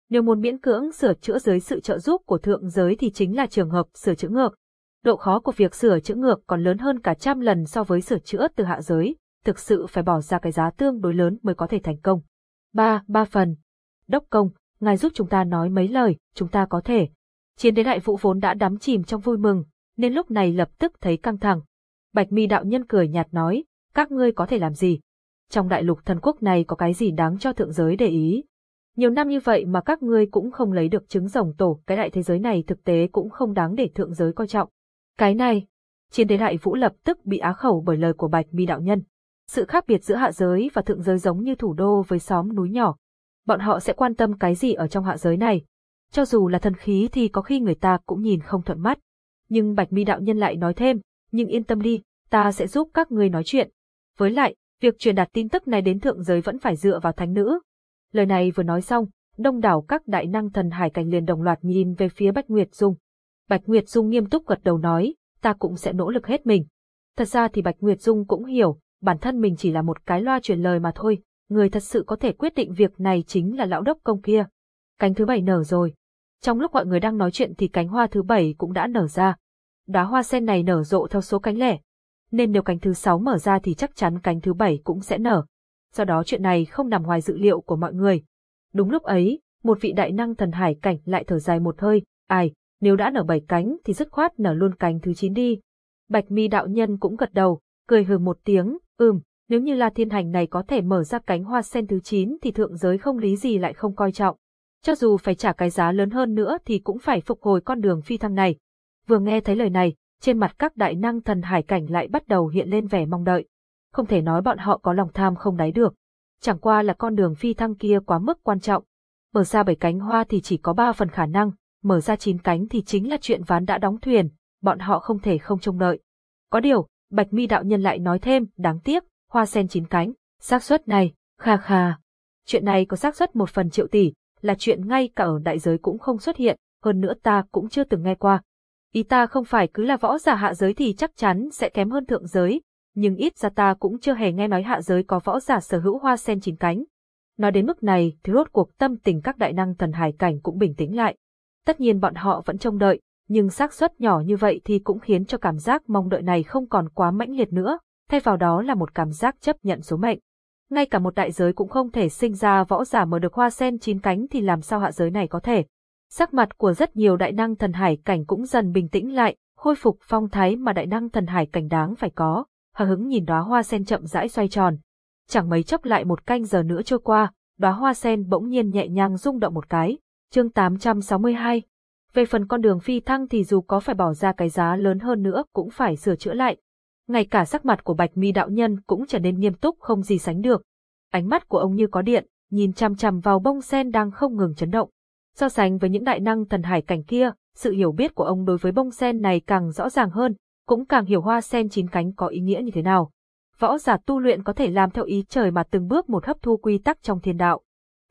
Nếu muốn miễn cưỡng sửa chữa dưới sự trợ giúp của thượng giới thì chính là trường hợp sửa chữa ngược. Độ khó của việc sửa chữa ngược còn lớn hơn cả trăm lần so với sửa chữa từ hạ giới, thực sự phải bỏ ra cái giá tương đối lớn mới có thể thành công. Ba, ba phần. Đốc công, ngài giúp chúng ta nói mấy lời, chúng ta có thể. Chiến đế đại vũ vốn đã đắm chìm trong vui mừng, nên lúc này lập tức thấy căng thẳng. Bạch mi đạo nhân cười nhạt nói, các ngươi có thể làm gì? Trong đại lục thần quốc này có cái gì đáng cho thượng giới để ý? Nhiều năm như vậy mà các ngươi cũng không lấy được trứng rồng tổ, cái đại thế giới này thực tế cũng không đáng để thượng giới coi trọng. Cái này, chiến đế đại vũ lập tức bị á khẩu bởi lời của bạch mi đạo nhân. Sự khác biệt giữa hạ giới và thượng giới giống như thủ đô với xóm núi nhỏ. Bọn họ sẽ quan tâm cái gì ở trong hạ giới này? Cho dù là thần khí thì có khi người ta cũng nhìn không thuận mắt. Nhưng Bạch Mi đạo nhân lại nói thêm, nhưng yên tâm đi, ta sẽ giúp các ngươi nói chuyện. Với lại, việc truyền đạt tin tức này đến thượng giới vẫn phải dựa vào thánh nữ. Lời này vừa nói xong, đông đảo các đại năng thần hải cảnh liền đồng loạt nhìn về phía Bạch Nguyệt Dung. Bạch Nguyệt Dung nghiêm túc gật đầu nói, ta cũng sẽ nỗ lực hết mình. Thật ra thì Bạch Nguyệt Dung cũng hiểu, bản thân mình chỉ là một cái loa truyền lời mà thôi, người thật sự có thể quyết định việc này chính là lão đốc công kia. Cánh thứ bảy nở rồi. Trong lúc mọi người đang nói chuyện thì cánh hoa thứ bảy cũng đã nở ra. Đóa hoa sen này nở rộ theo số cánh lẻ. Nên nếu cánh thứ sáu mở ra thì chắc chắn cánh thứ bảy cũng sẽ nở. Do đó chuyện này không nằm ngoài dự liệu của mọi người. Đúng lúc ấy, một vị đại năng thần hải cảnh lại thở dài một hơi, ai, nếu đã nở bảy cánh thì dứt khoát nở luôn cánh thứ chín đi. Bạch mi đạo nhân cũng gật đầu, cười hừ một tiếng, ừm, nếu như La Thiên Hành này có thể mở ra cánh hoa sen thứ 9 thì thượng giới không lý gì lại không coi trọng. Cho dù phải trả cái giá lớn hơn nữa thì cũng phải phục hồi con đường phi thăng này. Vừa nghe thấy lời này, trên mặt các đại năng thần hải cảnh lại bắt đầu hiện lên vẻ mong đợi. Không thể nói bọn họ có lòng tham không đáy được. Chẳng qua là con đường phi thăng kia quá mức quan trọng. Mở ra bảy cánh hoa thì chỉ có ba phần khả năng, mở ra chín cánh thì chính là chuyện ván đã đóng thuyền, bọn họ không thể không trông đợi. Có điều, Bạch Mi đạo nhân lại nói thêm, đáng tiếc, hoa sen chín cánh, xác suất này, kha kha. Chuyện này có xác suất một phần triệu tỷ, là chuyện ngay cả ở đại giới cũng không xuất hiện, hơn nữa ta cũng chưa từng nghe qua. Ý ta không phải cứ là võ giả hạ giới thì chắc chắn sẽ kém hơn thượng giới, nhưng ít ra ta cũng chưa hề nghe nói hạ giới có võ giả sở hữu hoa sen chín cánh. Nói đến mức này thì rốt cuộc tâm tình các đại năng thần hải cảnh cũng bình tĩnh lại. Tất nhiên bọn họ vẫn trông đợi, nhưng xác suất nhỏ như vậy thì cũng khiến cho cảm giác mong đợi này không còn quá mãnh liệt nữa, thay vào đó là một cảm giác chấp nhận số mệnh. Ngay cả một đại giới cũng không thể sinh ra võ giả mở được hoa sen chín cánh thì làm sao hạ giới này có thể. Sắc mặt của rất nhiều đại năng thần hải cảnh cũng dần bình tĩnh lại, khôi phục phong thái mà đại năng thần hải cảnh đáng phải có, hờ hứng nhìn đóa hoa sen chậm rãi xoay tròn. Chẳng mấy chốc lại một canh giờ nữa trôi qua, đóa hoa sen bỗng nhiên nhẹ nhàng rung động một cái. Chương 862 về phần con đường phi thăng thì dù có phải bỏ ra cái giá lớn hơn nữa cũng phải sửa chữa lại, ngay cả sắc mặt của Bạch Mi đạo nhân cũng trở nên nghiêm túc không gì sánh được. Ánh mắt của ông như có điện, nhìn chằm chằm vào bông sen đang không ngừng chấn động. So sánh với những đại năng thần hải cảnh kia, sự hiểu biết của ông đối với bông sen này càng rõ ràng hơn, cũng càng hiểu hoa sen chín cánh có ý nghĩa như thế nào. Võ giả tu luyện có thể làm theo ý trời mà từng bước một hấp thu quy tắc trong thiên đạo.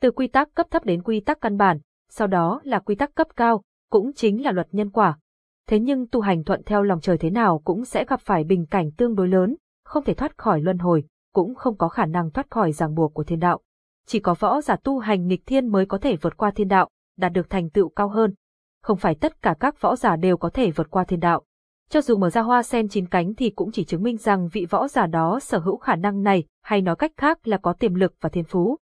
Từ quy tắc cấp thấp đến quy tắc căn bản, sau đó là quy tắc cấp cao, cũng chính là luật nhân quả, thế nhưng tu hành thuận theo lòng trời thế nào cũng sẽ gặp phải bình cảnh tương đối lớn, không thể thoát khỏi luân hồi, cũng không có khả năng thoát khỏi ràng buộc của thiên đạo. Chỉ có võ giả tu hành nghịch thiên mới có thể vượt qua thiên đạo, đạt được thành tựu cao hơn. Không phải tất cả các võ giả đều có thể vượt qua thiên đạo. Cho dù mở ra hoa sen chín cánh thì cũng chỉ chứng minh rằng vị võ giả đó sở hữu khả năng này, hay nói cách khác là có tiềm lực và thiên phú.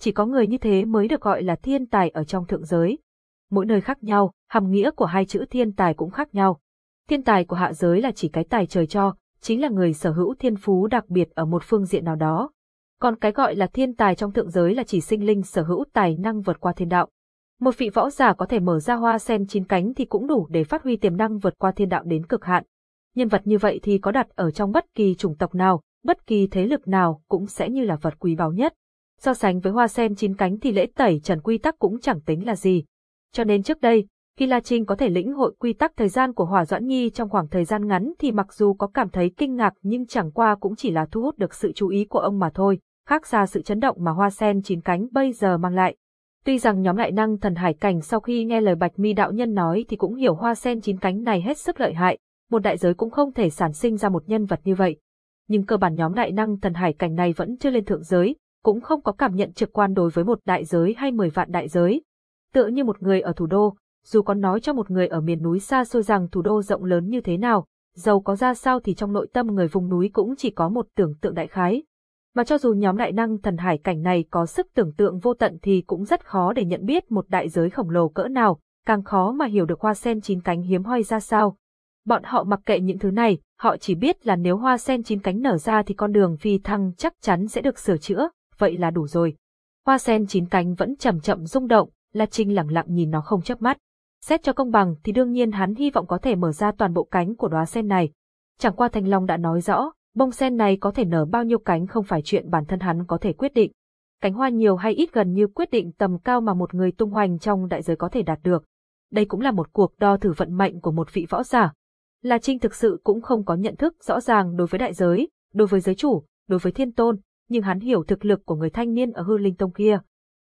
Chỉ có người như thế mới được gọi là thiên tài ở trong thượng giới mỗi nơi khác nhau, hàm nghĩa của hai chữ thiên tài cũng khác nhau. Thiên tài của hạ giới là chỉ cái tài trời cho, chính là người sở hữu thiên phú đặc biệt ở một phương diện nào đó. Còn cái gọi là thiên tài trong thượng giới là chỉ sinh linh sở hữu tài năng vượt qua thiên đạo. Một vị võ giả có thể mở ra hoa sen chín cánh thì cũng đủ để phát huy tiềm năng vượt qua thiên đạo đến cực hạn. Nhân vật như vậy thì có đặt ở trong bất kỳ chủng tộc nào, bất kỳ thế lực nào cũng sẽ như là vật quý báu nhất. So sánh với hoa sen chín cánh thì lễ tẩy trần quy tắc cũng chẳng tính là gì, cho nên trước đây, Khi La Trinh có thể lĩnh hội quy tắc thời gian của Hỏa Doãn Nhi trong khoảng thời gian ngắn thì mặc dù có cảm thấy kinh ngạc nhưng chẳng qua cũng chỉ là thu hút được sự chú ý của ông mà thôi, khác xa sự chấn động mà hoa sen chín cánh bây giờ mang lại. Tuy rằng nhóm đại năng thần hải cảnh sau khi nghe lời Bạch Mi đạo nhân nói thì cũng hiểu hoa sen chín cánh này hết sức lợi hại, một đại giới cũng không thể sản sinh ra một nhân vật như vậy. Nhưng cơ bản nhóm đại năng thần hải cảnh này vẫn chưa lên thượng giới, cũng không có cảm nhận trực quan đối với một đại giới hay mười vạn đại giới. Tựa như một người ở thủ đô, dù có nói cho một người ở miền núi xa xôi rằng thủ đô rộng lớn như thế nào, giàu có ra sao thì trong nội tâm người vùng núi cũng chỉ có một tưởng tượng đại khái. Mà cho dù nhóm đại năng thần hải cảnh này có sức tưởng tượng vô tận thì cũng rất khó để nhận biết một đại giới khổng lồ cỡ nào, càng khó mà hiểu được hoa sen chín cánh hiếm hoi ra sao. Bọn họ mặc kệ những thứ này, họ chỉ biết là nếu hoa sen chín cánh nở ra thì con đường phi thăng chắc chắn sẽ được sửa chữa, vậy là đủ rồi. Hoa sen chín cánh vẫn chậm chậm rung động, La Trinh lặng lặng nhìn nó không chớp mắt. Xét cho công bằng thì đương nhiên hắn hy vọng có thể mở ra toàn bộ cánh của đóa sen này. Chẳng qua Thanh Long đã nói rõ, bông sen này có thể nở bao nhiêu cánh không phải chuyện bản thân hắn có thể quyết định. Cánh hoa nhiều hay ít gần như quyết định tầm cao mà một người tung hoành trong đại giới có thể đạt được. Đây cũng là một cuộc đo thử vận mệnh của một vị võ giả. La Trinh thực sự cũng không có nhận thức rõ ràng đối với đại giới, đối với giới chủ, đối với thiên tôn, nhưng hắn hiểu thực lực của người thanh niên ở hư linh tông kia.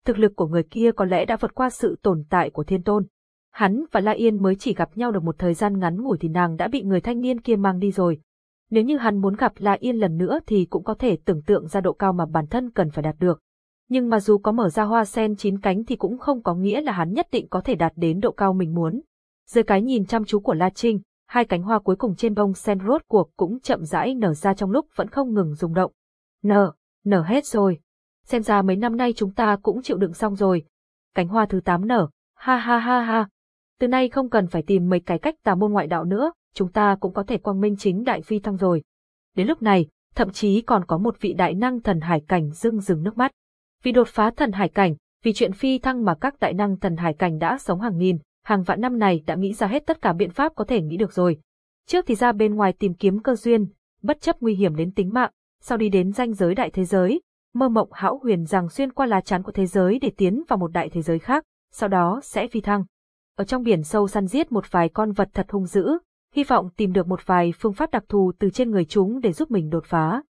Thực lực của người kia có lẽ đã vượt qua sự tồn tại của thiên tôn. Hắn và La Yên mới chỉ gặp nhau được một thời gian ngắn ngủi thì nàng đã bị người thanh niên kia mang đi rồi. Nếu như hắn muốn gặp La Yên lần nữa thì cũng có thể tưởng tượng ra độ cao mà bản thân cần phải đạt được. Nhưng mà dù có mở ra hoa sen chín cánh thì cũng không có nghĩa là hắn nhất định có thể đạt đến độ cao mình muốn. Dưới cái nhìn chăm chú của La Trinh, hai cánh hoa cuối cùng trên bông sen rốt cuộc cũng chậm rãi nở ra trong lúc vẫn không ngừng rung động. Nở, nở hết rồi. Xem ra mấy năm nay chúng ta cũng chịu đựng xong rồi. Cánh hoa thứ tám nở, ha ha ha ha, từ nay không cần phải tìm mấy cái cách tà môn ngoại đạo nữa, chúng ta cũng có thể quang minh chính đại phi thăng rồi. Đến lúc này, thậm chí còn có một vị đại năng thần hải cảnh dưng dừng nước mắt. Vì đột phá thần hải cảnh, vì chuyện phi thăng mà các đại năng thần hải cảnh đã sống hàng nghìn, hàng vạn năm này đã nghĩ ra hết tất cả biện pháp có thể nghĩ được rồi. Trước thì ra bên ngoài tìm kiếm cơ duyên, bất chấp nguy hiểm đến tính mạng, sau đi đến danh giới đại thế giới, mơ mộng hão huyền rằng xuyên qua lá chắn của thế giới để tiến vào một đại thế giới khác, sau đó sẽ phi thăng ở trong biển sâu săn giết một vài con vật thật hung dữ, hy vọng tìm được một vài phương pháp đặc thù từ trên người chúng để giúp mình đột phá.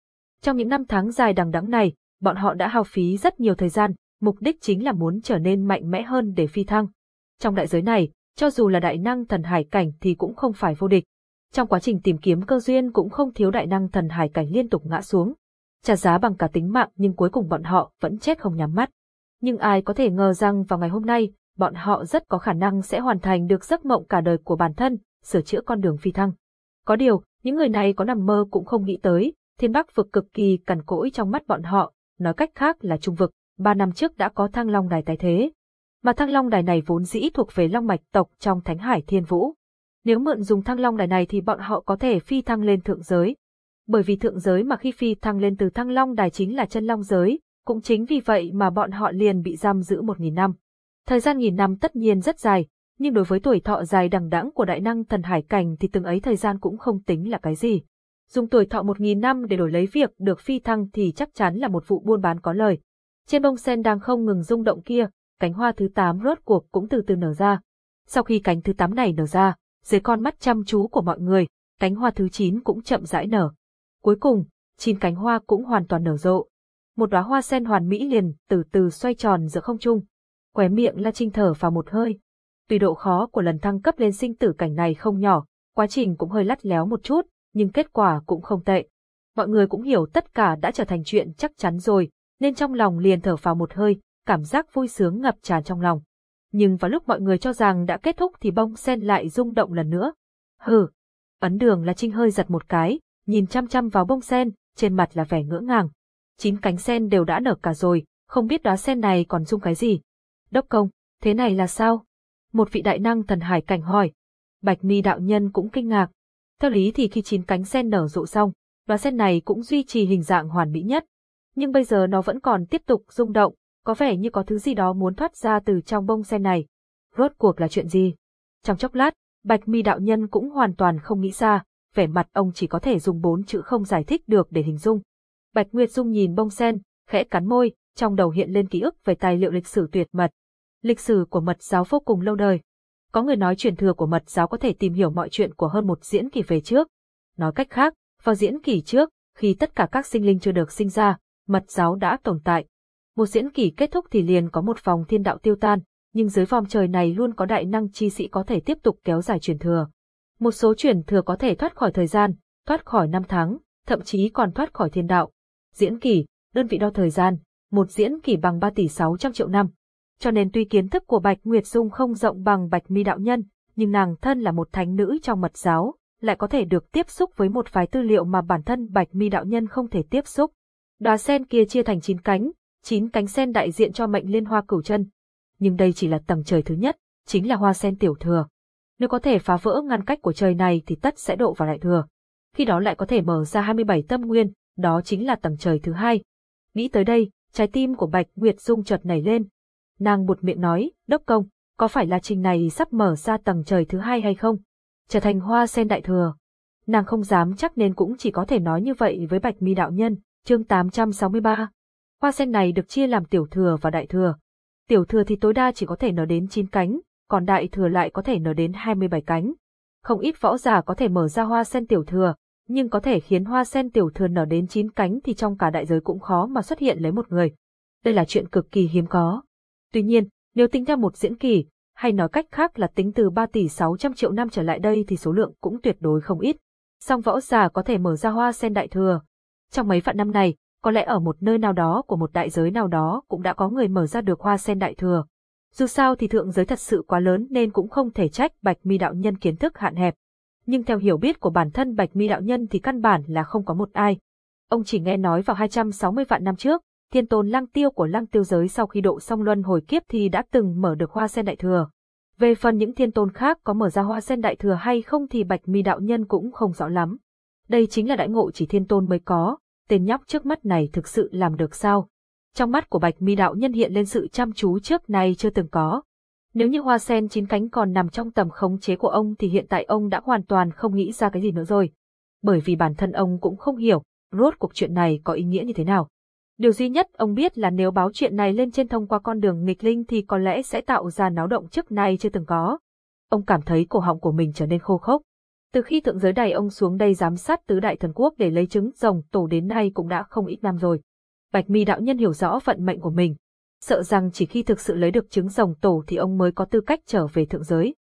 Trong những năm tháng dài đằng đẵng này, bọn họ đã hao phí rất nhiều thời gian, mục đích chính là muốn trở nên mạnh mẽ hơn để phi thăng. Trong đại giới này, cho dù là đại năng thần hải cảnh thì cũng không phải vô địch. Trong quá trình tìm kiếm cơ duyên cũng không thiếu đại năng thần hải cảnh liên tục ngã xuống. Trả giá bằng cả tính mạng nhưng cuối cùng bọn họ vẫn chết không nhắm mắt. Nhưng ai có thể ngờ rằng vào ngày hôm nay, bọn họ rất có khả năng sẽ hoàn thành được giấc mộng cả đời của bản thân, sửa chữa con đường phi thăng. Có điều, những người này có nằm mơ cũng không nghĩ tới, thiên bắc vực cực kỳ cằn cỗi trong mắt bọn họ, nói cách khác là trung vực, ba năm trước đã có thăng long đài tái thế. Mà thăng long đài này vốn dĩ thuộc về long mạch tộc trong thánh hải thiên vũ. Nếu mượn dùng thăng long đài này thì bọn họ có thể phi thăng lên thượng giới. Bởi vì thượng giới mà khi phi thăng lên từ thăng long đài chính là chân long giới, cũng chính vì vậy mà bọn họ liền bị giam giữ một nghìn năm. Thời gian nghìn năm tất nhiên rất dài, nhưng đối với tuổi thọ dài đằng đẵng của đại năng thần hải cảnh thì từng ấy thời gian cũng không tính là cái gì. Dùng tuổi thọ một nghìn năm để đổi lấy việc được phi thăng thì chắc chắn là một vụ buôn bán có lời. Trên bông sen đang không ngừng rung động kia, cánh hoa thứ tám rốt cuộc cũng từ từ nở ra. Sau khi cánh thứ tám này nở ra, dưới con mắt chăm chú của mọi người, cánh hoa thứ chín cũng chậm rãi nở. Cuối cùng, chín cánh hoa cũng hoàn toàn nở rộ. Một đóa hoa sen hoàn mỹ liền từ từ xoay tròn giữa không trung, Khóe miệng La Trinh thở vào một hơi. Tùy độ khó của lần thăng cấp lên sinh tử cảnh này không nhỏ, quá trình cũng hơi lắt léo một chút, nhưng kết quả cũng không tệ. Mọi người cũng hiểu tất cả đã trở thành chuyện chắc chắn rồi, nên trong lòng liền thở vào một hơi, cảm giác vui sướng ngập tràn trong lòng. Nhưng vào lúc mọi người cho rằng đã kết thúc thì bông sen lại rung động lần nữa. Hừ, ấn đường là trinh hơi giật một cái, nhìn chăm chăm vào bông sen, trên mặt là vẻ ngỡ ngàng. Chín cánh sen đều đã nở cả rồi, không biết đóa sen này còn rung cái gì. Đốc công, thế này là sao? Một vị đại năng thần hải cảnh hỏi. Bạch mi đạo nhân cũng kinh ngạc. Theo lý thì khi chín cánh sen nở rộ xong, đóa sen này cũng duy trì hình dạng hoàn mỹ nhất. Nhưng bây giờ nó vẫn còn tiếp tục rung động, có vẻ như có thứ gì đó muốn thoát ra từ trong bông sen này. Rốt cuộc là chuyện gì? Trong chốc lát, Bạch mi đạo nhân cũng hoàn toàn không nghĩ ra, vẻ mặt ông chỉ có thể dùng bốn chữ không giải thích được để hình dung. Bạch Nguyệt Dung nhìn bông sen, khẽ cắn môi, trong đầu hiện lên ký ức về tài liệu lịch sử tuyệt mật, lịch sử của mật giáo vô cùng lâu đời. Có người nói truyền thừa của mật giáo có thể tìm hiểu mọi chuyện của hơn một diễn kỳ về trước. Nói cách khác, vào diễn kỳ trước, khi tất cả các sinh linh chưa được sinh ra, mật giáo đã tồn tại. Một diễn kỳ kết thúc thì liền có một vòng thiên đạo tiêu tan, nhưng dưới vòng trời này luôn có đại năng chi sĩ có thể tiếp tục kéo dài truyền thừa. Một số truyền thừa có thể thoát khỏi thời gian, thoát khỏi năm tháng, thậm chí còn thoát khỏi thiên đạo. Diễn kỳ, đơn vị đo thời gian, một diễn kỳ bằng 3 tỷ 600 triệu năm. Cho nên tuy kiến thức của Bạch Nguyệt Dung không rộng bằng Bạch Mi đạo nhân, nhưng nàng thân là một thánh nữ trong mật giáo, lại có thể được tiếp xúc với một vài tư liệu mà bản thân Bạch Mi đạo nhân không thể tiếp xúc. Đóa sen kia chia thành 9 cánh, 9 cánh sen đại diện cho mệnh liên hoa cửu chân. Nhưng đây chỉ là tầng trời thứ nhất, chính là hoa sen tiểu thừa. Nếu có thể phá vỡ ngăn cách của trời này thì tất sẽ độ vào đại thừa. Khi đó lại có thể mở ra 27 tâm nguyên, đó chính là tầng trời thứ hai. Nghĩ tới đây, trái tim của Bạch Nguyệt Dung chợt nảy lên. Nàng buột miệng nói, đốc công, có phải là trình này sắp mở ra tầng trời thứ hai hay không? Trở thành hoa sen đại thừa. Nàng không dám chắc nên cũng chỉ có thể nói như vậy với Bạch Mi đạo nhân, chương 863. Hoa sen này được chia làm tiểu thừa và đại thừa. Tiểu thừa thì tối đa chỉ có thể nở đến 9 cánh, còn đại thừa lại có thể nở đến 27 cánh. Không ít võ giả có thể mở ra hoa sen tiểu thừa, nhưng có thể khiến hoa sen tiểu thừa nở đến 9 cánh thì trong cả đại giới cũng khó mà xuất hiện lấy một người. Đây là chuyện cực kỳ hiếm có. Tuy nhiên, nếu tính theo một diễn kỳ, hay nói cách khác là tính từ 3 tỷ 600 triệu năm trở lại đây thì số lượng cũng tuyệt đối không ít. Song võ giả có thể mở ra hoa sen đại thừa. Trong mấy vạn năm này, có lẽ ở một nơi nào đó của một đại giới nào đó cũng đã có người mở ra được hoa sen đại thừa. Dù sao thì thượng giới thật sự quá lớn nên cũng không thể trách Bạch Mi đạo nhân kiến thức hạn hẹp. Nhưng theo hiểu biết của bản thân Bạch Mi đạo nhân thì căn bản là không có một ai. Ông chỉ nghe nói vào 260 vạn năm trước, thiên tôn lăng tiêu của lăng tiêu giới sau khi độ xong luân hồi kiếp thì đã từng mở được hoa sen đại thừa. Về phần những thiên tôn khác có mở ra hoa sen đại thừa hay không thì Bạch Mi đạo nhân cũng không rõ lắm. Đây chính là đại ngộ chỉ thiên tôn mới có, tên nhóc trước mắt này thực sự làm được sao? Trong mắt của Bạch Mi đạo nhân hiện lên sự chăm chú trước nay chưa từng có. Nếu như hoa sen chín cánh còn nằm trong tầm khống chế của ông thì hiện tại ông đã hoàn toàn không nghĩ ra cái gì nữa rồi. Bởi vì bản thân ông cũng không hiểu, rốt cuộc chuyện này có ý nghĩa như thế nào. Điều duy nhất ông biết là nếu báo chuyện này lên trên thông qua con đường nghịch linh thì có lẽ sẽ tạo ra náo động trước nay chưa từng có. Ông cảm thấy cổ họng của mình trở nên khô khốc. Từ khi thượng giới đẩy ông xuống đây giám sát tứ đại thần quốc để lấy trứng rồng tổ đến nay cũng đã không ít năm rồi. Bạch mi đạo nhân hiểu rõ vận mệnh của mình. Sợ rằng chỉ khi thực sự lấy được trứng rồng tổ thì ông mới có tư cách trở về thượng giới.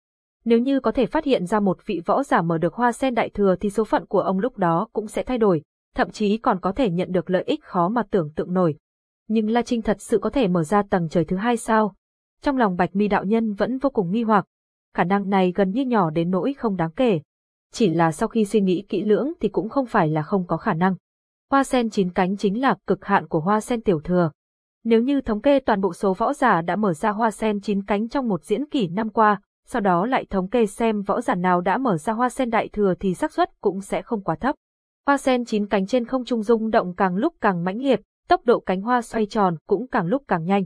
Nếu như có thể phát hiện ra một vị võ giả mở được hoa sen đại thừa thì số phận của ông lúc đó cũng sẽ thay đổi, thậm chí còn có thể nhận được lợi ích khó mà tưởng tượng nổi. Nhưng La Trinh thật sự có thể mở ra tầng trời thứ hai sao? Trong lòng Bạch Mi đạo nhân vẫn vô cùng nghi hoặc. Khả năng này gần như nhỏ đến nỗi không đáng kể. Chỉ là sau khi suy nghĩ kỹ lưỡng thì cũng không phải là không có khả năng. Hoa sen chín cánh chính là cực hạn của hoa sen tiểu thừa. Nếu như thống kê toàn bộ số võ giả đã mở ra hoa sen chín cánh trong một diễn kỷ năm qua, sau đó lại thống kê xem võ giả nào đã mở ra hoa sen đại thừa thì xác suất cũng sẽ không quá thấp. Hoa sen chín cánh trên không trung rung động càng lúc càng mãnh liệt, tốc độ cánh hoa xoay tròn cũng càng lúc càng nhanh.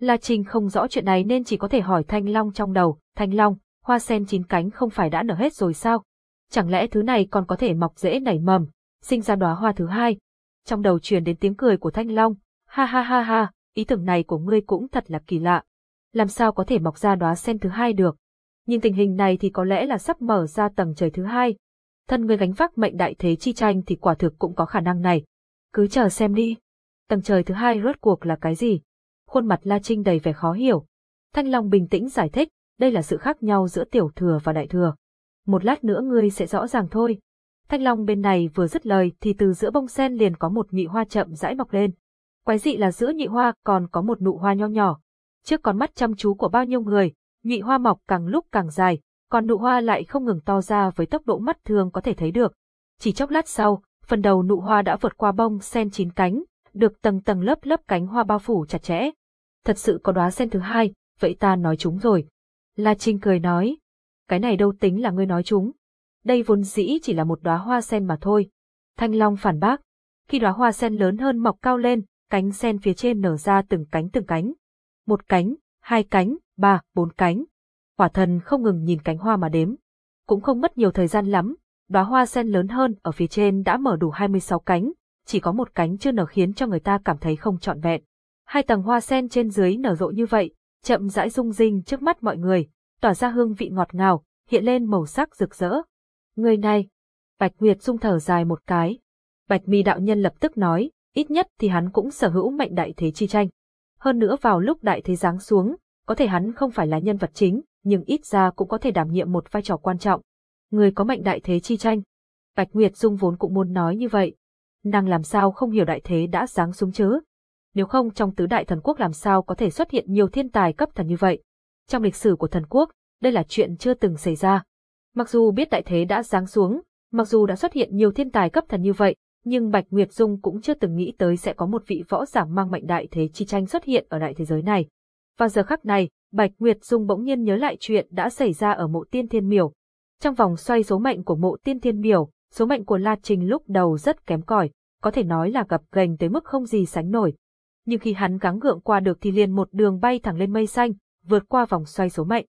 La Trinh không rõ chuyện này nên chỉ có thể hỏi Thanh Long trong đầu, Thanh Long, hoa sen chín cánh không phải đã nở hết rồi sao? Chẳng lẽ thứ này còn có thể mọc rễ nảy mầm, sinh ra đóa hoa thứ hai? Trong đầu truyền đến tiếng cười của Thanh Long, ha ha ha ha, ý tưởng này của ngươi cũng thật là kỳ lạ. Làm sao có thể mọc ra đóa sen thứ hai được? Nhưng tình hình này thì có lẽ là sắp mở ra tầng trời thứ hai, thân người gánh vác mệnh đại thế chi tranh thì quả thực cũng có khả năng này. Cứ chờ xem đi. Tầng trời thứ hai rốt cuộc là cái gì? Khuôn mặt La Trinh đầy vẻ khó hiểu. Thanh Long bình tĩnh giải thích, đây là sự khác nhau giữa tiểu thừa và đại thừa. Một lát nữa ngươi sẽ rõ ràng thôi. Thanh Long bên này vừa dứt lời thì từ giữa bông sen liền có một nhị hoa chậm rãi mọc lên. Quái dị là giữa nhị hoa còn có một nụ hoa nho nhỏ. Trước con mắt chăm chú của bao nhiêu người, nhị hoa mọc càng lúc càng dài, còn nụ hoa lại không ngừng to ra với tốc độ mắt thường có thể thấy được. Chỉ chốc lát sau, phần đầu nụ hoa đã vượt qua bông sen chín cánh, được tầng tầng lớp lớp cánh hoa bao phủ chặt chẽ. Thật sự có đóa sen thứ hai, vậy ta nói chúng rồi. La Trinh cười nói, cái này đâu tính là ngươi nói chúng. Đây vốn dĩ chỉ là một đóa hoa sen mà thôi. Thanh Long phản bác, khi đóa hoa sen lớn hơn mọc cao lên, cánh sen phía trên nở ra từng cánh từng cánh. Một cánh, hai cánh, ba, bốn cánh, Hỏa thần không ngừng nhìn cánh hoa mà đếm. Cũng không mất nhiều thời gian lắm, đóa hoa sen lớn hơn ở phía trên đã mở đủ 26 cánh, chỉ có một cánh chưa nở khiến cho người ta cảm thấy không trọn vẹn. Hai tầng hoa sen trên dưới nở rộ như vậy, chậm rãi rung rinh trước mắt mọi người, tỏa ra hương vị ngọt ngào, hiện lên màu sắc rực rỡ. Người này, Bạch Nguyệt Dung thở dài một cái. Bạch Mi đạo nhân lập tức nói, ít nhất thì hắn cũng sở hữu mệnh đại thế chi tranh. Hơn nữa vào lúc đại thế giáng xuống, có thể hắn không phải là nhân vật chính, nhưng ít ra cũng có thể đảm nhiệm một vai trò quan trọng. Người có mệnh đại thế chi tranh. Bạch Nguyệt Dung vốn cũng muốn nói như vậy. Nàng làm sao không hiểu đại thế đã giáng xuống chứ? Nếu không trong tứ đại thần quốc làm sao có thể xuất hiện nhiều thiên tài cấp thần như vậy? Trong lịch sử của thần quốc, đây là chuyện chưa từng xảy ra. Mặc dù biết đại thế đã giáng xuống, mặc dù đã xuất hiện nhiều thiên tài cấp thần như vậy, nhưng Bạch Nguyệt Dung cũng chưa từng nghĩ tới sẽ có một vị võ giả mang mệnh đại thế chi tranh xuất hiện ở đại thế giới này. Và giờ khắc này, Bạch Nguyệt Dung bỗng nhiên nhớ lại chuyện đã xảy ra ở mộ tiên thiên miểu. Trong vòng xoay số mệnh của mộ tiên thiên miểu, số mệnh của La Trình lúc đầu rất kém cỏi, có thể nói là gặp gành tới mức không gì sánh nổi. Nhưng khi hắn gắng gượng qua được thì liền một đường bay thẳng lên mây xanh, vượt qua vòng xoay số mệnh.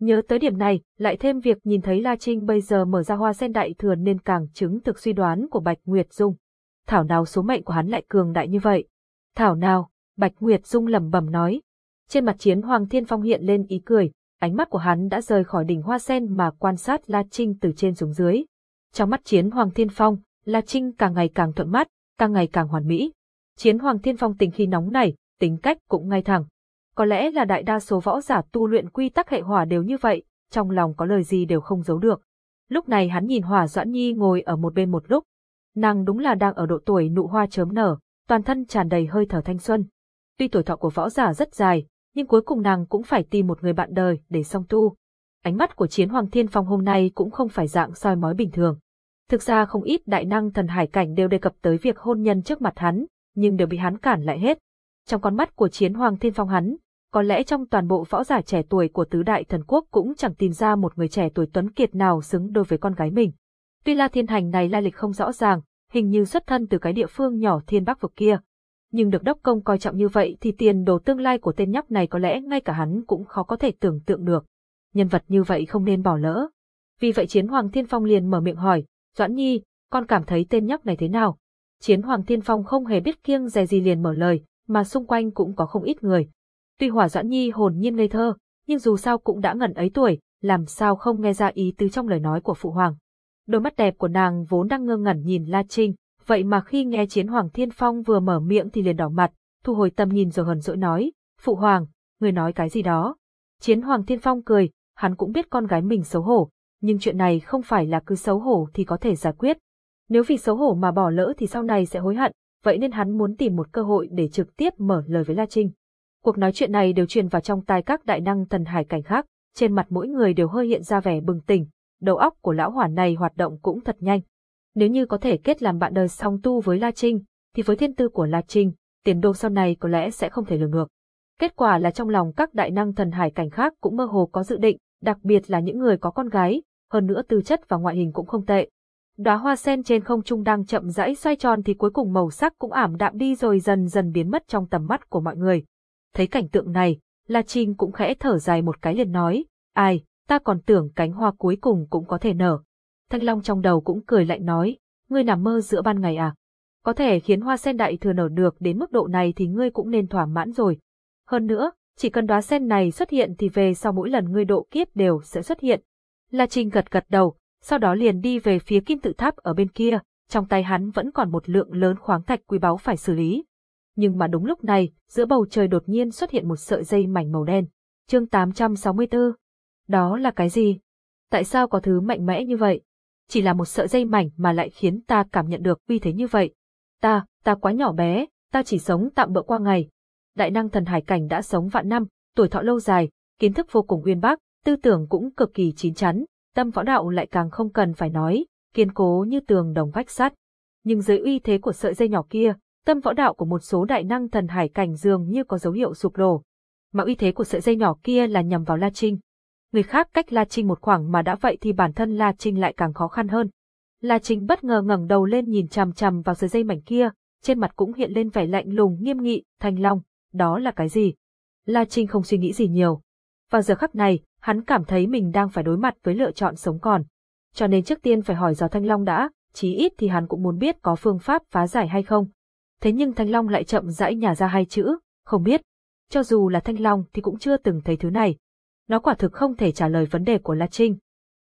Nhớ tới điểm này, lại thêm việc nhìn thấy La Trinh bây giờ mở ra hoa sen đại thừa nên càng chứng thực suy đoán của Bạch Nguyệt Dung. Thảo nào số mệnh của hắn lại cường đại như vậy? Thảo nào, Bạch Nguyệt Dung lẩm bẩm nói. Trên mặt chiến Hoàng Thiên Phong hiện lên ý cười, ánh mắt của hắn đã rời khỏi đỉnh hoa sen mà quan sát La Trinh từ trên xuống dưới. Trong mắt chiến Hoàng Thiên Phong, La Trinh càng ngày càng thuận mắt, càng ngày càng hoàn mỹ. Chiến Hoàng Thiên Phong tình khi nóng này, tính cách cũng ngay thẳng. Có lẽ là đại đa số võ giả tu luyện quy tắc hệ hỏa đều như vậy, trong lòng có lời gì đều không giấu được. Lúc này hắn nhìn Hỏa Doãn Nhi ngồi ở một bên một lúc. Nàng đúng là đang ở độ tuổi nụ hoa chớm nở, toàn thân tràn đầy hơi thở thanh xuân. Tuy tuổi thọ của võ giả rất dài, nhưng cuối cùng nàng cũng phải tìm một người bạn đời để song tu. Ánh mắt của chiến hoàng thiên phong hôm nay cũng không phải dạng soi mói bình thường. Thực ra không ít đại năng thần hải cảnh đều đề cập tới việc hôn nhân trước mặt hắn, nhưng đều bị hắn cản lại hết. Trong con mắt của chiến hoàng thiên phong hắn, có lẽ trong toàn bộ võ giả trẻ tuổi của tứ đại thần quốc cũng chẳng tìm ra một người trẻ tuổi tuấn kiệt nào xứng đôi với con gái mình. Tuy La Thiên Hành này lai lịch không rõ ràng, hình như xuất thân từ cái địa phương nhỏ thiên bắc vực kia. Nhưng được đốc công coi trọng như vậy thì tiền đồ tương lai của tên nhóc này có lẽ ngay cả hắn cũng khó có thể tưởng tượng được. Nhân vật như vậy không nên bỏ lỡ. Vì vậy Chiến Hoàng Thiên Phong liền mở miệng hỏi, Doãn Nhi, con cảm thấy tên nhóc này thế nào? Chiến Hoàng Thiên Phong không hề biết kiêng dè gì liền mở lời, mà xung quanh cũng có không ít người. Tuy Hỏa Doãn Nhi hồn nhiên ngây thơ, nhưng dù sao cũng đã ngần ấy tuổi, làm sao không nghe ra ý tứ trong lời nói của Phụ Hoàng. Đôi mắt đẹp của nàng vốn đang ngơ ngẩn nhìn La Trinh, vậy mà khi nghe Chiến Hoàng Thiên Phong vừa mở miệng thì liền đỏ mặt, thu hồi tâm nhìn rồi hờn dỗi nói, Phụ Hoàng, người nói cái gì đó. Chiến Hoàng Thiên Phong cười, hắn cũng biết con gái mình xấu hổ, nhưng chuyện này không phải là cứ xấu hổ thì có thể giải quyết. Nếu vì xấu hổ mà bỏ lỡ thì sau này sẽ hối hận, vậy nên hắn muốn tìm một cơ hội để trực tiếp mở lời với La Trinh. Cuộc nói chuyện này đều truyền vào trong tai các đại năng thần hải cảnh khác, trên mặt mỗi người đều hơi hiện ra vẻ bừng tỉnh, đầu óc của lão hỏa này hoạt động cũng thật nhanh. Nếu như có thể kết làm bạn đời song tu với La Trinh, thì với thiên tư của La Trinh, tiền đồ sau này có lẽ sẽ không thể lường được. Kết quả là trong lòng các đại năng thần hải cảnh khác cũng mơ hồ có dự định, đặc biệt là những người có con gái, hơn nữa tư chất và ngoại hình cũng không tệ. Đóa hoa sen trên không trung đang chậm rãi xoay tròn thì cuối cùng màu sắc cũng ảm đạm đi rồi dần dần biến mất trong tầm mắt của mọi người. Thấy cảnh tượng này, La Trinh cũng khẽ thở dài một cái liền nói, ai, ta còn tưởng cánh hoa cuối cùng cũng có thể nở. Thanh Long trong đầu cũng cười lạnh nói, ngươi nằm mơ giữa ban ngày à? Có thể khiến hoa sen đại thừa nở được đến mức độ này thì ngươi cũng nên thỏa mãn rồi. Hơn nữa, chỉ cần đóa sen này xuất hiện thì về sau mỗi lần ngươi độ kiếp đều sẽ xuất hiện. La Trinh gật gật đầu, sau đó liền đi về phía kim tự tháp ở bên kia, trong tay hắn vẫn còn một lượng lớn khoáng thạch quý báu phải xử lý nhưng mà đúng lúc này, giữa bầu trời đột nhiên xuất hiện một sợi dây mảnh màu đen. Chương 864. Đó là cái gì? Tại sao có thứ mạnh mẽ như vậy? Chỉ là một sợi dây mảnh mà lại khiến ta cảm nhận được uy thế như vậy. Ta, ta quá nhỏ bé, ta chỉ sống tạm bỡ qua ngày. Đại năng thần hải cảnh đã sống vạn năm, tuổi thọ lâu dài, kiến thức vô cùng uyên bác, tư tưởng cũng cực kỳ chín chắn, tâm võ đạo lại càng không cần phải nói, kiên cố như tường đồng vách sắt. Nhưng dưới uy thế của sợi dây nhỏ kia, tâm võ đạo của một số đại năng thần hải cảnh dường như có dấu hiệu sụp đổ. Mà uy thế của sợi dây nhỏ kia là nhằm vào La Trinh. Người khác cách La Trinh một khoảng mà đã vậy thì bản thân La Trinh lại càng khó khăn hơn. La Trinh bất ngờ ngẩng đầu lên nhìn chằm chằm vào sợi dây mảnh kia, trên mặt cũng hiện lên vẻ lạnh lùng nghiêm nghị, thanh long, đó là cái gì? La Trinh không suy nghĩ gì nhiều. Vào giờ khắc này, hắn cảm thấy mình đang phải đối mặt với lựa chọn sống còn. Cho nên trước tiên phải hỏi dò thanh long đã, chí ít thì hắn cũng muốn biết có phương pháp phá giải hay không thế nhưng Thanh Long lại chậm rãi nhả ra hai chữ, không biết. Cho dù là Thanh Long thì cũng chưa từng thấy thứ này. Nó quả thực không thể trả lời vấn đề của La Trinh.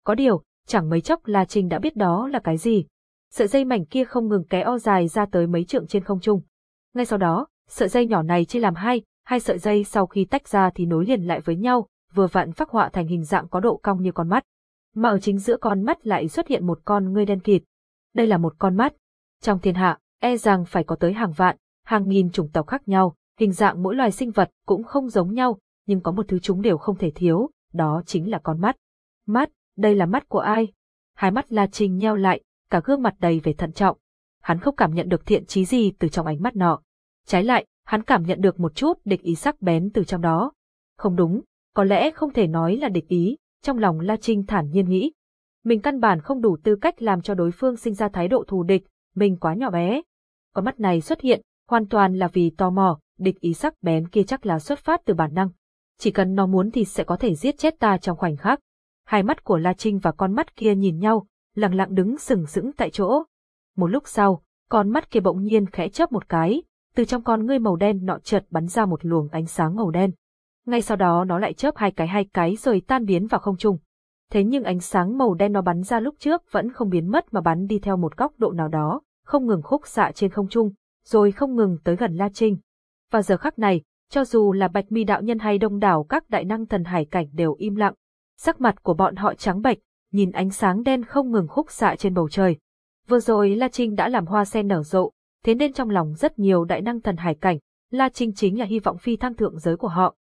Có điều, chẳng mấy chốc La Trinh đã biết đó là cái gì. Sợi dây mảnh kia không ngừng kéo o dài ra tới mấy trượng trên không trung. Ngay sau đó, sợi dây nhỏ này chia làm hai, hai sợi dây sau khi tách ra thì nối liền lại với nhau, vừa vặn phác họa thành hình dạng có độ cong như con mắt. Mà ở chính giữa con mắt lại xuất hiện một con ngươi đen kịt. Đây là một con mắt. Trong thiên hạ, e rằng phải có tới hàng vạn, hàng nghìn chủng tộc khác nhau, hình dạng mỗi loài sinh vật cũng không giống nhau, nhưng có một thứ chúng đều không thể thiếu, đó chính là con mắt. Mắt, đây là mắt của ai? Hai mắt La Trinh nheo lại, cả gương mặt đầy vẻ thận trọng. Hắn không cảm nhận được thiện chí gì từ trong ánh mắt nọ. Trái lại, hắn cảm nhận được một chút địch ý sắc bén từ trong đó. Không đúng, có lẽ không thể nói là địch ý, trong lòng La Trinh thản nhiên nghĩ. Mình căn bản không đủ tư cách làm cho đối phương sinh ra thái độ thù địch, mình quá nhỏ bé. Con mắt này xuất hiện, hoàn toàn là vì tò mò, địch ý sắc bén kia chắc là xuất phát từ bản năng. Chỉ cần nó muốn thì sẽ có thể giết chết ta trong khoảnh khắc. Hai mắt của La Trinh và con mắt kia nhìn nhau, lặng lặng đứng sừng sững tại chỗ. Một lúc sau, con mắt kia bỗng nhiên khẽ chớp một cái, từ trong con ngươi màu đen nọ chợt bắn ra một luồng ánh sáng màu đen. Ngay sau đó nó lại chớp hai cái hai cái rồi tan biến vào không trung. Thế nhưng ánh sáng màu đen nó bắn ra lúc trước vẫn không biến mất mà bắn đi theo một góc độ nào đó, không ngừng khúc xạ trên không trung, rồi không ngừng tới gần La Trinh. Và giờ khắc này, cho dù là Bạch Mi đạo nhân hay đông đảo các đại năng thần hải cảnh đều im lặng, sắc mặt của bọn họ trắng bệch, nhìn ánh sáng đen không ngừng khúc xạ trên bầu trời. Vừa rồi La Trinh đã làm hoa sen nở rộ, thế nên trong lòng rất nhiều đại năng thần hải cảnh, La Trinh chính là hy vọng phi thăng thượng giới của họ.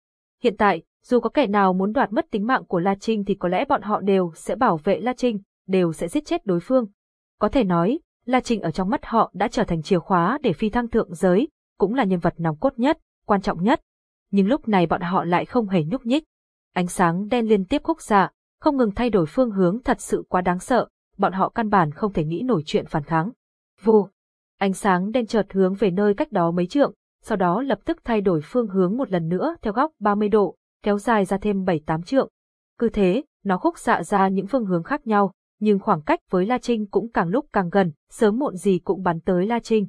Hiện tại, dù có kẻ nào muốn đoạt mất tính mạng của La Trinh thì có lẽ bọn họ đều sẽ bảo vệ La Trinh, đều sẽ giết chết đối phương. Có thể nói, La Trinh ở trong mắt họ đã trở thành chìa khóa để phi thăng thượng giới, cũng là nhân vật nòng cốt nhất, quan trọng nhất. Nhưng lúc này bọn họ lại không hề nhúc nhích. Ánh sáng đen liên tiếp khúc xạ, không ngừng thay đổi phương hướng thật sự quá đáng sợ, bọn họ căn bản không thể nghĩ nổi chuyện phản kháng. Vù! Ánh sáng đen chợt hướng về nơi cách đó mấy trượng, sau đó lập tức thay đổi phương hướng một lần nữa theo góc 30 độ, kéo dài ra thêm 7-8 trượng. Cứ thế, nó khúc xạ ra những phương hướng khác nhau, nhưng khoảng cách với La Trinh cũng càng lúc càng gần, sớm muộn gì cũng bắn tới La Trinh.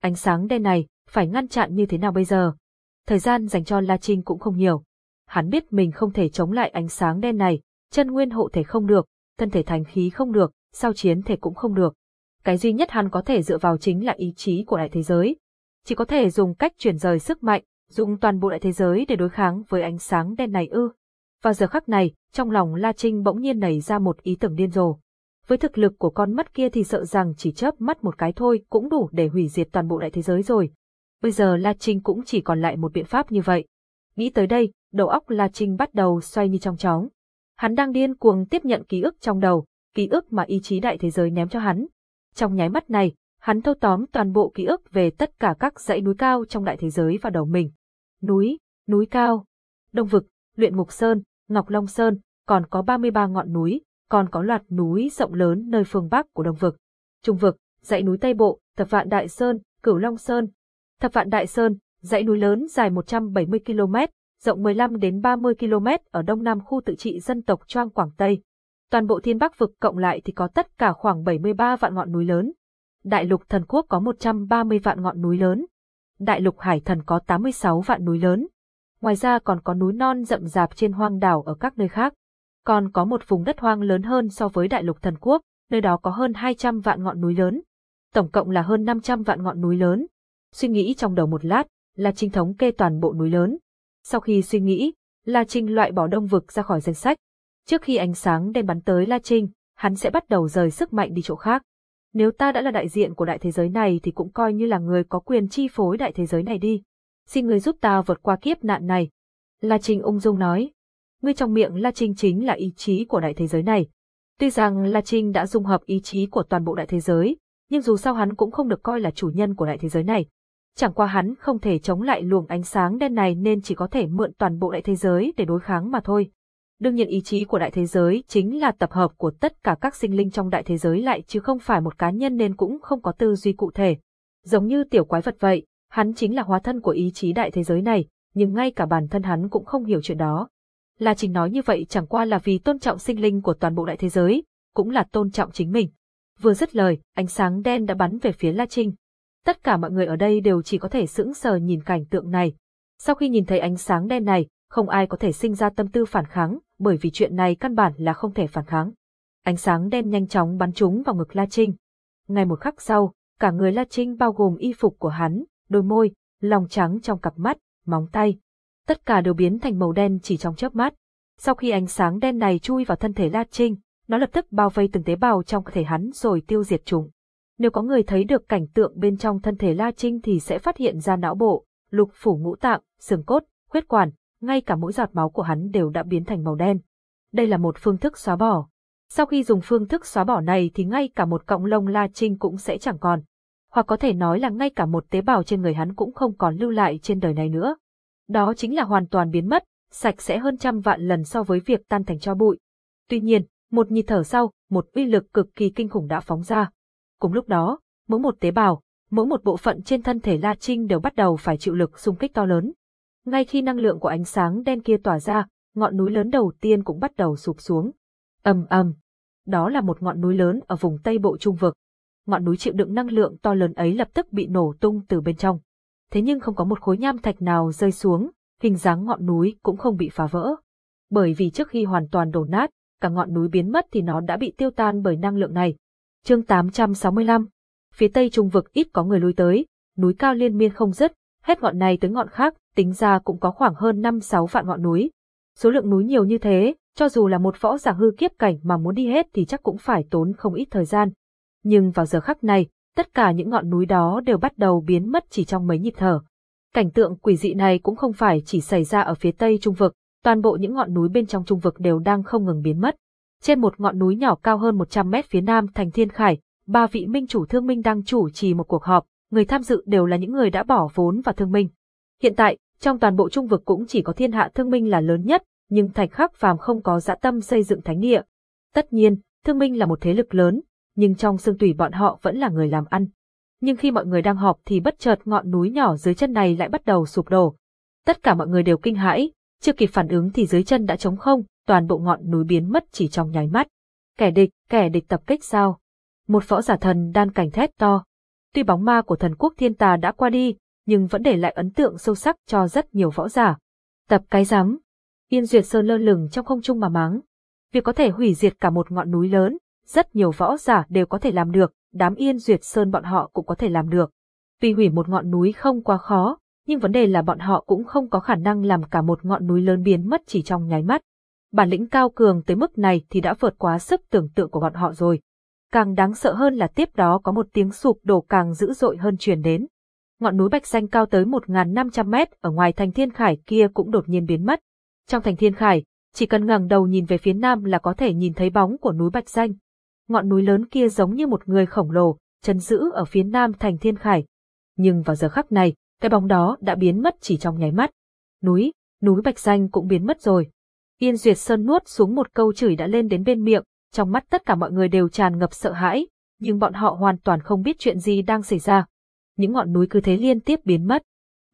Ánh sáng đen này, phải ngăn chặn như thế nào bây giờ? Thời gian dành cho La Trinh cũng không nhiều. Hắn biết mình không thể chống lại ánh sáng đen này, chân nguyên hộ thể không được, thân thể thành khí không được, sao chiến thể cũng không được. Cái duy nhất hắn có thể dựa vào chính là ý chí của đại thế giới. Chỉ có thể dùng cách chuyển rời sức mạnh, dùng toàn bộ đại thế giới để đối kháng với ánh sáng đen này ư. Và giờ khắc này, trong lòng La Trinh bỗng nhiên nảy ra một ý tưởng điên rồ. Với thực lực của con mắt kia thì sợ rằng chỉ chớp mắt một cái thôi cũng đủ để hủy diệt toàn bộ đại thế giới rồi. Bây giờ La Trinh cũng chỉ còn lại một biện pháp như vậy. Nghĩ tới đây, đầu óc La Trinh bắt đầu xoay như trong chóng. Hắn đang điên cuồng tiếp nhận ký ức trong đầu, ký ức mà ý chí đại thế giới ném cho hắn. Trong nháy mắt này, hắn thâu tóm toàn bộ ký ức về tất cả các dãy núi cao trong đại thế giới vào đầu mình. Núi, núi cao, Đông Vực, Luyện Ngục Sơn, Ngọc Long Sơn, còn có 33 ngọn núi, còn có loạt núi rộng lớn nơi phương Bắc của Đông Vực. Trung Vực, dãy núi Tây Bộ, Thập Vạn Đại Sơn, Cửu Long Sơn. Thập Vạn Đại Sơn, dãy núi lớn dài 170 km, rộng 15 đến 30 km ở đông nam khu tự trị dân tộc Choang Quảng Tây. Toàn bộ thiên bắc vực cộng lại thì có tất cả khoảng 73 vạn ngọn núi lớn. Đại lục thần quốc có 130 vạn ngọn núi lớn. Đại lục hải thần có 86 vạn núi lớn. Ngoài ra còn có núi non rậm rạp trên hoang đảo ở các nơi khác. Còn có một vùng đất hoang lớn hơn so với đại lục thần quốc, nơi đó có hơn 200 vạn ngọn núi lớn. Tổng cộng là hơn 500 vạn ngọn núi lớn. Suy nghĩ trong đầu một lát, La trinh thống kê toàn bộ núi lớn. Sau khi suy nghĩ, La Trinh loại bỏ đông vực ra khỏi danh sách. Trước khi ánh sáng đen bắn tới La Trinh, hắn sẽ bắt đầu rời sức mạnh đi chỗ khác. Nếu ta đã là đại diện của đại thế giới này thì cũng coi như là người có quyền chi phối đại thế giới này đi. Xin người giúp ta vượt qua kiếp nạn này. La Trinh ung dung nói. Ngươi trong miệng La Trinh chính là ý chí của đại thế giới này. Tuy rằng La Trinh đã dung hợp ý chí của toàn bộ đại thế giới, nhưng dù sao hắn cũng không được coi là chủ nhân của đại thế giới này. Chẳng qua hắn không thể chống lại luồng ánh sáng đen này nên chỉ có thể mượn toàn bộ đại thế giới để đối kháng mà thôi. Đương nhiên ý chí của đại thế giới chính là tập hợp của tất cả các sinh linh trong đại thế giới lại chứ không phải một cá nhân nên cũng không có tư duy cụ thể. Giống như tiểu quái vật vậy, hắn chính là hóa thân của ý chí đại thế giới này, nhưng ngay cả bản thân hắn cũng không hiểu chuyện đó. La Trình nói như vậy chẳng qua là vì tôn trọng sinh linh của toàn bộ đại thế giới, cũng là tôn trọng chính mình. Vừa dứt lời, ánh sáng đen đã bắn về phía La Trinh. Tất cả mọi người ở đây đều chỉ có thể sững sờ nhìn cảnh tượng này. Sau khi nhìn thấy ánh sáng đen này, không ai có thể sinh ra tâm tư phản kháng, bởi vì chuyện này căn bản là không thể phản kháng. Ánh sáng đen nhanh chóng bắn trúng vào ngực La Trinh. Ngay một khắc sau, cả người La Trinh bao gồm y phục của hắn, đôi môi, lòng trắng trong cặp mắt, móng tay. Tất cả đều biến thành màu đen chỉ trong chớp mắt. Sau khi ánh sáng đen này chui vào thân thể La Trinh, nó lập tức bao vây từng tế bào trong cơ thể hắn rồi tiêu diệt chúng. Nếu có người thấy được cảnh tượng bên trong thân thể La Trinh thì sẽ phát hiện ra não bộ, lục phủ ngũ tạng, xương cốt, huyết quản, ngay cả mỗi giọt máu của hắn đều đã biến thành màu đen. Đây là một phương thức xóa bỏ. Sau khi dùng phương thức xóa bỏ này thì ngay cả một cọng lông La Trinh cũng sẽ chẳng còn. Hoặc có thể nói là ngay cả một tế bào trên người hắn cũng không còn lưu lại trên đời này nữa. Đó chính là hoàn toàn biến mất, sạch sẽ hơn trăm vạn lần so với việc tan thành cho bụi. Tuy nhiên, một nhịp thở sau, một uy lực cực kỳ kinh khủng đã phóng ra. Cùng lúc đó, mỗi một tế bào, mỗi một bộ phận trên thân thể La Trinh đều bắt đầu phải chịu lực xung kích to lớn. Ngay khi năng lượng của ánh sáng đen kia tỏa ra, ngọn núi lớn đầu tiên cũng bắt đầu sụp xuống. ầm ầm, đó là một ngọn núi lớn ở vùng Tây Bộ Trung Vực. Ngọn núi chịu đựng năng lượng to lớn ấy lập tức bị nổ tung từ bên trong. Thế nhưng không có một khối nham thạch nào rơi xuống, hình dáng ngọn núi cũng không bị phá vỡ. Bởi vì trước khi hoàn toàn đổ nát, cả ngọn núi biến mất thì nó đã bị tiêu tan bởi năng lượng này. Chương 865 Phía tây trung vực ít có người lui tới, núi cao liên miên không dứt, hết ngọn này tới ngọn khác, tính ra cũng có khoảng hơn 5-6 vạn ngọn núi. Số lượng núi nhiều như thế, cho dù là một võ giả hư kiếp cảnh mà muốn đi hết thì chắc cũng phải tốn không ít thời gian. Nhưng vào giờ khắc này, tất cả những ngọn núi đó đều bắt đầu biến mất chỉ trong mấy nhịp thở. Cảnh tượng quỷ dị này cũng không phải chỉ xảy ra ở phía tây trung vực, toàn bộ những ngọn núi bên trong trung vực đều đang không ngừng biến mất. Trên một ngọn núi nhỏ cao hơn 100 mét phía nam thành Thiên Khải, ba vị minh chủ thương minh đang chủ trì một cuộc họp, người tham dự đều là những người đã bỏ vốn vào thương minh. Hiện tại, trong toàn bộ trung vực cũng chỉ có thiên hạ thương minh là lớn nhất, nhưng thạch khắc phàm không có dã tâm xây dựng thánh địa. Tất nhiên, thương minh là một thế lực lớn, nhưng trong xương tủy bọn họ vẫn là người làm ăn. Nhưng khi mọi người đang họp thì bất chợt ngọn núi nhỏ dưới chân này lại bắt đầu sụp đổ. Tất cả mọi người đều kinh hãi, chưa kịp phản ứng thì dưới chân đã trống không, toàn bộ ngọn núi biến mất chỉ trong nháy mắt. Kẻ địch, kẻ địch tập kích sao? Một võ giả thần đan cảnh thét to. Tuy bóng ma của thần quốc thiên tà đã qua đi, nhưng vẫn để lại ấn tượng sâu sắc cho rất nhiều võ giả. Tập cái rắm. Yên Duyệt Sơn lơ lửng trong không trung mà mắng. Việc có thể hủy diệt cả một ngọn núi lớn, rất nhiều võ giả đều có thể làm được, đám Yên Duyệt Sơn bọn họ cũng có thể làm được. Vì hủy một ngọn núi không quá khó, nhưng vấn đề là bọn họ cũng không có khả năng làm cả một ngọn núi lớn biến mất chỉ trong nháy mắt. Bản lĩnh cao cường tới mức này thì đã vượt quá sức tưởng tượng của bọn họ rồi. Càng đáng sợ hơn là tiếp đó có một tiếng sụp đổ càng dữ dội hơn truyền đến. Ngọn núi Bạch Xanh cao tới 1.500 mét ở ngoài thành Thiên Khải kia cũng đột nhiên biến mất. Trong thành Thiên Khải, chỉ cần ngẩng đầu nhìn về phía nam là có thể nhìn thấy bóng của núi Bạch Xanh. Ngọn núi lớn kia giống như một người khổng lồ, chân giữ ở phía nam thành Thiên Khải. Nhưng vào giờ khắc này, cái bóng đó đã biến mất chỉ trong nháy mắt. Núi, núi Bạch danh cũng biến mất rồi. Yên Duyệt Sơn nuốt xuống một câu chửi đã lên đến bên miệng, trong mắt tất cả mọi người đều tràn ngập sợ hãi, nhưng bọn họ hoàn toàn không biết chuyện gì đang xảy ra. Những ngọn núi cứ thế liên tiếp biến mất.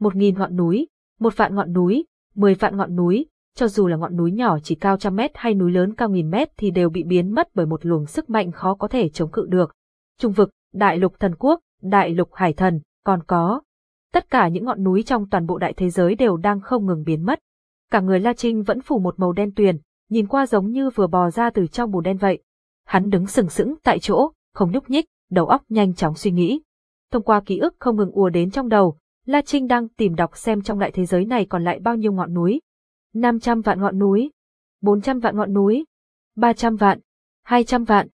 Một nghìn ngọn núi, một vạn ngọn núi, mười vạn ngọn núi, cho dù là ngọn núi nhỏ chỉ cao trăm mét hay núi lớn cao nghìn mét thì đều bị biến mất bởi một luồng sức mạnh khó có thể chống cự được. Trung vực, đại lục thần quốc, đại lục hải thần, còn có. Tất cả những ngọn núi trong toàn bộ đại thế giới đều đang không ngừng biến mất. Cả người La Trinh vẫn phủ một màu đen tuyền, nhìn qua giống như vừa bò ra từ trong bùn đen vậy. Hắn đứng sừng sững tại chỗ, không nhúc nhích, đầu óc nhanh chóng suy nghĩ. Thông qua ký ức không ngừng ùa đến trong đầu, La Trinh đang tìm đọc xem trong đại thế giới này còn lại bao nhiêu ngọn núi. 500 vạn ngọn núi, 400 vạn ngọn núi, 300 vạn, 200 vạn,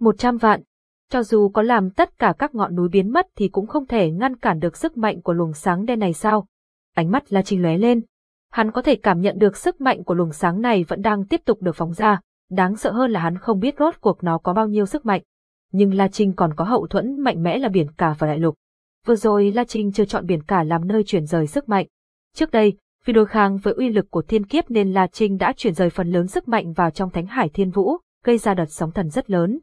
100 vạn. Cho dù có làm tất cả các ngọn núi biến mất thì cũng không thể ngăn cản được sức mạnh của luồng sáng đen này sao? Ánh mắt La Trinh lóe lên, Hắn có thể cảm nhận được sức mạnh của luồng sáng này vẫn đang tiếp tục được phóng ra, đáng sợ hơn là hắn không biết rốt cuộc nó có bao nhiêu sức mạnh. Nhưng La Trinh còn có hậu thuẫn mạnh mẽ là biển cả và đại lục. Vừa rồi La Trinh chưa chọn biển cả làm nơi chuyển rời sức mạnh. Trước đây, vì đối kháng với uy lực của thiên kiếp nên La Trinh đã chuyển rời phần lớn sức mạnh vào trong thánh hải thiên vũ, gây ra đợt sóng thần rất lớn.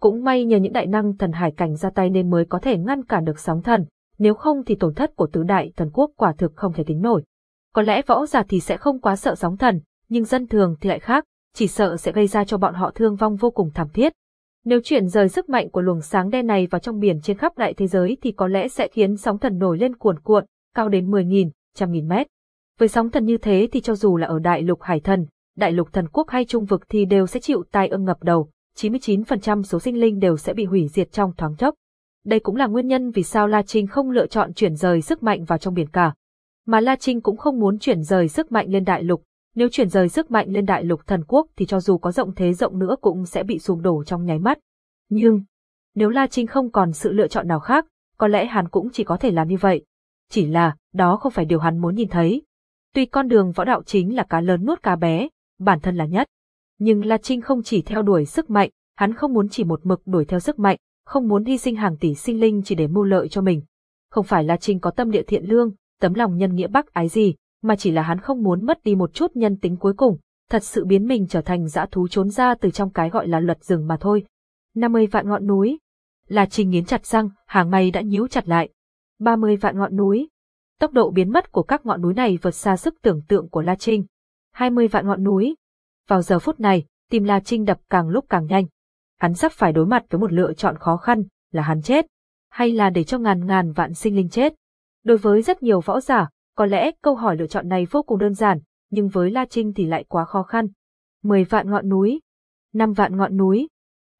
Cũng may nhờ những đại năng thần hải cảnh ra tay nên mới có thể ngăn cản được sóng thần, nếu không thì tổn thất của tứ đại thần quốc quả thực không thể tính nổi. Có lẽ võ giả thì sẽ không quá sợ sóng thần, nhưng dân thường thì lại khác, chỉ sợ sẽ gây ra cho bọn họ thương vong vô cùng thảm thiết. Nếu chuyển rời sức mạnh của luồng sáng đen này vào trong biển trên khắp đại thế giới thì có lẽ sẽ khiến sóng thần nổi lên cuồn cuộn, cao đến 10.000, trăm nghìn mét. Với sóng thần như thế thì cho dù là ở đại lục hải thần, đại lục thần quốc hay trung vực thì đều sẽ chịu tai ương ngập đầu, 99% số sinh linh đều sẽ bị hủy diệt trong thoáng chốc. Đây cũng là nguyên nhân vì sao La Trinh không lựa chọn chuyển rời sức mạnh vào trong biển cả. Mà La Trinh cũng không muốn chuyển rời sức mạnh lên đại lục, nếu chuyển rời sức mạnh lên đại lục thần quốc thì cho dù có rộng thế rộng nữa cũng sẽ bị sụp đổ trong nháy mắt. Nhưng, nếu La Trinh không còn sự lựa chọn nào khác, có lẽ hắn cũng chỉ có thể làm như vậy. Chỉ là, đó không phải điều hắn muốn nhìn thấy. Tuy con đường võ đạo chính là cá lớn nuốt cá bé, bản thân là nhất. Nhưng La Trinh không chỉ theo đuổi sức mạnh, hắn không muốn chỉ một mực đuổi theo sức mạnh, không muốn hy sinh hàng tỷ sinh linh chỉ để mưu lợi cho mình. Không phải La Trinh có tâm địa thiện lương, tấm lòng nhân nghĩa bác ái gì, mà chỉ là hắn không muốn mất đi một chút nhân tính cuối cùng, thật sự biến mình trở thành dã thú trốn ra từ trong cái gọi là luật rừng mà thôi. 50 vạn ngọn núi. La Trinh nghiến chặt răng, hàng mày đã nhíu chặt lại. 30 vạn ngọn núi. Tốc độ biến mất của các ngọn núi này vượt xa sức tưởng tượng của La Trinh. 20 vạn ngọn núi. Vào giờ phút này, tim La Trinh đập càng lúc càng nhanh. Hắn sắp phải đối mặt với một lựa chọn khó khăn, là hắn chết, hay là để cho ngàn ngàn vạn sinh linh chết. Đối với rất nhiều võ giả, có lẽ câu hỏi lựa chọn này vô cùng đơn giản, nhưng với La Trinh thì lại quá khó khăn. 10 vạn ngọn núi, 5 vạn ngọn núi,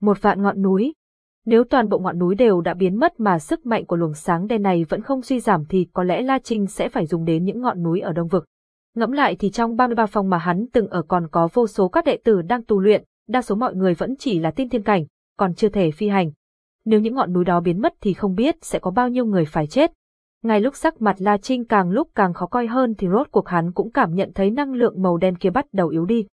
một vạn ngọn núi. Nếu toàn bộ ngọn núi đều đã biến mất mà sức mạnh của luồng sáng đen này vẫn không suy giảm thì có lẽ La Trinh sẽ phải dùng đến những ngọn núi ở Đông Vực. Ngẫm lại thì trong 33 phòng mà hắn từng ở còn có vô số các đệ tử đang tu luyện, đa số mọi người vẫn chỉ là tin thiên cảnh, còn chưa thể phi hành. Nếu những ngọn núi đó biến mất thì không biết sẽ có bao nhiêu người phải chết. Ngay lúc sắc mặt La Trinh càng lúc càng khó coi hơn thì rốt cuộc hắn cũng cảm nhận thấy năng lượng màu đen kia bắt đầu yếu đi.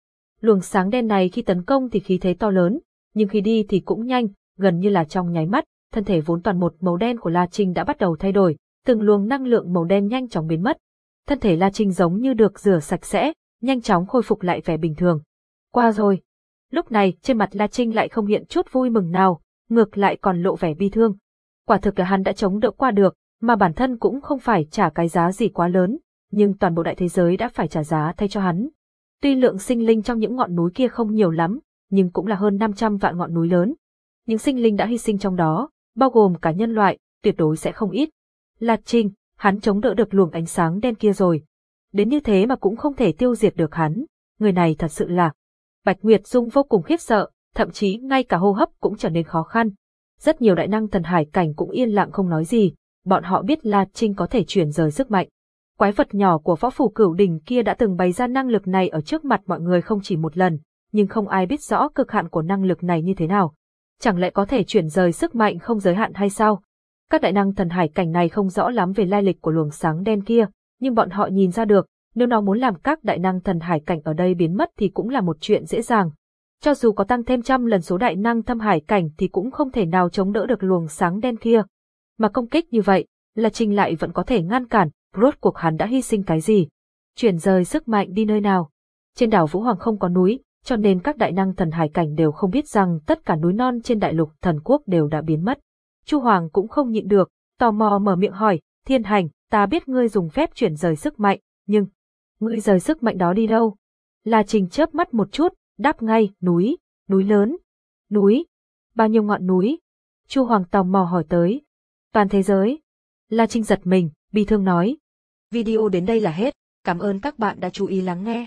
Luồng sáng đen này khi tấn công thì khí thế to lớn, nhưng khi đi thì cũng nhanh, gần như là trong nháy mắt, thân thể vốn toàn một màu đen của La Trinh đã bắt đầu thay đổi, từng luồng năng lượng màu đen nhanh chóng biến mất. Thân thể La Trinh giống như được rửa sạch sẽ, nhanh chóng khôi phục lại vẻ bình thường. Qua rồi. Lúc này, trên mặt La Trinh lại không hiện chút vui mừng nào, ngược lại còn lộ vẻ bi thương. Quả thực là hắn đã chống đỡ qua được, mà bản thân cũng không phải trả cái giá gì quá lớn, nhưng toàn bộ đại thế giới đã phải trả giá thay cho hắn. Tuy lượng sinh linh trong những ngọn núi kia không nhiều lắm, nhưng cũng là hơn 500 vạn ngọn núi lớn. Những sinh linh đã hy sinh trong đó, bao gồm cả nhân loại, tuyệt đối sẽ không ít. Lạt Trinh, hắn chống đỡ được luồng ánh sáng đen kia rồi. Đến như thế mà cũng không thể tiêu diệt được hắn, người này thật sự là. Bạch Nguyệt Dung vô cùng khiếp sợ, thậm chí ngay cả hô hấp cũng trở nên khó khăn. Rất nhiều đại năng thần hải cảnh cũng yên lặng không nói gì, bọn họ biết La Trinh có thể chuyển rời sức mạnh. Quái vật nhỏ của võ phủ cửu đình kia đã từng bày ra năng lực này ở trước mặt mọi người không chỉ một lần, nhưng không ai biết rõ cực hạn của năng lực này như thế nào. Chẳng lẽ có thể chuyển rời sức mạnh không giới hạn hay sao? Các đại năng thần hải cảnh này không rõ lắm về lai lịch của luồng sáng đen kia, nhưng bọn họ nhìn ra được, nếu nó muốn làm các đại năng thần hải cảnh ở đây biến mất thì cũng là một chuyện dễ dàng. Cho dù có tăng thêm trăm lần số đại năng thâm hải cảnh thì cũng không thể nào chống đỡ được luồng sáng đen kia. Mà công kích như vậy, là Trình lại vẫn có thể ngăn cản, rốt cuộc hắn đã hy sinh cái gì? Chuyển rời sức mạnh đi nơi nào? Trên đảo Vũ Hoàng không có núi, cho nên các đại năng thần hải cảnh đều không biết rằng tất cả núi non trên đại lục thần quốc đều đã biến mất. Chu Hoàng cũng không nhịn được, tò mò mở miệng hỏi, thiên hành, ta biết ngươi dùng phép chuyển rời sức mạnh, nhưng, ngươi rời sức mạnh đó đi đâu? La Trình chớp mắt một chút, đáp ngay, núi, núi lớn, núi, bao nhiêu ngọn núi? Chu Hoàng tò mò hỏi tới. Toàn thế giới. La Trinh giật mình, bi thương nói. Video đến đây là hết, cảm ơn các bạn đã chú ý lắng nghe.